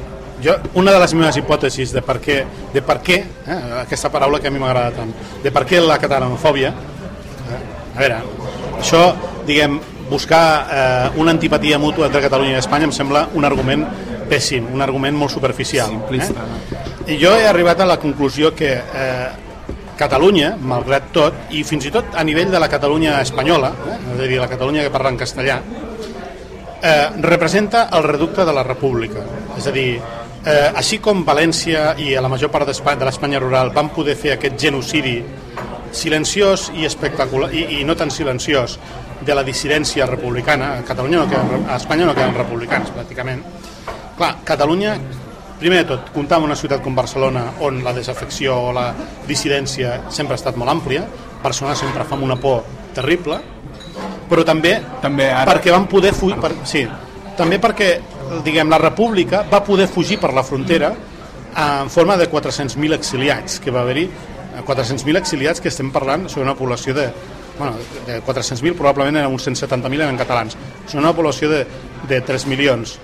jo, una de les meves hipòtesis de per què, de per què eh, aquesta paraula que a mi m'agrada tant, de per què la catalanofòbia, a veure, això, diguem, buscar eh, una antipatia mútua entre Catalunya i Espanya em sembla un argument pèssim, un argument molt superficial. Eh? I jo he arribat a la conclusió que eh, Catalunya, malgrat tot, i fins i tot a nivell de la Catalunya espanyola, eh, és a dir, la Catalunya que parla en castellà, eh, representa el reducte de la república. És a dir, eh, així com València i a la major part de l'Espanya rural van poder fer aquest genocidi silenciós i espectacular, i, i no tan silenciós, de la dissidència republicana, a Catalunya no queden, a Espanya no queden republicans, pràcticament. Clar, Catalunya, primer de tot, comptar amb una ciutat com Barcelona, on la desafecció o la dissidència sempre ha estat molt àmplia, Barcelona sempre fa una por terrible, però també, també ara... perquè van poder fugir, per, sí, també perquè diguem, la república va poder fugir per la frontera en forma de 400.000 exiliats que va haver-hi 400.000 exiliats que estem parlant sobre una població de, bueno, de 400.000 probablement eren uns 170.000 eren catalans. Són una població de, de 3 milions.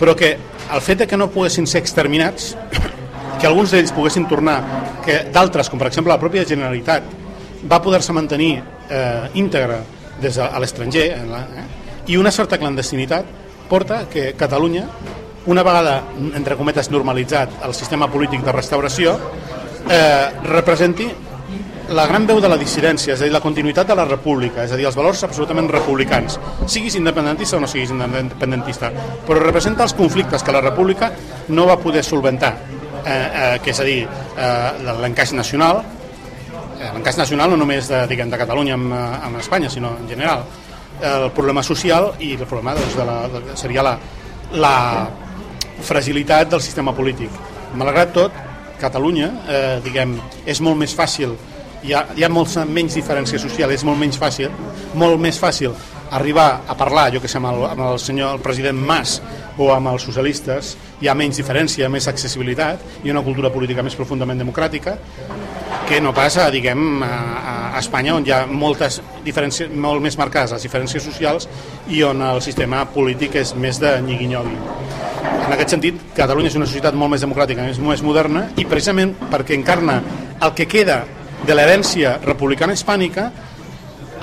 Però que el fet de que no poguessin ser exterminats que alguns d'ells poguessin tornar que d'altres, com per exemple la pròpia Generalitat va poder-se mantenir eh, íntegre des de l'estranger eh, i una certa clandestinitat porta que Catalunya una vegada, entre cometes, normalitzat el sistema polític de restauració eh, representi la gran veu de la dissidència, és a dir, la continuïtat de la república, és a dir, els valors absolutament republicans, siguis independentista o no siguis independentista, però representa els conflictes que la república no va poder solventar, eh, eh, que és a dir, eh, l'encaix nacional, eh, l'encaix nacional no només de, diguem, de Catalunya amb, amb Espanya, sinó en general, el problema social i el problema doncs, de la, de, seria la, la fragilitat del sistema polític. Malgrat tot, Catalunya, eh, diguem, és molt més fàcil hi ha, hi ha molts menys diferència social, és molt menys fàcil, molt més fàcil arribar a parlar, jo que sé, amb el, amb el senyor el president Mas o amb els socialistes, hi ha menys diferència, més accessibilitat i una cultura política més profundament democràtica que no passa, diguem, a, a Espanya on hi ha moltes diferències, molt més marcades les diferències socials i on el sistema polític és més de nyigui-nyogui. En aquest sentit, Catalunya és una societat molt més democràtica, més, més moderna i precisament perquè encarna el que queda de l'herència republicana hispànica,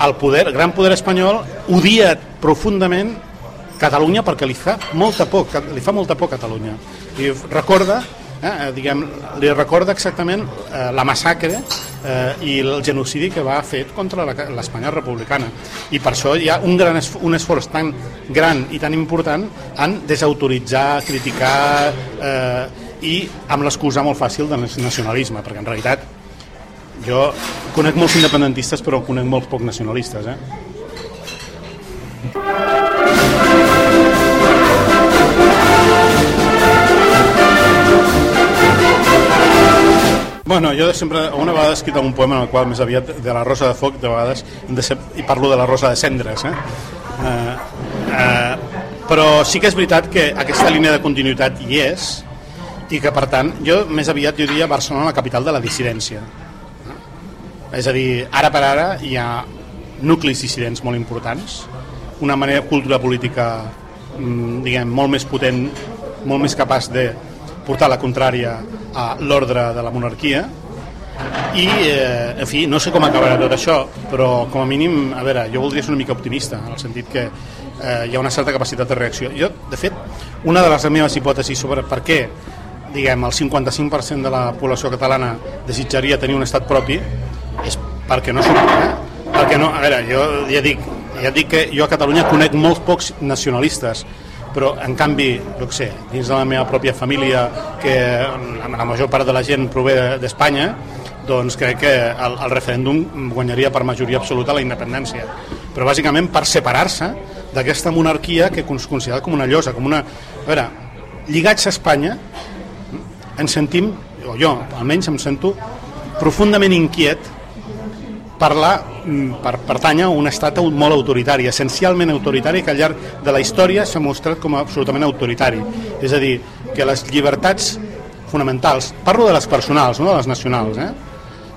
el poder, el gran poder espanyol odia profundament Catalunya perquè li fa molta por, li fa molta por Catalunya. I recorda, eh, diguem, li recorda exactament eh, la massacre eh, i el genocidi que va fer contra l'Espanya republicana. I per això hi ha un, gran esf un esforç tan gran i tan important en desautoritzar, criticar eh, i amb l'excusa molt fàcil del nacionalisme, perquè en realitat jo conec molts independentistes però conec molts poc nacionalistes eh? Bueno, jo sempre, una vegada he escrit un poema en el qual més aviat de la Rosa de Foc, de vegades de ser, i parlo de la Rosa de Cendres. Eh? Eh, eh, però sí que és veritat que aquesta línia de continuïtat hi és i que per tant jo més aviat jo diria Barcelona la capital de la dissidència és a dir, ara per ara hi ha nuclis dissidents molt importants, una manera cultura política mm, diguem, molt més potent, molt més capaç de portar la contrària a l'ordre de la monarquia i, eh, en fi, no sé com acabarà tot això, però com a mínim, a veure, jo voldria ser una mica optimista, en el sentit que eh, hi ha una certa capacitat de reacció. Jo, de fet, una de les meves hipòtesis sobre per què diguem, el 55% de la població catalana desitjaria tenir un estat propi és perquè no som... Eh? Perquè no, a veure, jo ja dic, ja dic que jo a Catalunya conec molts pocs nacionalistes, però en canvi, jo sé, dins de la meva pròpia família, que la major part de la gent prové d'Espanya, doncs crec que el, el referèndum guanyaria per majoria absoluta la independència. Però bàsicament per separar-se d'aquesta monarquia que es considera com una llosa, com una... A veure, lligats a Espanya, ens sentim jo almenys em sento profundament inquiet per, la, mm, per pertànyer a un estat molt autoritari, essencialment autoritari, que al llarg de la història s'ha mostrat com absolutament autoritari. És a dir, que les llibertats fonamentals, parlo de les personals, no de les nacionals, eh?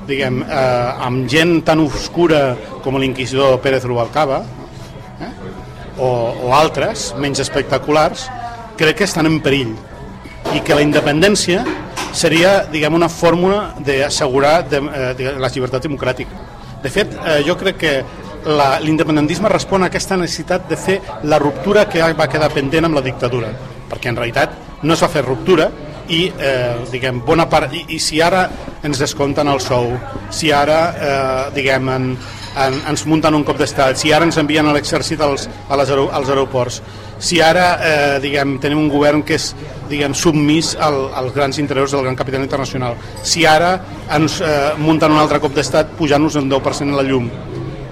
diguem, eh, amb gent tan obscura com l'inquisidor Pérez Rubalcaba, eh? o, o altres, menys espectaculars, crec que estan en perill i que la independència seria diguem, una fórmula d'assegurar de, eh, de, les llibertats democràtiques. De fet, eh, jo crec que l'independentisme respon a aquesta necessitat de fer la ruptura que va quedar pendent amb la dictadura, perquè en realitat no es va fer ruptura i, eh, diguem, bona part, i, i si ara ens descompten el sou, si ara, eh, diguem, en, en, ens munten un cop d'estat, si ara ens envien a l'exèrcit als, als aeroports, si ara eh, diguem, tenim un govern que és diguem, submís al, als grans interessos del gran capital internacional, si ara ens eh, munten un altre cop d'estat pujant-nos en 10% la llum,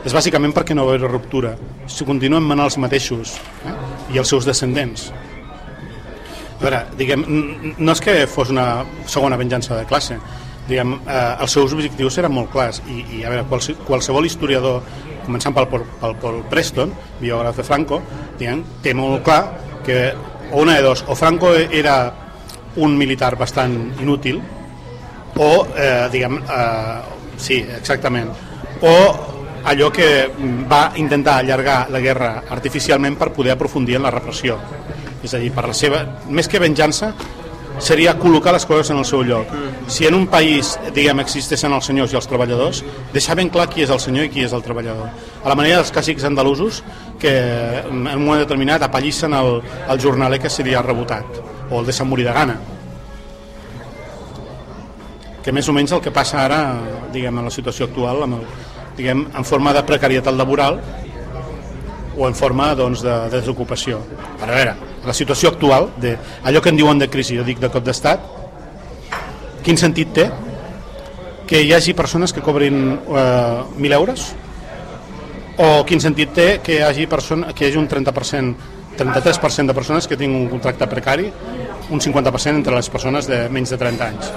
és bàsicament perquè no va haver ruptura. Si continuen manant els mateixos eh? i els seus descendents. A veure, diguem, no és que fos una segona venjança de classe, diguem, eh, els seus objectius eren molt clars i, i a veure, quals, qualsevol historiador, començant pel, pel Paul Preston, biògraf de Franco, diguem, té molt clar que o una de dos, o Franco era un militar bastant inútil o, eh, diguem, eh, sí, exactament, o allò que va intentar allargar la guerra artificialment per poder aprofundir en la repressió. És a dir, per la seva, més que venjança, seria col·locar les coses en el seu lloc. Si en un país, diguem, existeixen els senyors i els treballadors, deixar ben clar qui és el senyor i qui és el treballador. A la manera dels càssics andalusos, que en un moment determinat apallissen el, el jornaler que seria rebotat, o el deixen morir de gana que més o menys el que passa ara diguem, en la situació actual amb el, diguem, en forma de precarietat laboral o en forma doncs, de, de desocupació. Per a veure, la situació actual, de, allò que en diuen de crisi, jo dic de cop d'estat, quin sentit té que hi hagi persones que cobrin eh, 1.000 euros? O quin sentit té que hi hagi, persona, que hi hagi un 30%, 33% de persones que tinguin un contracte precari, un 50% entre les persones de menys de 30 anys?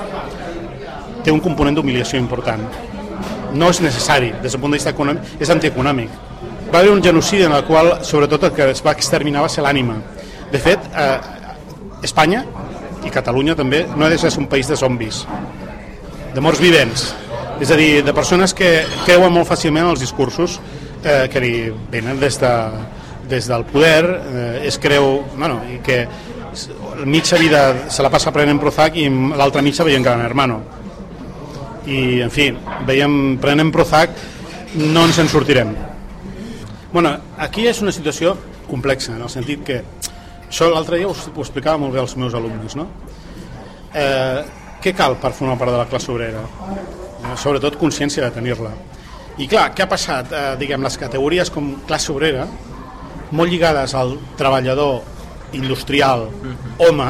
té un component d'humiliació important. No és necessari, des del punt de vista econòmic, és antieconòmic. Va haver un genocidi en el qual, sobretot, el que es va exterminar va ser l'ànima. De fet, eh, Espanya i Catalunya també no ha de ser un país de zombis, de morts vivents, és a dir, de persones que creuen molt fàcilment els discursos eh, que li venen des, de, des del poder, eh, es creu, bueno, i que mitja vida se la passa prenent Prozac i l'altra mitja veient Gran Hermano. I en fi, veiem prenent Prozac no ens en sortirem. Bueno, aquí és una situació complexa en el sentit que això l'altre dia ho, ho explicava molt bé als meus alumnes no? eh, què cal per formar part de la classe obrera? Eh, sobretot consciència de tenir-la i clar, què ha passat? Eh, diguem, les categories com classe obrera molt lligades al treballador industrial home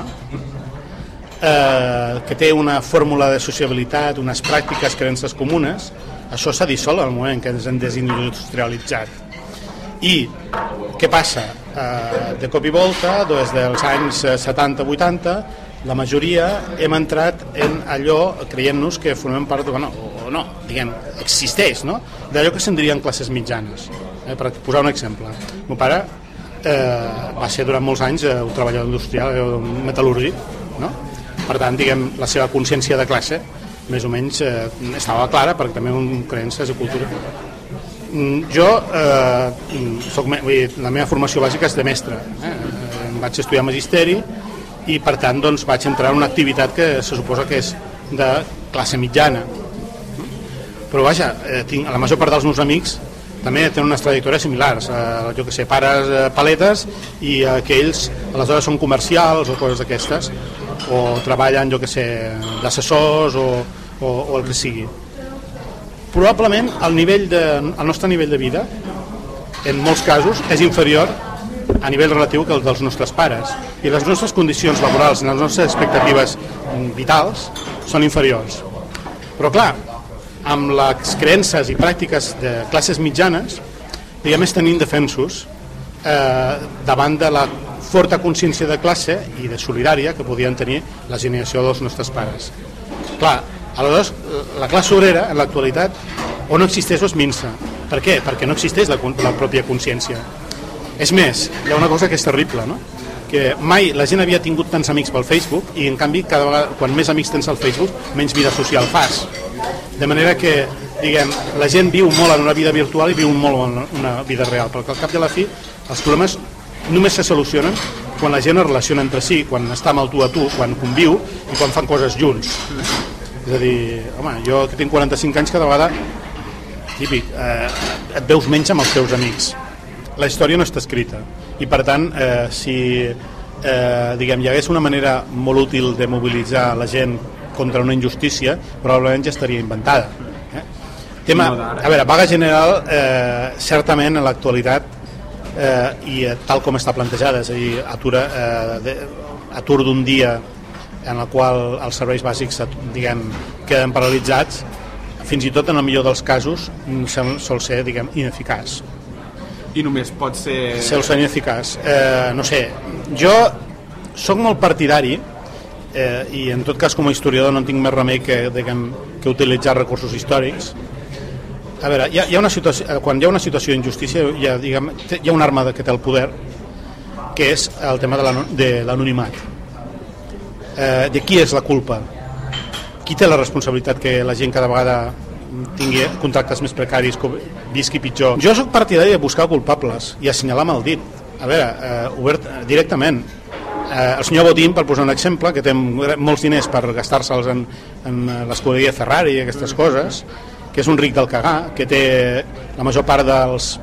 eh, que té una fórmula de sociabilitat, unes pràctiques, creences comunes, això s'ha dissolt el moment en què ens hem desindustrialitzat. I què passa? Eh, de cop i volta, des dels anys 70-80, la majoria hem entrat en allò creient-nos que formem part, bueno, o no, diguem, existeix, no? d'allò que se'n dirien classes mitjanes. Eh, per posar un exemple, el meu pare eh, va ser durant molts anys eh, un treballador industrial, eh, un metal·lúrgic, no? per tant, diguem, la seva consciència de classe més o menys eh, estava clara perquè també un creences i cultura jo eh, soc, me- vull dir, la meva formació bàsica és de mestre eh? Eh, vaig estudiar magisteri i per tant doncs, vaig entrar en una activitat que se suposa que és de classe mitjana però vaja, eh, tinc, la major part dels meus amics també tenen unes trajectòries similars, eh, jo que sé, pares eh, paletes i eh, aleshores són comercials o coses d'aquestes o treballen, jo que sé, d'assessors o, o, o el que sigui. Probablement el, nivell de, el nostre nivell de vida en molts casos és inferior a nivell relatiu que el dels nostres pares i les nostres condicions laborals i les nostres expectatives vitals són inferiors. Però clar, amb les creences i pràctiques de classes mitjanes, diguem, és tenint defensos eh, davant de la forta consciència de classe i de solidària que podien tenir la generació dels nostres pares. clar, aleshores la classe obrera en l'actualitat o no existeix o es minsa. Per què? Perquè no existeix la, la pròpia consciència. És més, hi ha una cosa que és terrible, no? que mai la gent havia tingut tants amics pel Facebook i en canvi cada vegada, quan més amics tens al Facebook menys vida social fas de manera que diguem, la gent viu molt en una vida virtual i viu molt en una vida real perquè al cap de la fi els problemes només se solucionen quan la gent es relaciona entre si quan està amb el tu a tu, quan conviu i quan fan coses junts és a dir, home, jo que tinc 45 anys cada vegada típic, eh, et veus menys amb els teus amics. La història no està escrita. I per tant eh, si eh, diguem, hi hagués una manera molt útil de mobilitzar la gent contra una injustícia probablement ja estaria inventada eh? tema, a veure, vaga general eh, certament en l'actualitat eh, i eh, tal com està plantejada és a dir, atura, eh, de, atur d'un dia en el qual els serveis bàsics diguem, queden paralitzats fins i tot en el millor dels casos mm, sol, sol ser diguem, ineficaç I només pot ser... ser el senyor eficaç. Eh, no sé, jo sóc molt partidari eh, i en tot cas com a historiador no tinc més remei que, diguem, que utilitzar recursos històrics. A veure, hi ha, hi ha una situació, eh, quan hi ha una situació d'injustícia hi, ha, diguem, hi ha una arma que té el poder que és el tema de l'ano- de l'anonimat. Eh, de qui és la culpa? Qui té la responsabilitat que la gent cada vegada tingui contractes més precaris, que visqui pitjor. Jo sóc partidari de buscar culpables i assenyalar el dit. A veure, eh, obert, eh, directament. Eh, el senyor Botín, per posar un exemple, que té molts diners per gastar-se'ls en, en eh, l'escuderia Ferrari i aquestes coses, que és un ric del cagar, que té la major part dels,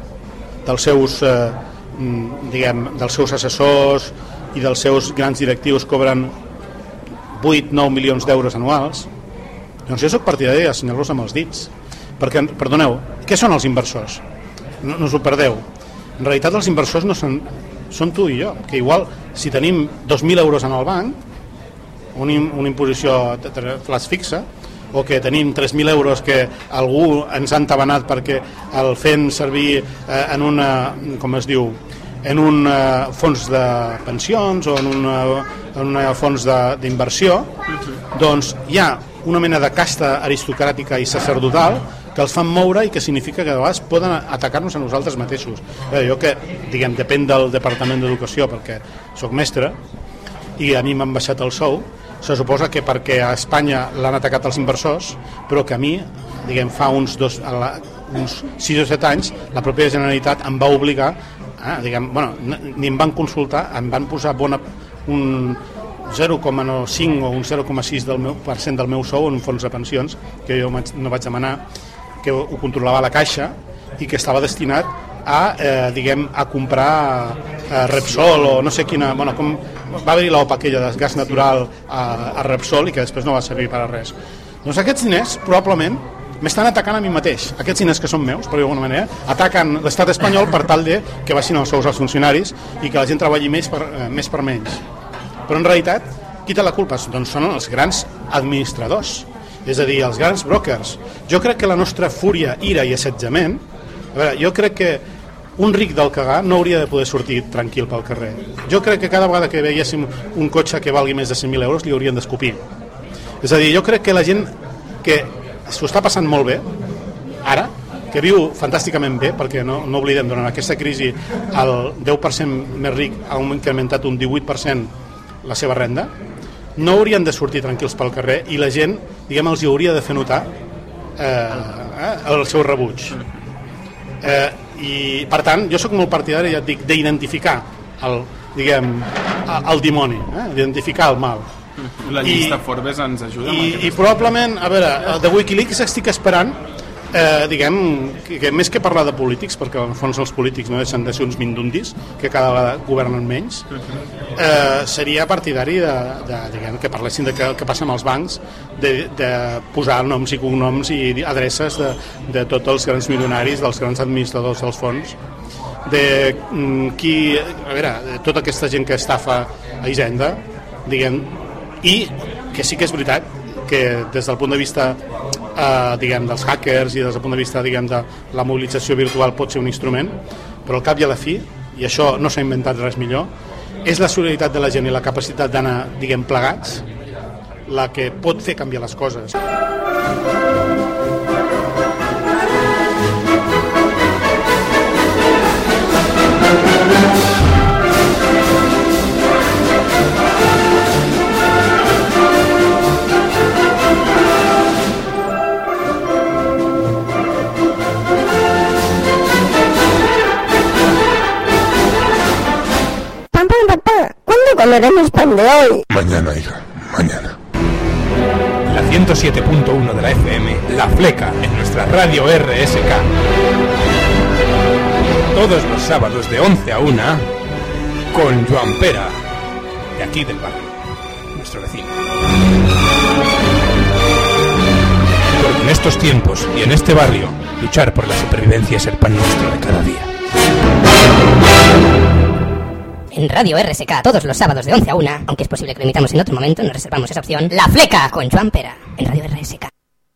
dels seus eh, mm, diguem, dels seus assessors i dels seus grans directius cobren 8-9 milions d'euros anuals. Doncs jo sóc partidari d'assenyalar-los amb els dits. Perquè, perdoneu, què són els inversors? No, no us ho perdeu. En realitat els inversors no són, són tu i jo que igual si tenim 2.000 euros en el banc una, una imposició de- de flash fixa o que tenim 3.000 euros que algú ens ha entabanat perquè el fent servir eh, en una, com es diu, en un eh, fons de pensions o en una, en una fons de- d'inversió, doncs hi ha una mena de casta aristocràtica i sacerdotal que els fan moure i que significa que de vegades poden atacar-nos a nosaltres mateixos. Eh, jo que, diguem, depèn del Departament d'Educació perquè sóc mestre i a mi m'han baixat el sou, se suposa que perquè a Espanya l'han atacat els inversors, però que a mi, diguem, fa uns, dos, la, uns 6 o 7 anys, la pròpia Generalitat em va obligar, eh, diguem, bueno, ni em van consultar, em van posar bona, un 0,5 o un 0,6 del meu per cent del meu sou en un fons de pensions que jo no vaig demanar que ho, controlava la Caixa i que estava destinat a, eh, diguem, a comprar eh, Repsol o no sé quina... Bueno, com, va haver-hi l'OPA aquella de gas natural a, a Repsol i que després no va servir per a res. Doncs aquests diners, probablement, m'estan atacant a mi mateix. Aquests diners que són meus, per d'alguna manera, ataquen l'estat espanyol per tal de que baixin els sous als funcionaris i que la gent treballi més per, eh, més per menys. Però en realitat, qui té la culpa? Doncs són els grans administradors, és a dir, els grans brokers. Jo crec que la nostra fúria, ira i assetjament, a veure, jo crec que un ric del cagar no hauria de poder sortir tranquil pel carrer. Jo crec que cada vegada que veiéssim un cotxe que valgui més de 100.000 euros li haurien d'escopir. És a dir, jo crec que la gent que s'ho està passant molt bé, ara, que viu fantàsticament bé, perquè no, no oblidem, durant aquesta crisi el 10% més ric ha incrementat un 18% la seva renda, no haurien de sortir tranquils pel carrer i la gent, diguem, els hi hauria de fer notar eh, eh, el seu rebuig. Eh, I, per tant, jo sóc molt partidari, ja et dic, d'identificar el, diguem, el dimoni, eh, d'identificar el mal. La llista Forbes ens ajuda I, I probablement, a veure, el de Wikileaks estic esperant eh, diguem, que, que més que parlar de polítics, perquè en el fons els polítics no deixen de ser uns mindundis, que cada vegada governen menys, eh, seria partidari de, de, diguem, que parlessin de què, què passa amb els bancs, de, de posar noms i cognoms i adreces de, de tots els grans milionaris, dels grans administradors dels fons, de mm, qui, a veure, de tota aquesta gent que estafa a Hisenda, diguem, i que sí que és veritat que des del punt de vista eh, diguem, dels hackers i des del punt de vista diguem, de la mobilització virtual pot ser un instrument, però al cap i a la fi, i això no s'ha inventat res millor, és la solidaritat de la gent i la capacitat d'anar, diguem, plegats, la que pot fer canviar les coses. ¿Cuándo comeremos pan de hoy? Mañana, hija, mañana. La 107.1 de la FM, La Fleca, en nuestra radio RSK. Todos los sábados de 11 a 1, con Joan Pera, de aquí del barrio, nuestro vecino. Porque en estos tiempos y en este barrio, luchar por la supervivencia es el pan nuestro de cada día. En Radio RSK, todos los sábados de 11 a 1, aunque es posible que lo emitamos en otro momento, nos reservamos esa opción. La Fleca, con Joan Pera, en Radio RSK.